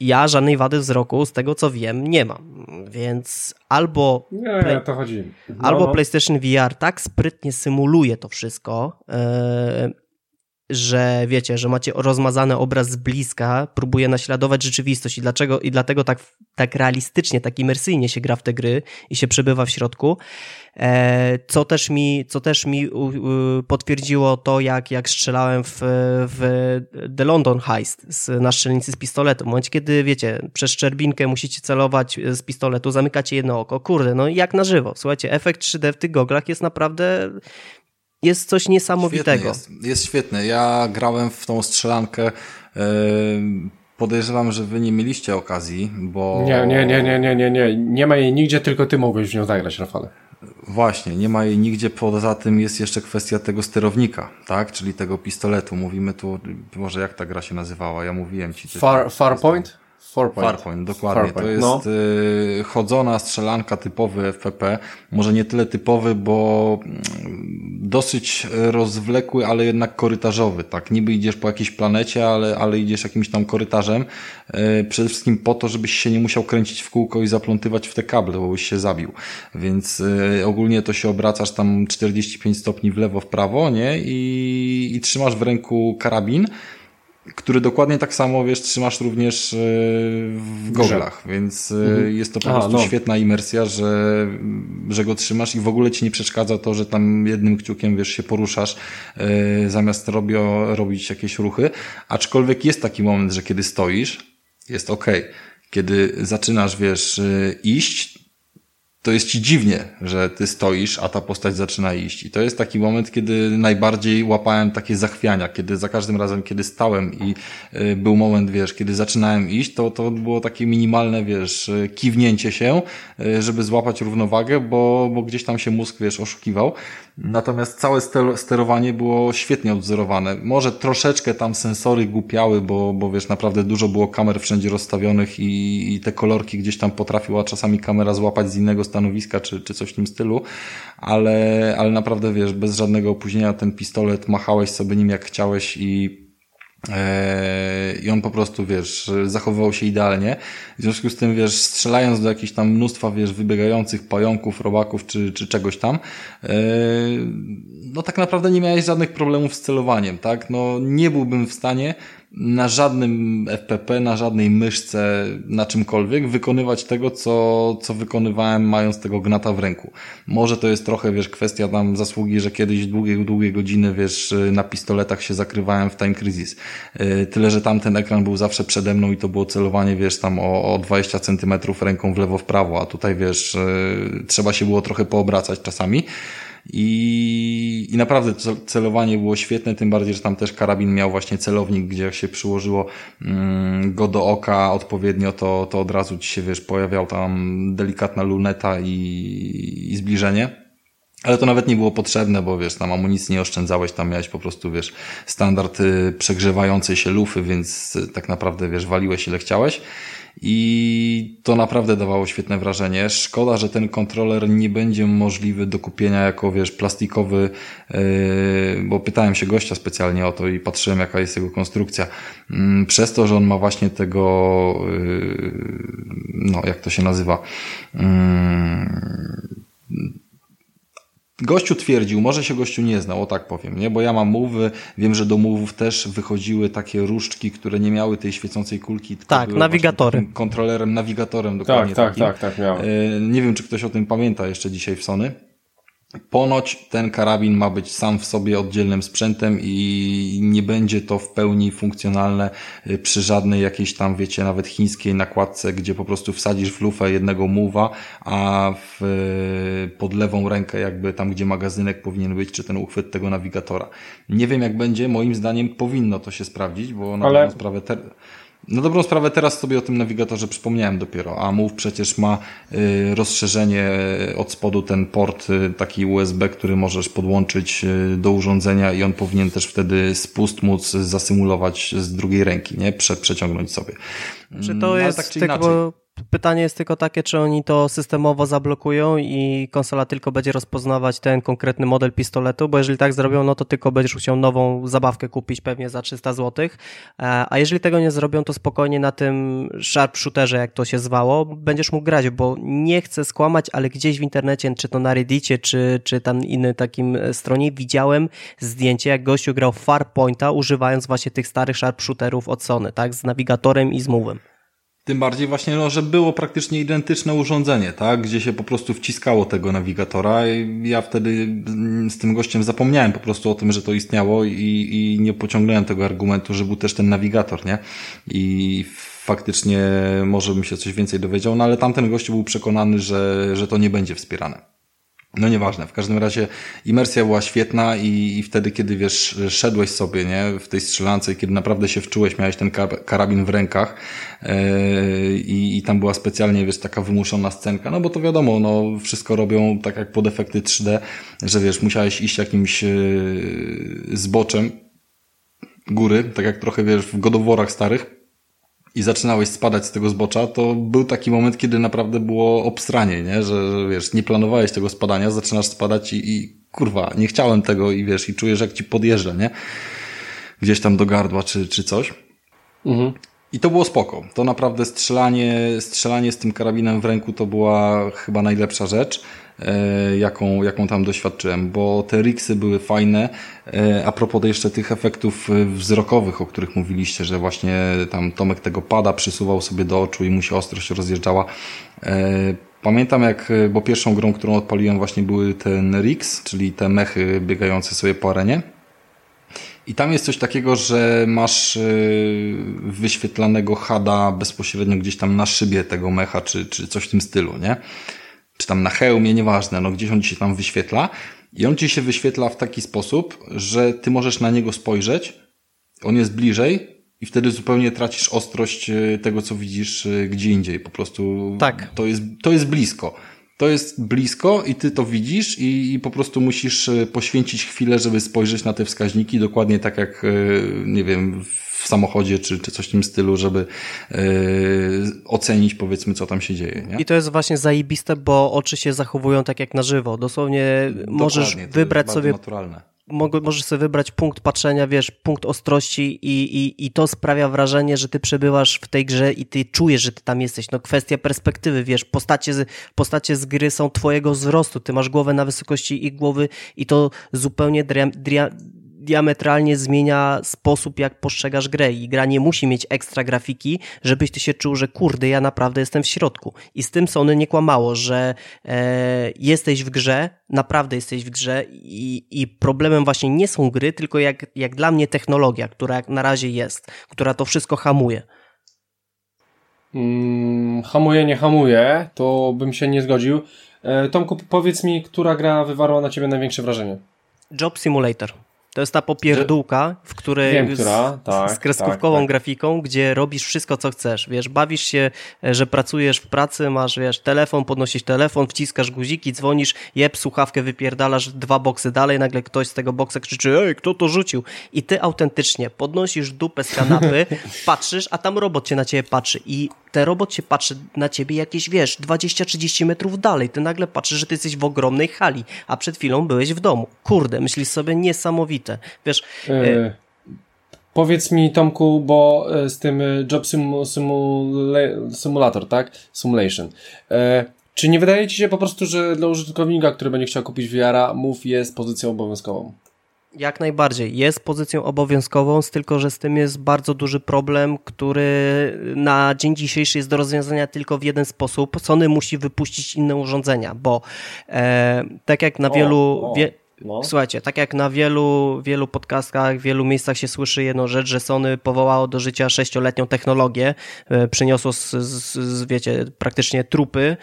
Ja żadnej wady wzroku, z tego co wiem, nie mam. Więc albo, Nie, Play- to chodzi. No, albo no. PlayStation VR tak sprytnie symuluje to wszystko, e, że wiecie, że macie rozmazany obraz z bliska, próbuje naśladować rzeczywistość i dlaczego i dlatego tak, tak realistycznie, tak imersyjnie się gra w te gry i się przebywa w środku. E, co też mi, co też mi potwierdziło to, jak, jak strzelałem w, w The London Heist z, na strzelnicy z pistoletu. W momencie, kiedy wiecie, przez szczerbinkę musicie celować z pistoletu, zamykacie jedno oko. Kurde, no jak na żywo. Słuchajcie, efekt 3D w tych goglach jest naprawdę jest coś niesamowitego. Jest, jest świetny. Ja grałem w tą strzelankę. Podejrzewam, że wy nie mieliście okazji, bo. Nie, nie, nie, nie, nie, nie, nie. Nie ma jej nigdzie, tylko ty mogłeś w nią zagrać, Rafale. Właśnie, nie ma jej nigdzie. Poza tym jest jeszcze kwestia tego sterownika, tak? Czyli tego pistoletu. Mówimy tu, może jak ta gra się nazywała? Ja mówiłem ci. Far, tam. Farpoint? Farpoint. Farpoint, dokładnie. Farpoint, To jest no. y, chodzona strzelanka typowy FPP. Może nie tyle typowy, bo mm, dosyć rozwlekły, ale jednak korytarzowy. Tak, niby idziesz po jakiejś planecie, ale, ale idziesz jakimś tam korytarzem. Y, przede wszystkim po to, żebyś się nie musiał kręcić w kółko i zaplątywać w te kable, bo byś się zabił. Więc y, ogólnie to się obracasz tam 45 stopni w lewo, w prawo, nie? I, i trzymasz w ręku karabin który dokładnie tak samo, wiesz, trzymasz również e, w goglach, więc e, jest to po Aha, prostu no. świetna imersja, że, że go trzymasz i w ogóle ci nie przeszkadza to, że tam jednym kciukiem, wiesz, się poruszasz, e, zamiast robio, robić jakieś ruchy, aczkolwiek jest taki moment, że kiedy stoisz, jest ok. Kiedy zaczynasz, wiesz, iść, to jest ci dziwnie, że ty stoisz, a ta postać zaczyna iść. I to jest taki moment, kiedy najbardziej łapałem takie zachwiania, kiedy za każdym razem, kiedy stałem i y, był moment, wiesz, kiedy zaczynałem iść, to, to było takie minimalne, wiesz, kiwnięcie się, y, żeby złapać równowagę, bo, bo gdzieś tam się mózg, wiesz, oszukiwał. Natomiast całe sterowanie było świetnie odwzorowane. Może troszeczkę tam sensory głupiały, bo, bo wiesz, naprawdę dużo było kamer wszędzie rozstawionych i, i te kolorki gdzieś tam potrafiła czasami kamera złapać z innego stanowiska, czy, czy coś w tym stylu, ale, ale naprawdę wiesz, bez żadnego opóźnienia ten pistolet machałeś sobie nim jak chciałeś i e, i on po prostu, wiesz, zachowywał się idealnie. W związku z tym, wiesz, strzelając do jakichś tam mnóstwa, wiesz, wybiegających pająków, robaków czy, czy czegoś tam, e, no tak naprawdę nie miałeś żadnych problemów z celowaniem, tak? No nie byłbym w stanie na żadnym FPP, na żadnej myszce, na czymkolwiek wykonywać tego, co, co wykonywałem mając tego gnata w ręku. Może to jest trochę, wiesz, kwestia tam zasługi, że kiedyś długie, długie godziny, wiesz, na pistoletach się zakrywałem w Time Crisis. Y, tyle, że tamten ekran był zawsze przede mną i to było celowanie, wiesz, tam o, o 20 centymetrów ręką w lewo, w prawo, a tutaj, wiesz, y, trzeba się było trochę poobracać czasami. I, I naprawdę celowanie było świetne, tym bardziej, że tam też karabin miał właśnie celownik, gdzie jak się przyłożyło mm, go do oka odpowiednio, to, to od razu ci się, wiesz, pojawiał tam delikatna luneta i, i zbliżenie. Ale to nawet nie było potrzebne, bo wiesz, tam amunicji nie oszczędzałeś, tam miałeś po prostu, wiesz, standard y, przegrzewającej się lufy, więc tak naprawdę, wiesz, waliłeś ile chciałeś. I to naprawdę dawało świetne wrażenie. Szkoda, że ten kontroler nie będzie możliwy do kupienia jako, wiesz, plastikowy, yy, bo pytałem się gościa specjalnie o to i patrzyłem, jaka jest jego konstrukcja. Yy, przez to, że on ma właśnie tego, yy, no, jak to się nazywa, yy, Gościu twierdził, może się gościu nie znał, o tak powiem, nie? Bo ja mam mówy, wiem, że do mówów też wychodziły takie różdżki, które nie miały tej świecącej kulki. Tylko tak, nawigatory. Kontrolerem, nawigatorem dokładnie. Tak, tak, tak, tak, miałem. Nie wiem, czy ktoś o tym pamięta jeszcze dzisiaj w Sony. Ponoć ten karabin ma być sam w sobie oddzielnym sprzętem i nie będzie to w pełni funkcjonalne y, przy żadnej jakiejś tam, wiecie, nawet chińskiej nakładce, gdzie po prostu wsadzisz w lufę jednego muwa, a w, y, pod lewą rękę jakby tam, gdzie magazynek powinien być, czy ten uchwyt tego nawigatora. Nie wiem jak będzie, moim zdaniem powinno to się sprawdzić, bo na Ale... sprawę te... Na dobrą sprawę teraz sobie o tym nawigatorze przypomniałem dopiero, a Move przecież ma y, rozszerzenie y, od spodu ten port y, taki USB, który możesz podłączyć do urządzenia i on powinien też wtedy spust móc zasymulować z drugiej ręki, nie? Prze przeciągnąć sobie. Czy to no, jest tak tylko Pytanie jest tylko takie, czy oni to systemowo zablokują i konsola tylko będzie rozpoznawać ten konkretny model pistoletu, bo jeżeli tak zrobią, no to tylko będziesz musiał nową zabawkę kupić pewnie za 300 zł. E, a jeżeli tego nie zrobią, to spokojnie na tym sharpshooterze, jak to się zwało, będziesz mógł grać, bo nie chcę skłamać, ale gdzieś w internecie, czy to na Reddicie, czy, czy tam innym takim stronie, widziałem zdjęcie, jak gościu grał Farpointa, używając właśnie tych starych sharpshooterów od Sony, tak, z nawigatorem i z move'em. Tym bardziej właśnie, no, że było praktycznie identyczne urządzenie, tak? Gdzie się po prostu wciskało tego nawigatora. I ja wtedy z tym gościem zapomniałem po prostu o tym, że to istniało i, i nie pociągnąłem tego argumentu, że był też ten nawigator, nie? I faktycznie może bym się coś więcej dowiedział, no ale tamten gościu był przekonany, że, że to nie będzie wspierane. No nieważne, w każdym razie imersja była świetna i, i wtedy, kiedy wiesz, szedłeś sobie, nie, w tej strzelance, kiedy naprawdę się wczułeś, miałeś ten karabin w rękach yy, i tam była specjalnie, wiesz, taka wymuszona scenka, no bo to wiadomo, no wszystko robią tak jak pod efekty 3D, że wiesz, musiałeś iść jakimś yy, zboczem góry, tak jak trochę wiesz w godoworach starych, i zaczynałeś spadać z tego zbocza, to był taki moment, kiedy naprawdę było obstranie, nie? Że, że wiesz, nie planowałeś tego spadania, zaczynasz spadać i, i kurwa, nie chciałem tego i wiesz, i czujesz jak ci podjeżdża, nie? Gdzieś tam do gardła czy, czy coś. Mhm. I to było spoko. To naprawdę strzelanie, strzelanie z tym karabinem w ręku to była chyba najlepsza rzecz. E, jaką, jaką tam doświadczyłem, bo te riksy były fajne. E, a propos jeszcze tych efektów e, wzrokowych, o których mówiliście, że właśnie tam Tomek tego pada, przysuwał sobie do oczu i mu się ostrość rozjeżdżała. Pamiętam jak, bo pierwszą grą, którą odpaliłem właśnie były ten Rix, czyli te mechy biegające sobie po arenie. I tam jest coś takiego, że masz wyświetlanego hada bezpośrednio gdzieś tam na szybie tego mecha, czy, czy coś w tym stylu, nie? Czy tam na hełmie, nieważne, no gdzieś on ci się tam wyświetla i on ci się wyświetla w taki sposób, że ty możesz na niego spojrzeć, on jest bliżej i wtedy zupełnie tracisz ostrość e, tego, co widzisz e, gdzie indziej. Po prostu tak. to, jest, to jest blisko. To jest blisko i ty to widzisz i, i po prostu musisz e, poświęcić chwilę, żeby spojrzeć na te wskaźniki dokładnie tak jak, nie wiem, w samochodzie czy, czy coś w tym stylu, żeby yy, ocenić powiedzmy, co tam się dzieje. Nie? I to jest właśnie zajebiste, bo oczy się zachowują tak jak na żywo. Dosłownie Dokładnie, możesz wybrać sobie... Naturalne możesz sobie wybrać punkt patrzenia, wiesz, punkt ostrości i, i, i to sprawia wrażenie, że ty przebywasz w tej grze i ty czujesz, że ty tam jesteś. No kwestia perspektywy, wiesz, postacie z, postacie z gry są twojego wzrostu, ty masz głowę na wysokości ich głowy i to zupełnie dria, dria, diametralnie zmienia sposób, jak postrzegasz grę i gra nie musi mieć ekstra grafiki, żebyś ty się czuł, że kurde, ja naprawdę jestem w środku. I z tym Sony nie kłamało, że e, jesteś w grze, naprawdę jesteś w grze i, i problemem właśnie nie są gry, tylko jak, jak dla mnie technologia, która jak na razie jest, która to wszystko hamuje. Hmm, hamuje, nie hamuje, to bym się nie zgodził. E, Tomku, powiedz mi, która gra wywarła na ciebie największe wrażenie? Job Simulator. To jest ta popierdółka, w której Wiem, która. Tak, z kreskówkową tak, tak. grafiką, gdzie robisz wszystko, co chcesz. Wiesz, bawisz się, e, że pracujesz w pracy, masz, wiesz, telefon, podnosisz telefon, wciskasz guziki, dzwonisz, jeb, słuchawkę wypierdalasz dwa boksy dalej, nagle ktoś z tego boksa krzyczy, ej, kto to rzucił? I ty autentycznie podnosisz dupę z kanapy, patrzysz, a tam robot cię na ciebie patrzy i ten robot się patrzy na ciebie jakieś, wiesz, 20-30 metrów dalej. Ty nagle patrzysz, że ty jesteś w ogromnej hali, a przed chwilą byłeś w domu. Kurde, myślisz sobie niesamowite. Wiesz... Yy, powiedz mi, Tomku, bo e, z tym Job simu, Simulator, tak? Simulation. Yy, czy nie wydaje Ci się po prostu, że dla użytkownika, który będzie chciał kupić VR-a, Move jest pozycją obowiązkową? Jak najbardziej. Jest pozycją obowiązkową, tylko że z tym jest bardzo duży problem, który na dzień dzisiejszy jest do rozwiązania tylko w jeden sposób. Sony musi wypuścić inne urządzenia, bo e, tak jak na wielu... O, o. Wie, no. Słuchajcie, tak jak na wielu, wielu podcastach, w wielu miejscach się słyszy jedną rzecz, że Sony powołało do życia sześcioletnią technologię, e, przyniosło z, z, z, wiecie, praktycznie trupy,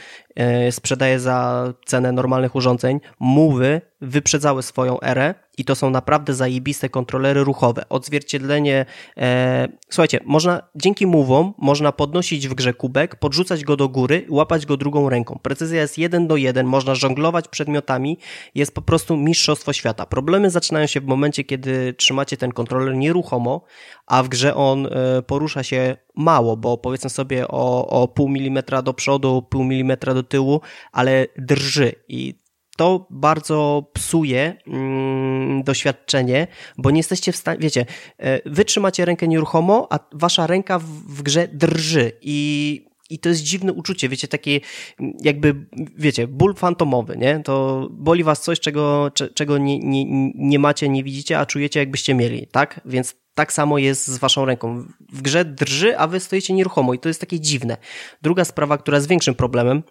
sprzedaje za cenę normalnych urządzeń. Mowy wyprzedzały swoją erę i to są naprawdę zajebiste kontrolery ruchowe. Odzwierciedlenie, e, słuchajcie, można, dzięki move'om można podnosić w grze kubek, podrzucać go do góry, łapać go drugą ręką. Precyzja jest jeden do jeden, można żonglować przedmiotami, jest po prostu mistrzostwo świata. Problemy zaczynają się w momencie, kiedy trzymacie ten kontroler nieruchomo, a w grze on e, porusza się mało, bo powiedzmy sobie o, o pół milimetra do przodu, pół milimetra do tyłu, ale drży i to bardzo psuje mm, doświadczenie, bo nie jesteście w stanie, wiecie, e, wy trzymacie rękę nieruchomo, a wasza ręka w, w grze drży i i to jest dziwne uczucie, wiecie, takie jakby, wiecie, ból fantomowy, nie? To boli was coś, czego, czego nie, nie, nie macie, nie widzicie, a czujecie jakbyście mieli, tak? Więc tak samo jest z waszą ręką. W grze drży, a wy stoicie nieruchomo i to jest takie dziwne. Druga sprawa, która jest większym problemem,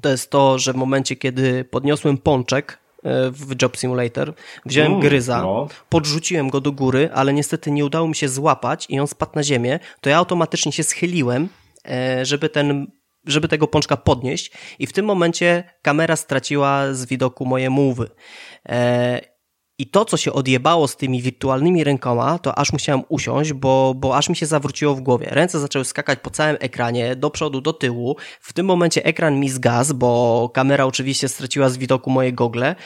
to jest to, że w momencie, kiedy podniosłem pączek e, w Job Simulator, wziąłem mm, gryza, no. podrzuciłem go do góry, ale niestety nie udało mi się złapać i on spadł na ziemię, to ja automatycznie się schyliłem, e, żeby ten żeby tego pączka podnieść i w tym momencie kamera straciła z widoku moje mówy. I to, co się odjebało z tymi wirtualnymi rękoma, to aż musiałem usiąść, bo, bo aż mi się zawróciło w głowie. Ręce zaczęły skakać po całym ekranie, do przodu, do tyłu. W tym momencie ekran mi zgasł, bo kamera oczywiście straciła z widoku moje gogle.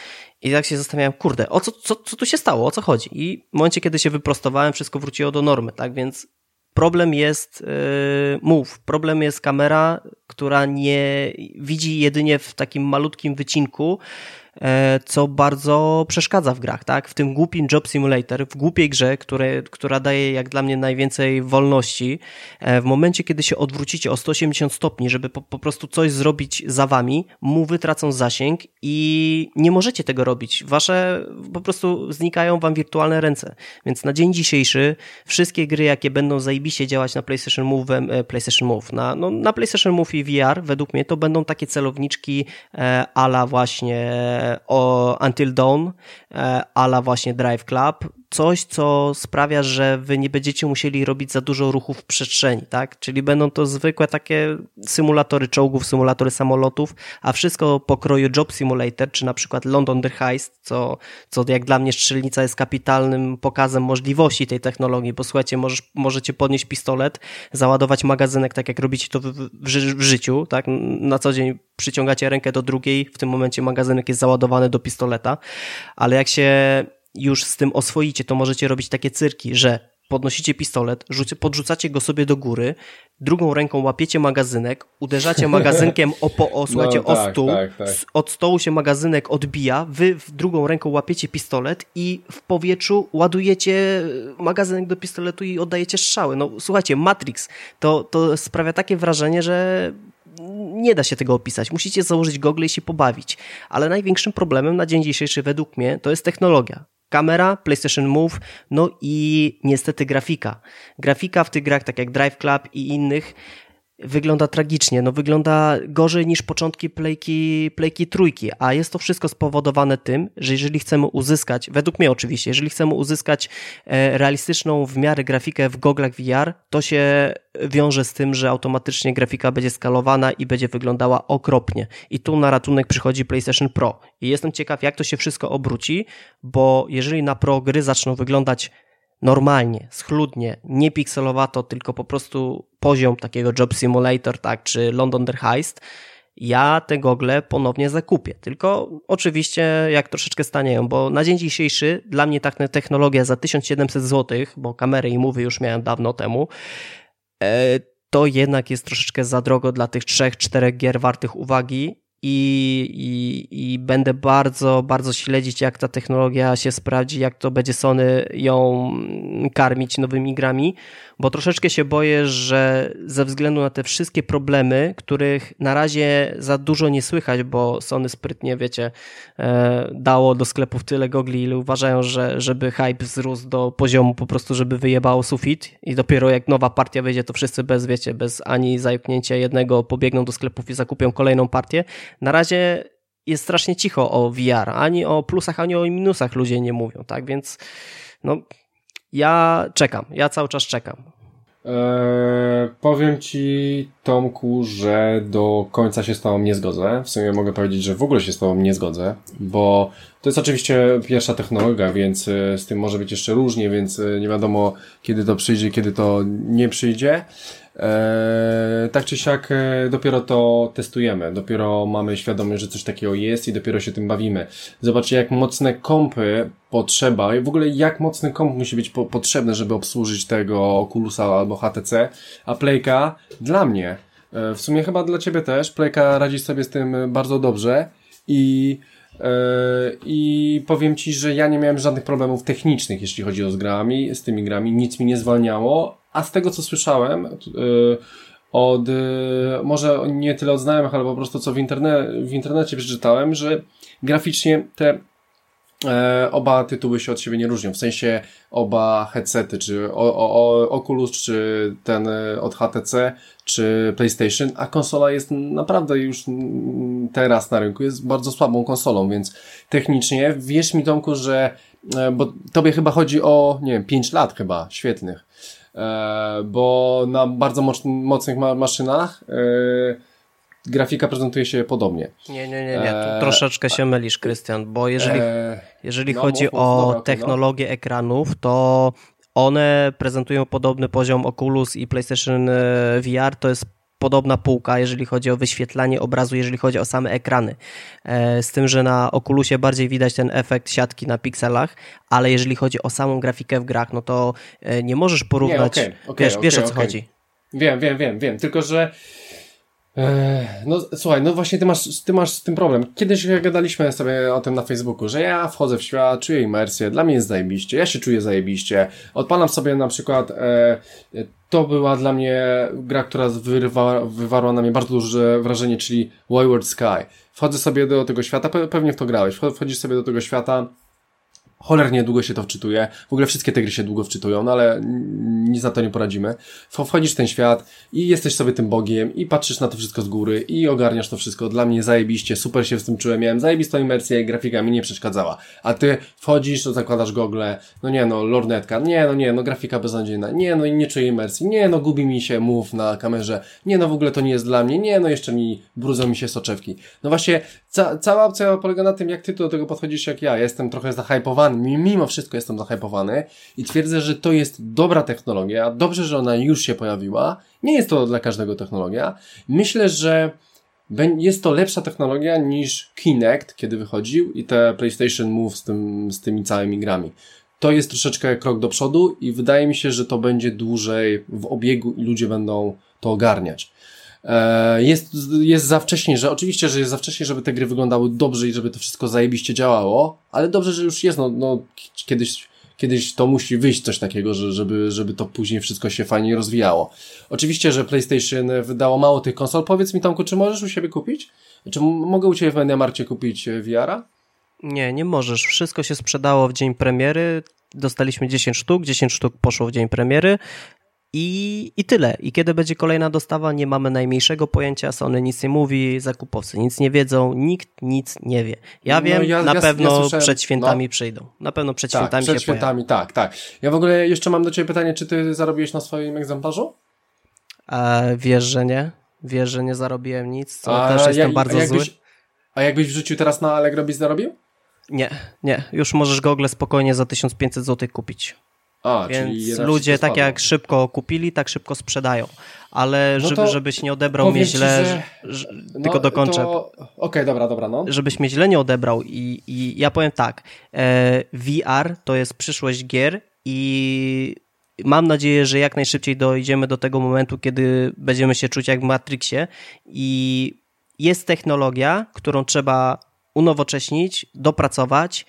I tak się zastanawiałem, kurde, o co, co, co tu się stało, o co chodzi? I w momencie, kiedy się wyprostowałem, wszystko wróciło do normy, tak? Więc problem jest yy, move, problem jest kamera, która nie widzi jedynie w takim malutkim wycinku, co bardzo przeszkadza w grach, tak? W tym głupim Job Simulator, w głupiej grze, które, która daje jak dla mnie najwięcej wolności, e, w momencie, kiedy się odwrócicie o 180 stopni, żeby po, po prostu coś zrobić za wami, mu wytracą zasięg i nie możecie tego robić. Wasze po prostu znikają wam wirtualne ręce. Więc na dzień dzisiejszy wszystkie gry, jakie będą zajebiście działać na PlayStation Move, e, PlayStation Move, na, no, na PlayStation Move i VR, według mnie to będą takie celowniczki ala właśnie o Until Dawn, e, ala właśnie Drive Club. Coś, co sprawia, że wy nie będziecie musieli robić za dużo ruchów w przestrzeni, tak? Czyli będą to zwykłe takie symulatory czołgów, symulatory samolotów, a wszystko pokroju Job Simulator, czy na przykład London The Heist, co, co jak dla mnie strzelnica jest kapitalnym pokazem możliwości tej technologii, bo słuchajcie, możesz, możecie podnieść pistolet, załadować magazynek, tak jak robicie to w, w, w życiu, tak? Na co dzień przyciągacie rękę do drugiej, w tym momencie magazynek jest załadowany do pistoleta, ale jak się już z tym oswoicie, to możecie robić takie cyrki, że podnosicie pistolet, podrzucacie go sobie do góry, drugą ręką łapiecie magazynek, uderzacie magazynkiem o, po, o, słuchajcie, no, tak, o stół, tak, tak. od stołu się magazynek odbija, wy w drugą ręką łapiecie pistolet i w powietrzu ładujecie magazynek do pistoletu i oddajecie strzały. No słuchajcie, Matrix to, to sprawia takie wrażenie, że nie da się tego opisać. Musicie założyć gogle i się pobawić. Ale największym problemem na dzień dzisiejszy według mnie to jest technologia kamera, PlayStation Move, no i niestety grafika. Grafika w tych grach, tak jak Drive Club i innych, wygląda tragicznie, no wygląda gorzej niż początki playki, playki trójki, a jest to wszystko spowodowane tym, że jeżeli chcemy uzyskać, według mnie oczywiście, jeżeli chcemy uzyskać e, realistyczną w miarę grafikę w goglach VR, to się wiąże z tym, że automatycznie grafika będzie skalowana i będzie wyglądała okropnie. I tu na ratunek przychodzi PlayStation Pro. I jestem ciekaw, jak to się wszystko obróci, bo jeżeli na Pro gry zaczną wyglądać normalnie, schludnie, nie pikselowato, tylko po prostu poziom takiego Job Simulator, tak, czy London The Heist, ja te gogle ponownie zakupię. Tylko oczywiście jak troszeczkę stanieją, bo na dzień dzisiejszy dla mnie ta technologia za 1700 zł, bo kamery i mówy już miałem dawno temu, e, to jednak jest troszeczkę za drogo dla tych trzech, czterech gier wartych uwagi i, i, i będę bardzo, bardzo śledzić, jak ta technologia się sprawdzi, jak to będzie Sony ją karmić nowymi grami, bo troszeczkę się boję, że ze względu na te wszystkie problemy, których na razie za dużo nie słychać, bo Sony sprytnie, wiecie, e, dało do sklepów tyle gogli, ile uważają, że żeby hype wzrósł do poziomu po prostu, żeby wyjebało sufit i dopiero jak nowa partia wyjdzie, to wszyscy bez, wiecie, bez ani zajknięcia jednego pobiegną do sklepów i zakupią kolejną partię. Na razie jest strasznie cicho o VR, ani o plusach, ani o minusach ludzie nie mówią, tak, więc no ja czekam, ja cały czas czekam. Eee, powiem Ci, Tomku, że do końca się z Tobą nie zgodzę. W sumie mogę powiedzieć, że w ogóle się z Tobą nie zgodzę, bo to jest oczywiście pierwsza technologia, więc e, z tym może być jeszcze różnie, więc e, nie wiadomo kiedy to przyjdzie, kiedy to nie przyjdzie. Eee, tak czy siak e, dopiero to testujemy, dopiero mamy świadomość, że coś takiego jest i dopiero się tym bawimy. Zobaczcie jak mocne kompy potrzeba i w ogóle jak mocny komp musi być po potrzebny, żeby obsłużyć tego Oculusa albo HTC, a Playka dla mnie, e, w sumie chyba dla Ciebie też, Playka radzi sobie z tym bardzo dobrze. I e, i powiem Ci, że ja nie miałem żadnych problemów technicznych, jeśli chodzi o z grami, z tymi grami, nic mi nie zwalniało, a z tego co słyszałem e, od, może nie tyle od znajomych, ale po prostu co w, interne, w internecie przeczytałem, że graficznie te E, oba tytuły się od siebie nie różnią. W sensie oba headsety, czy o, o, Oculus, czy ten e, od HTC, czy PlayStation, a konsola jest naprawdę już teraz na rynku, jest bardzo słabą konsolą, więc technicznie wierz mi Tomku, że e, bo tobie chyba chodzi o, nie wiem, 5 lat chyba, świetnych, bo na bardzo mocnych maszynach grafika prezentuje się podobnie. Nie, nie, nie, nie. Tu troszeczkę się mylisz, Krystian, bo jeżeli, jeżeli no, chodzi mów, o dobra, technologię no. ekranów, to one prezentują podobny poziom Oculus i PlayStation e, VR, to jest podobna półka, jeżeli chodzi o wyświetlanie obrazu, jeżeli chodzi o same ekrany. E, z tym, że na Oculusie bardziej widać ten efekt siatki na pikselach, ale jeżeli chodzi o samą grafikę w grach, no to e, nie możesz porównać. Nie, okay, okay, wiesz, okay, wiesz o co chodzi. Wiem, wiem, wiem, wiem. Tylko, że no słuchaj, no właśnie ty masz, ty masz z tym problem. Kiedyś gadaliśmy sobie o tym na Facebooku, że ja wchodzę w świat, czuję imersję, dla mnie jest zajebiście, ja się czuję zajebiście. Odpalam sobie na przykład, e, to była dla mnie gra, która wyrwa, wywarła na mnie bardzo duże wrażenie, czyli Wayward Sky. Wchodzę sobie do tego świata, pewnie w to grałeś, wchodzisz sobie do tego świata, cholernie długo się to wczytuje. W ogóle wszystkie te gry się długo wczytują, no ale nic na to nie poradzimy. Wchodzisz w ten świat i jesteś sobie tym bogiem i patrzysz na to wszystko z góry i ogarniasz to wszystko. Dla mnie zajebiście, super się w tym czułem, miałem zajebistą imersję, grafika mi nie przeszkadzała. A ty wchodzisz, to zakładasz gogle, no nie no, lornetka, nie no, nie no, grafika beznadziejna, nie no i nie czuję imersji, nie no, gubi mi się move na kamerze, nie no, w ogóle to nie jest dla mnie, nie no, jeszcze mi brudzą mi się soczewki. No właśnie, ca cała opcja polega na tym, jak ty do tego podchodzisz, jak ja. Jestem trochę zahypowany, mimo wszystko jestem zahypowany i twierdzę, że to jest dobra technologia, dobrze, że ona już się pojawiła. Nie jest to dla każdego technologia. Myślę, że jest to lepsza technologia niż Kinect, kiedy wychodził i te PlayStation Move z, tym, z tymi całymi grami. To jest troszeczkę krok do przodu i wydaje mi się, że to będzie dłużej w obiegu i ludzie będą to ogarniać. E, jest, jest za wcześnie, że oczywiście, że jest za wcześnie, żeby te gry wyglądały dobrze i żeby to wszystko zajebiście działało, ale dobrze, że już jest, no, no kiedyś, kiedyś to musi wyjść coś takiego, że, żeby, żeby to później wszystko się fajnie rozwijało. Oczywiście, że PlayStation wydało mało tych konsol. Powiedz mi Tomku, czy możesz u siebie kupić? Czy mogę u Ciebie w Mediamarcie kupić e, VR-a? Nie, nie możesz. Wszystko się sprzedało w dzień premiery. Dostaliśmy 10 sztuk, 10 sztuk poszło w dzień premiery. I, I tyle. I kiedy będzie kolejna dostawa, nie mamy najmniejszego pojęcia. Sony nic nie mówi, zakupowcy nic nie wiedzą, nikt nic nie wie. Ja no, wiem, ja, na ja, pewno ja przed świętami no. przyjdą. Na pewno przed tak, świętami przed świętami, pojawią. tak, tak. Ja w ogóle jeszcze mam do Ciebie pytanie, czy Ty zarobiłeś na swoim egzemplarzu? E, wiesz, że nie. Wiesz, że nie zarobiłem nic, co a, też jestem bardzo a jakbyś, zły. A jakbyś wrzucił teraz na Allegro, byś zarobił? Nie, nie. Już możesz Google spokojnie za 1500 zł kupić. A, Więc ludzie tak jak szybko kupili, tak szybko sprzedają. Ale no żeby, żebyś nie odebrał mnie źle, ci, że... no, tylko dokończę. Okej, okay, dobra, dobra, no. Żebyś mnie źle nie odebrał i, i ja powiem tak, e, VR to jest przyszłość gier i mam nadzieję, że jak najszybciej dojdziemy do tego momentu, kiedy będziemy się czuć jak w Matrixie i jest technologia, którą trzeba unowocześnić, dopracować,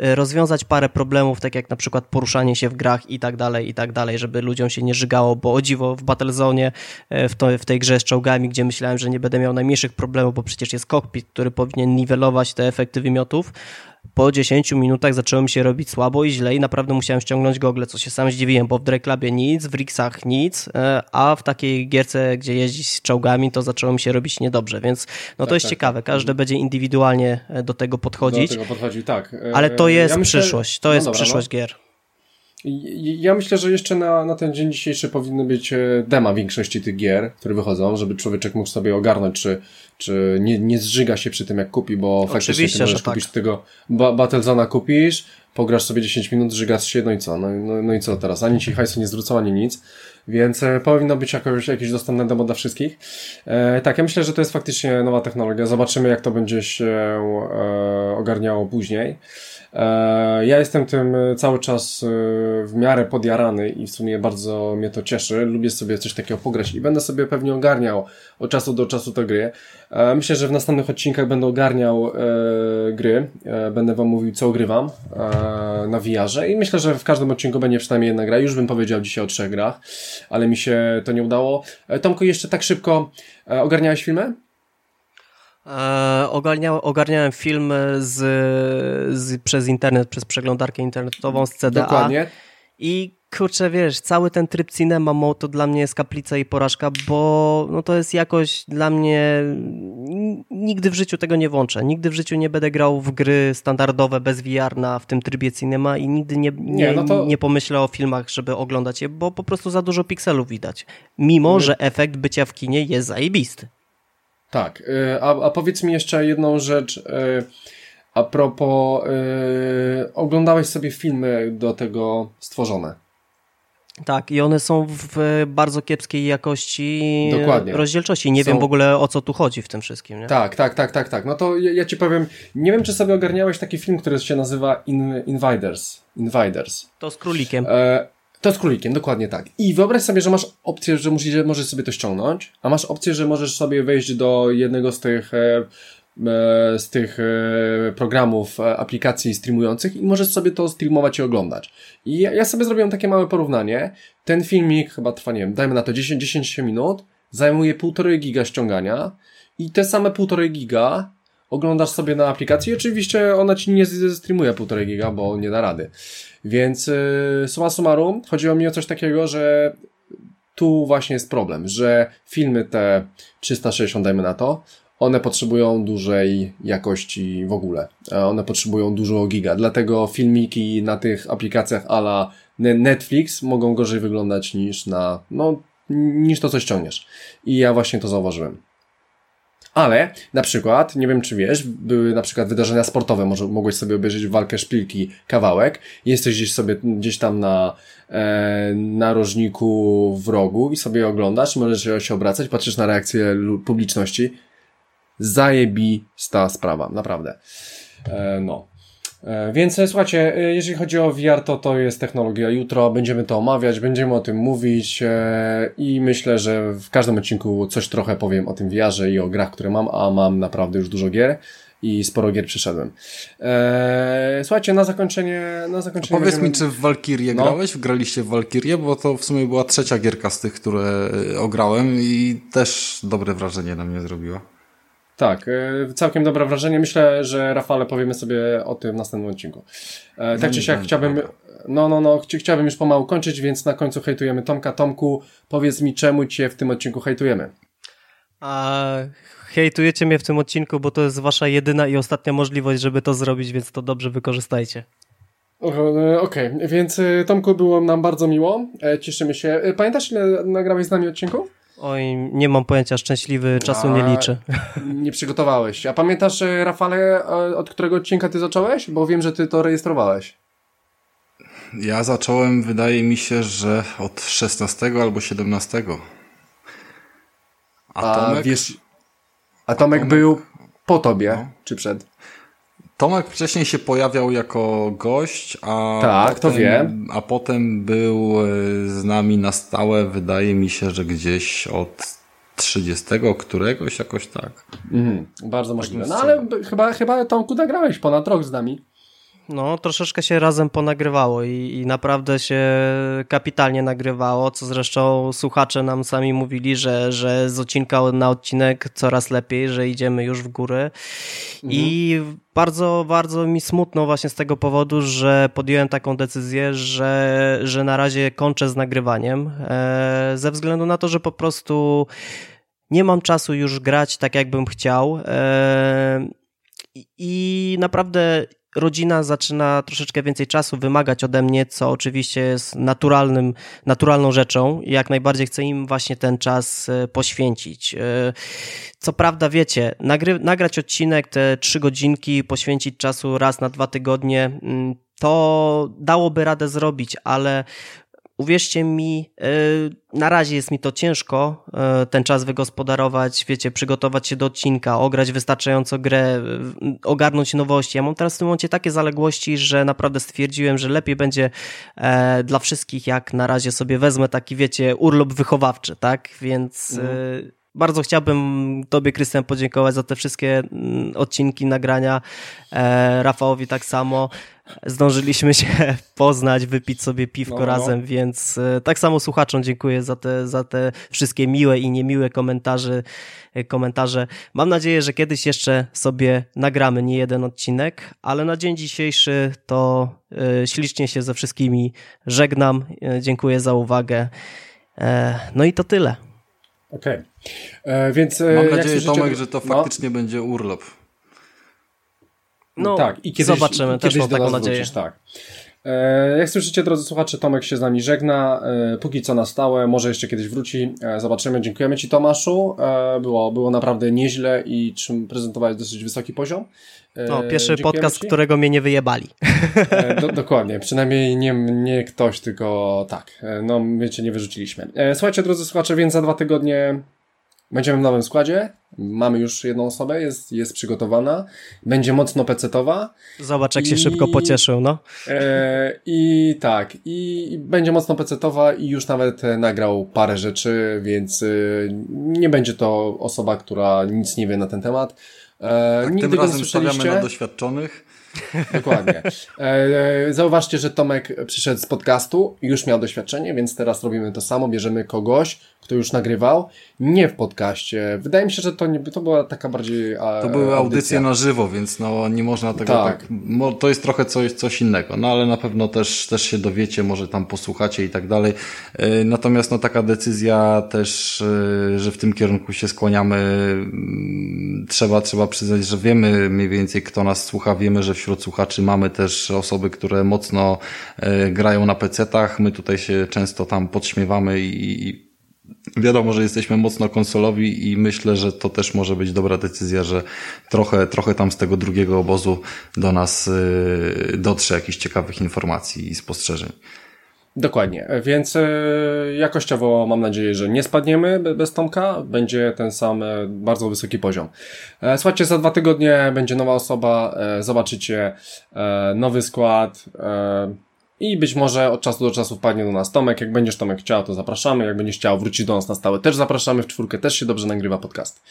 rozwiązać parę problemów, tak jak na przykład poruszanie się w grach i tak dalej, i tak dalej, żeby ludziom się nie żygało, bo o dziwo w Battlezone, e, w, to, w tej grze z czołgami, gdzie myślałem, że nie będę miał najmniejszych problemów, bo przecież jest cockpit, który powinien niwelować te efekty wymiotów, po 10 minutach zaczęło mi się robić słabo i źle i naprawdę musiałem ściągnąć gogle, co się sam zdziwiłem, bo w Dreklabie nic, w Rixach nic, e, a w takiej gierce, gdzie jeździć z czołgami, to zaczęło mi się robić niedobrze, więc no to tak, jest tak, ciekawe, tak. każdy będzie indywidualnie e, do tego podchodzić. Do tego podchodzi, tak. E, ale to jest ja myślę... przyszłość, to no jest dobra, przyszłość no. gier. Ja myślę, że jeszcze na, na ten dzień dzisiejszy powinny być dema większości tych gier, które wychodzą, żeby człowieczek mógł sobie ogarnąć, czy, czy nie, nie zżyga się przy tym, jak kupi, bo Oczywiście, faktycznie ty możesz tak. kupić tego Battlezona kupisz, pograsz sobie 10 minut, zżygasz się, no i co? No, no, no i co teraz? Ani ci hajsu nie zwrócą, ani nic. Więc e, powinno być jakoś, jakieś dostępne demo dla wszystkich. E, tak, ja myślę, że to jest faktycznie nowa technologia. Zobaczymy, jak to będzie się e, ogarniało później. E, ja jestem tym cały czas e, w miarę podjarany i w sumie bardzo mnie to cieszy. Lubię sobie coś takiego pograć i będę sobie pewnie ogarniał od czasu do czasu te gry. E, myślę, że w następnych odcinkach będę ogarniał gry. Będę wam mówił, co ogrywam na VR-ze i myślę, że w każdym odcinku będzie przynajmniej jedna gra. Już bym powiedział dzisiaj o trzech grach, ale mi się to nie udało. Tomku, jeszcze tak szybko ogarniałeś filmy? E, ogarniał, ogarniałem film z, z, przez internet, przez przeglądarkę internetową z CDA. Dokładnie. I kurczę, wiesz, cały ten tryb cinema mode to dla mnie jest kaplica i porażka, bo no to jest jakoś dla mnie nigdy w życiu tego nie włączę. Nigdy w życiu nie będę grał w gry standardowe bez VR na, w tym trybie cinema i nigdy nie, nie, nie, no to... nie pomyślę o filmach, żeby oglądać je, bo po prostu za dużo pikselów widać. Mimo, my... że efekt bycia w kinie jest zajebisty. Tak, y, a, a powiedz mi jeszcze jedną rzecz. Y, a propos, yy, oglądałeś sobie filmy do tego stworzone. Tak, i one są w bardzo kiepskiej jakości Dokładnie. rozdzielczości. Nie są... wiem w ogóle o co tu chodzi w tym wszystkim. Nie? Tak, tak, tak, tak, tak. No to ja, ja ci powiem, nie wiem czy sobie ogarniałeś taki film, który się nazywa In, Invaders. Invaders. To z królikiem. E, to z królikiem, dokładnie tak. I wyobraź sobie, że masz opcję, że musisz, możesz sobie to ściągnąć, a masz opcję, że możesz sobie wejść do jednego z tych e, e z tych e, programów, e, aplikacji streamujących i możesz sobie to streamować i oglądać. I ja, sobie zrobiłem takie małe porównanie. Ten filmik chyba trwa, nie wiem, dajmy na to 10, 10 minut, zajmuje 1,5 giga ściągania i te same 1,5 giga oglądasz sobie na aplikacji. Oczywiście ona ci nie streamuje 1,5 giga, bo nie da rady. Więc yy, summa summarum, chodziło mi o coś takiego, że tu właśnie jest problem, że filmy te 360, dajmy na to, one potrzebują dużej jakości w ogóle. E, one potrzebują dużo giga, dlatego filmiki na tych aplikacjach ala Netflix mogą gorzej wyglądać niż na, no, niż to, co ściągniesz. I ja właśnie to zauważyłem. Ale na przykład, nie wiem czy wiesz, były na przykład wydarzenia sportowe, może mogłeś sobie obejrzeć walkę szpilki kawałek, jesteś gdzieś sobie, gdzieś tam na e, narożniku w rogu i sobie oglądasz, możesz się obracać, patrzysz na reakcję publiczności. Zajebista sprawa, naprawdę. E, no. E, więc e, słuchajcie, e, jeżeli chodzi o VR, to to jest technologia jutro, będziemy to omawiać, będziemy o tym mówić i myślę, że w każdym odcinku coś trochę powiem o tym VR i o grach, które mam, a mam naprawdę już dużo gier i sporo gier przeszedłem. słuchajcie, na zakończenie... Na zakończenie powiedz będziemy... mi, czy w Valkyrie no. grałeś? Graliście w Valkyrie? Bo to w sumie była trzecia gierka z tych, które ograłem i też dobre wrażenie na mnie zrobiła. Tak, e, całkiem dobre wrażenie. Myślę, że Rafale powiemy sobie o tym w następnym odcinku. E, tak czy siak chciałbym, no, no, no, chciałbym już pomału kończyć, więc na końcu hejtujemy Tomka. Tomku, powiedz mi, czemu cię w tym odcinku hejtujemy? A hejtujecie mnie w tym odcinku, bo to jest wasza jedyna i ostatnia możliwość, żeby to zrobić, więc to dobrze wykorzystajcie. E, okej, okay. więc Tomku było nam bardzo miło, cieszymy się. Pamiętasz ile nagrałeś z nami odcinków? Oj, nie mam pojęcia, szczęśliwy, czasu A, nie liczę. Nie przygotowałeś. A pamiętasz, e, Rafale, e, od którego odcinka ty zacząłeś? Bo wiem, że ty to rejestrowałeś. Ja zacząłem, wydaje mi się, że od 16 albo 17. A, A Tomek? Wiesz, a Tomek, Tomek był po tobie, no. czy przed? Tomek wcześniej się pojawiał jako gość, a, tak, potem, to wiem. a potem był e, z nami na stałe, wydaje mi się, że gdzieś od 30 któregoś jakoś tak. Mhm, bardzo możliwe. No ale chyba, chyba Tomku nagrałeś ponad rok z nami. No, troszeczkę się razem ponagrywało i, i, naprawdę się kapitalnie nagrywało, co zresztą słuchacze nam sami mówili, że, że z odcinka na odcinek coraz lepiej, że idziemy już w górę. Mhm. I bardzo, bardzo mi smutno właśnie z tego powodu, że podjąłem taką decyzję, że, że na razie kończę z nagrywaniem, e, ze względu na to, że po prostu nie mam czasu już grać tak, jakbym chciał. E, i naprawdę rodzina zaczyna troszeczkę więcej czasu wymagać ode mnie, co oczywiście jest naturalnym, naturalną rzeczą jak najbardziej chcę im właśnie ten czas e, poświęcić. E, co prawda, wiecie, nagry, nagrać odcinek, te trzy godzinki, poświęcić czasu raz na dwa tygodnie, mm, to dałoby radę zrobić, ale uwierzcie mi, e, na razie jest mi to ciężko e, ten czas wygospodarować, wiecie, przygotować się do odcinka, ograć wystarczająco grę, ogarnąć nowości. Ja mam teraz w tym momencie takie zaległości, że naprawdę stwierdziłem, że lepiej będzie e, dla wszystkich, jak na razie sobie wezmę taki, wiecie, urlop wychowawczy, tak? Więc mhm. Bardzo chciałbym Tobie, Krystian, podziękować za te wszystkie mm, odcinki, nagrania. Rafałowi tak samo zdążyliśmy się poznać, wypić sobie piwko no, no. razem, więc e, tak samo słuchaczom dziękuję za te, za te wszystkie miłe i niemiłe komentarze, e, komentarze. Mam nadzieję, że kiedyś jeszcze sobie nagramy nie jeden odcinek, ale na dzień dzisiejszy to e, ślicznie się ze wszystkimi żegnam. Dziękuję za uwagę. No i to tyle. Okej. Okay. Więc Mam nadzieję, Tomek, że to no. faktycznie no. będzie urlop. No, tak. I kiedyś, zobaczymy, kiedyś też mam taką nadzieję. Wrócisz, tak. E, jak słyszycie, drodzy słuchacze, Tomek się z nami żegna. E, póki co na stałe, może jeszcze kiedyś wróci. E, zobaczymy. Dziękujemy Ci, Tomaszu. Było, było naprawdę nieźle i czym prezentowałeś dosyć wysoki poziom. No, pierwszy podcast, ci. którego mnie nie wyjebali. Do, dokładnie, przynajmniej nie, nie ktoś, tylko tak. No, my Cię nie wyrzuciliśmy. Słuchajcie, drodzy słuchacze, więc za dwa tygodnie Będziemy w nowym składzie. Mamy już jedną osobę, jest, jest przygotowana. Będzie mocno pecetowa. Zobacz, jak I, się szybko pocieszył, no. E, I tak, i będzie mocno pecetowa i już nawet nagrał parę rzeczy, więc e, nie będzie to osoba, która nic nie wie na ten temat. E, tak, nigdy tym razem stawiamy na doświadczonych. Dokładnie. E, zauważcie, że Tomek przyszedł z podcastu, już miał doświadczenie, więc teraz robimy to samo. Bierzemy kogoś, kto już nagrywał, nie w podcaście. Wydaje mi się, że to, nie, to była taka bardziej. A, to były audycje na żywo, więc no nie można tego tak. tak to jest trochę coś, coś innego, no ale na pewno też, też się dowiecie, może tam posłuchacie i tak dalej. E, natomiast no taka decyzja też, e, że w tym kierunku się skłaniamy, mm, trzeba, trzeba przyznać, że wiemy mniej więcej kto nas słucha, wiemy, że wśród słuchaczy mamy też osoby, które mocno e, grają na pecetach, my tutaj się często tam podśmiewamy i, Wiadomo, że jesteśmy mocno konsolowi i myślę, że to też może być dobra decyzja, że trochę, trochę tam z tego drugiego obozu do nas e, dotrze jakichś ciekawych informacji i spostrzeżeń. Dokładnie, więc e, jakościowo mam nadzieję, że nie spadniemy bez Tomka, będzie ten sam e, bardzo wysoki poziom. E, słuchajcie, za dwa tygodnie będzie nowa osoba, zobaczycie nowy skład i być może od czasu do czasu wpadnie do nas Tomek. Jak będziesz Tomek chciał, to zapraszamy, jak będziesz chciał wrócić do nas na stałe, też zapraszamy, w czwórkę też się dobrze nagrywa podcast.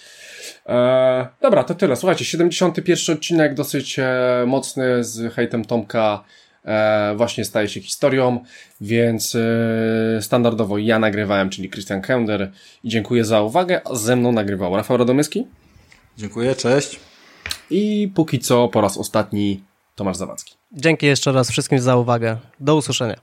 dobra, to tyle. Słuchajcie, 71 odcinek, dosyć mocny z hejtem Tomka E, właśnie staje się historią, więc e, standardowo ja nagrywałem, czyli Christian Kender i dziękuję za uwagę, a ze mną nagrywał Rafał Radomyski. Dziękuję, cześć. I póki co po raz ostatni Tomasz Zawadzki. Dzięki jeszcze raz wszystkim za uwagę. Do usłyszenia.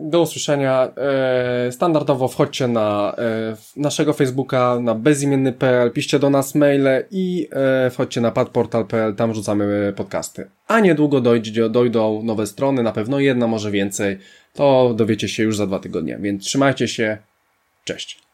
Do usłyszenia. E, standardowo wchodźcie na e, naszego Facebooka, na bezimienny.pl, piszcie do nas maile i e, wchodźcie na padportal.pl, tam rzucamy podcasty. A niedługo dojdzie, dojdą nowe strony, na pewno jedna, może więcej. To dowiecie się już za dwa tygodnie, więc trzymajcie się. Cześć.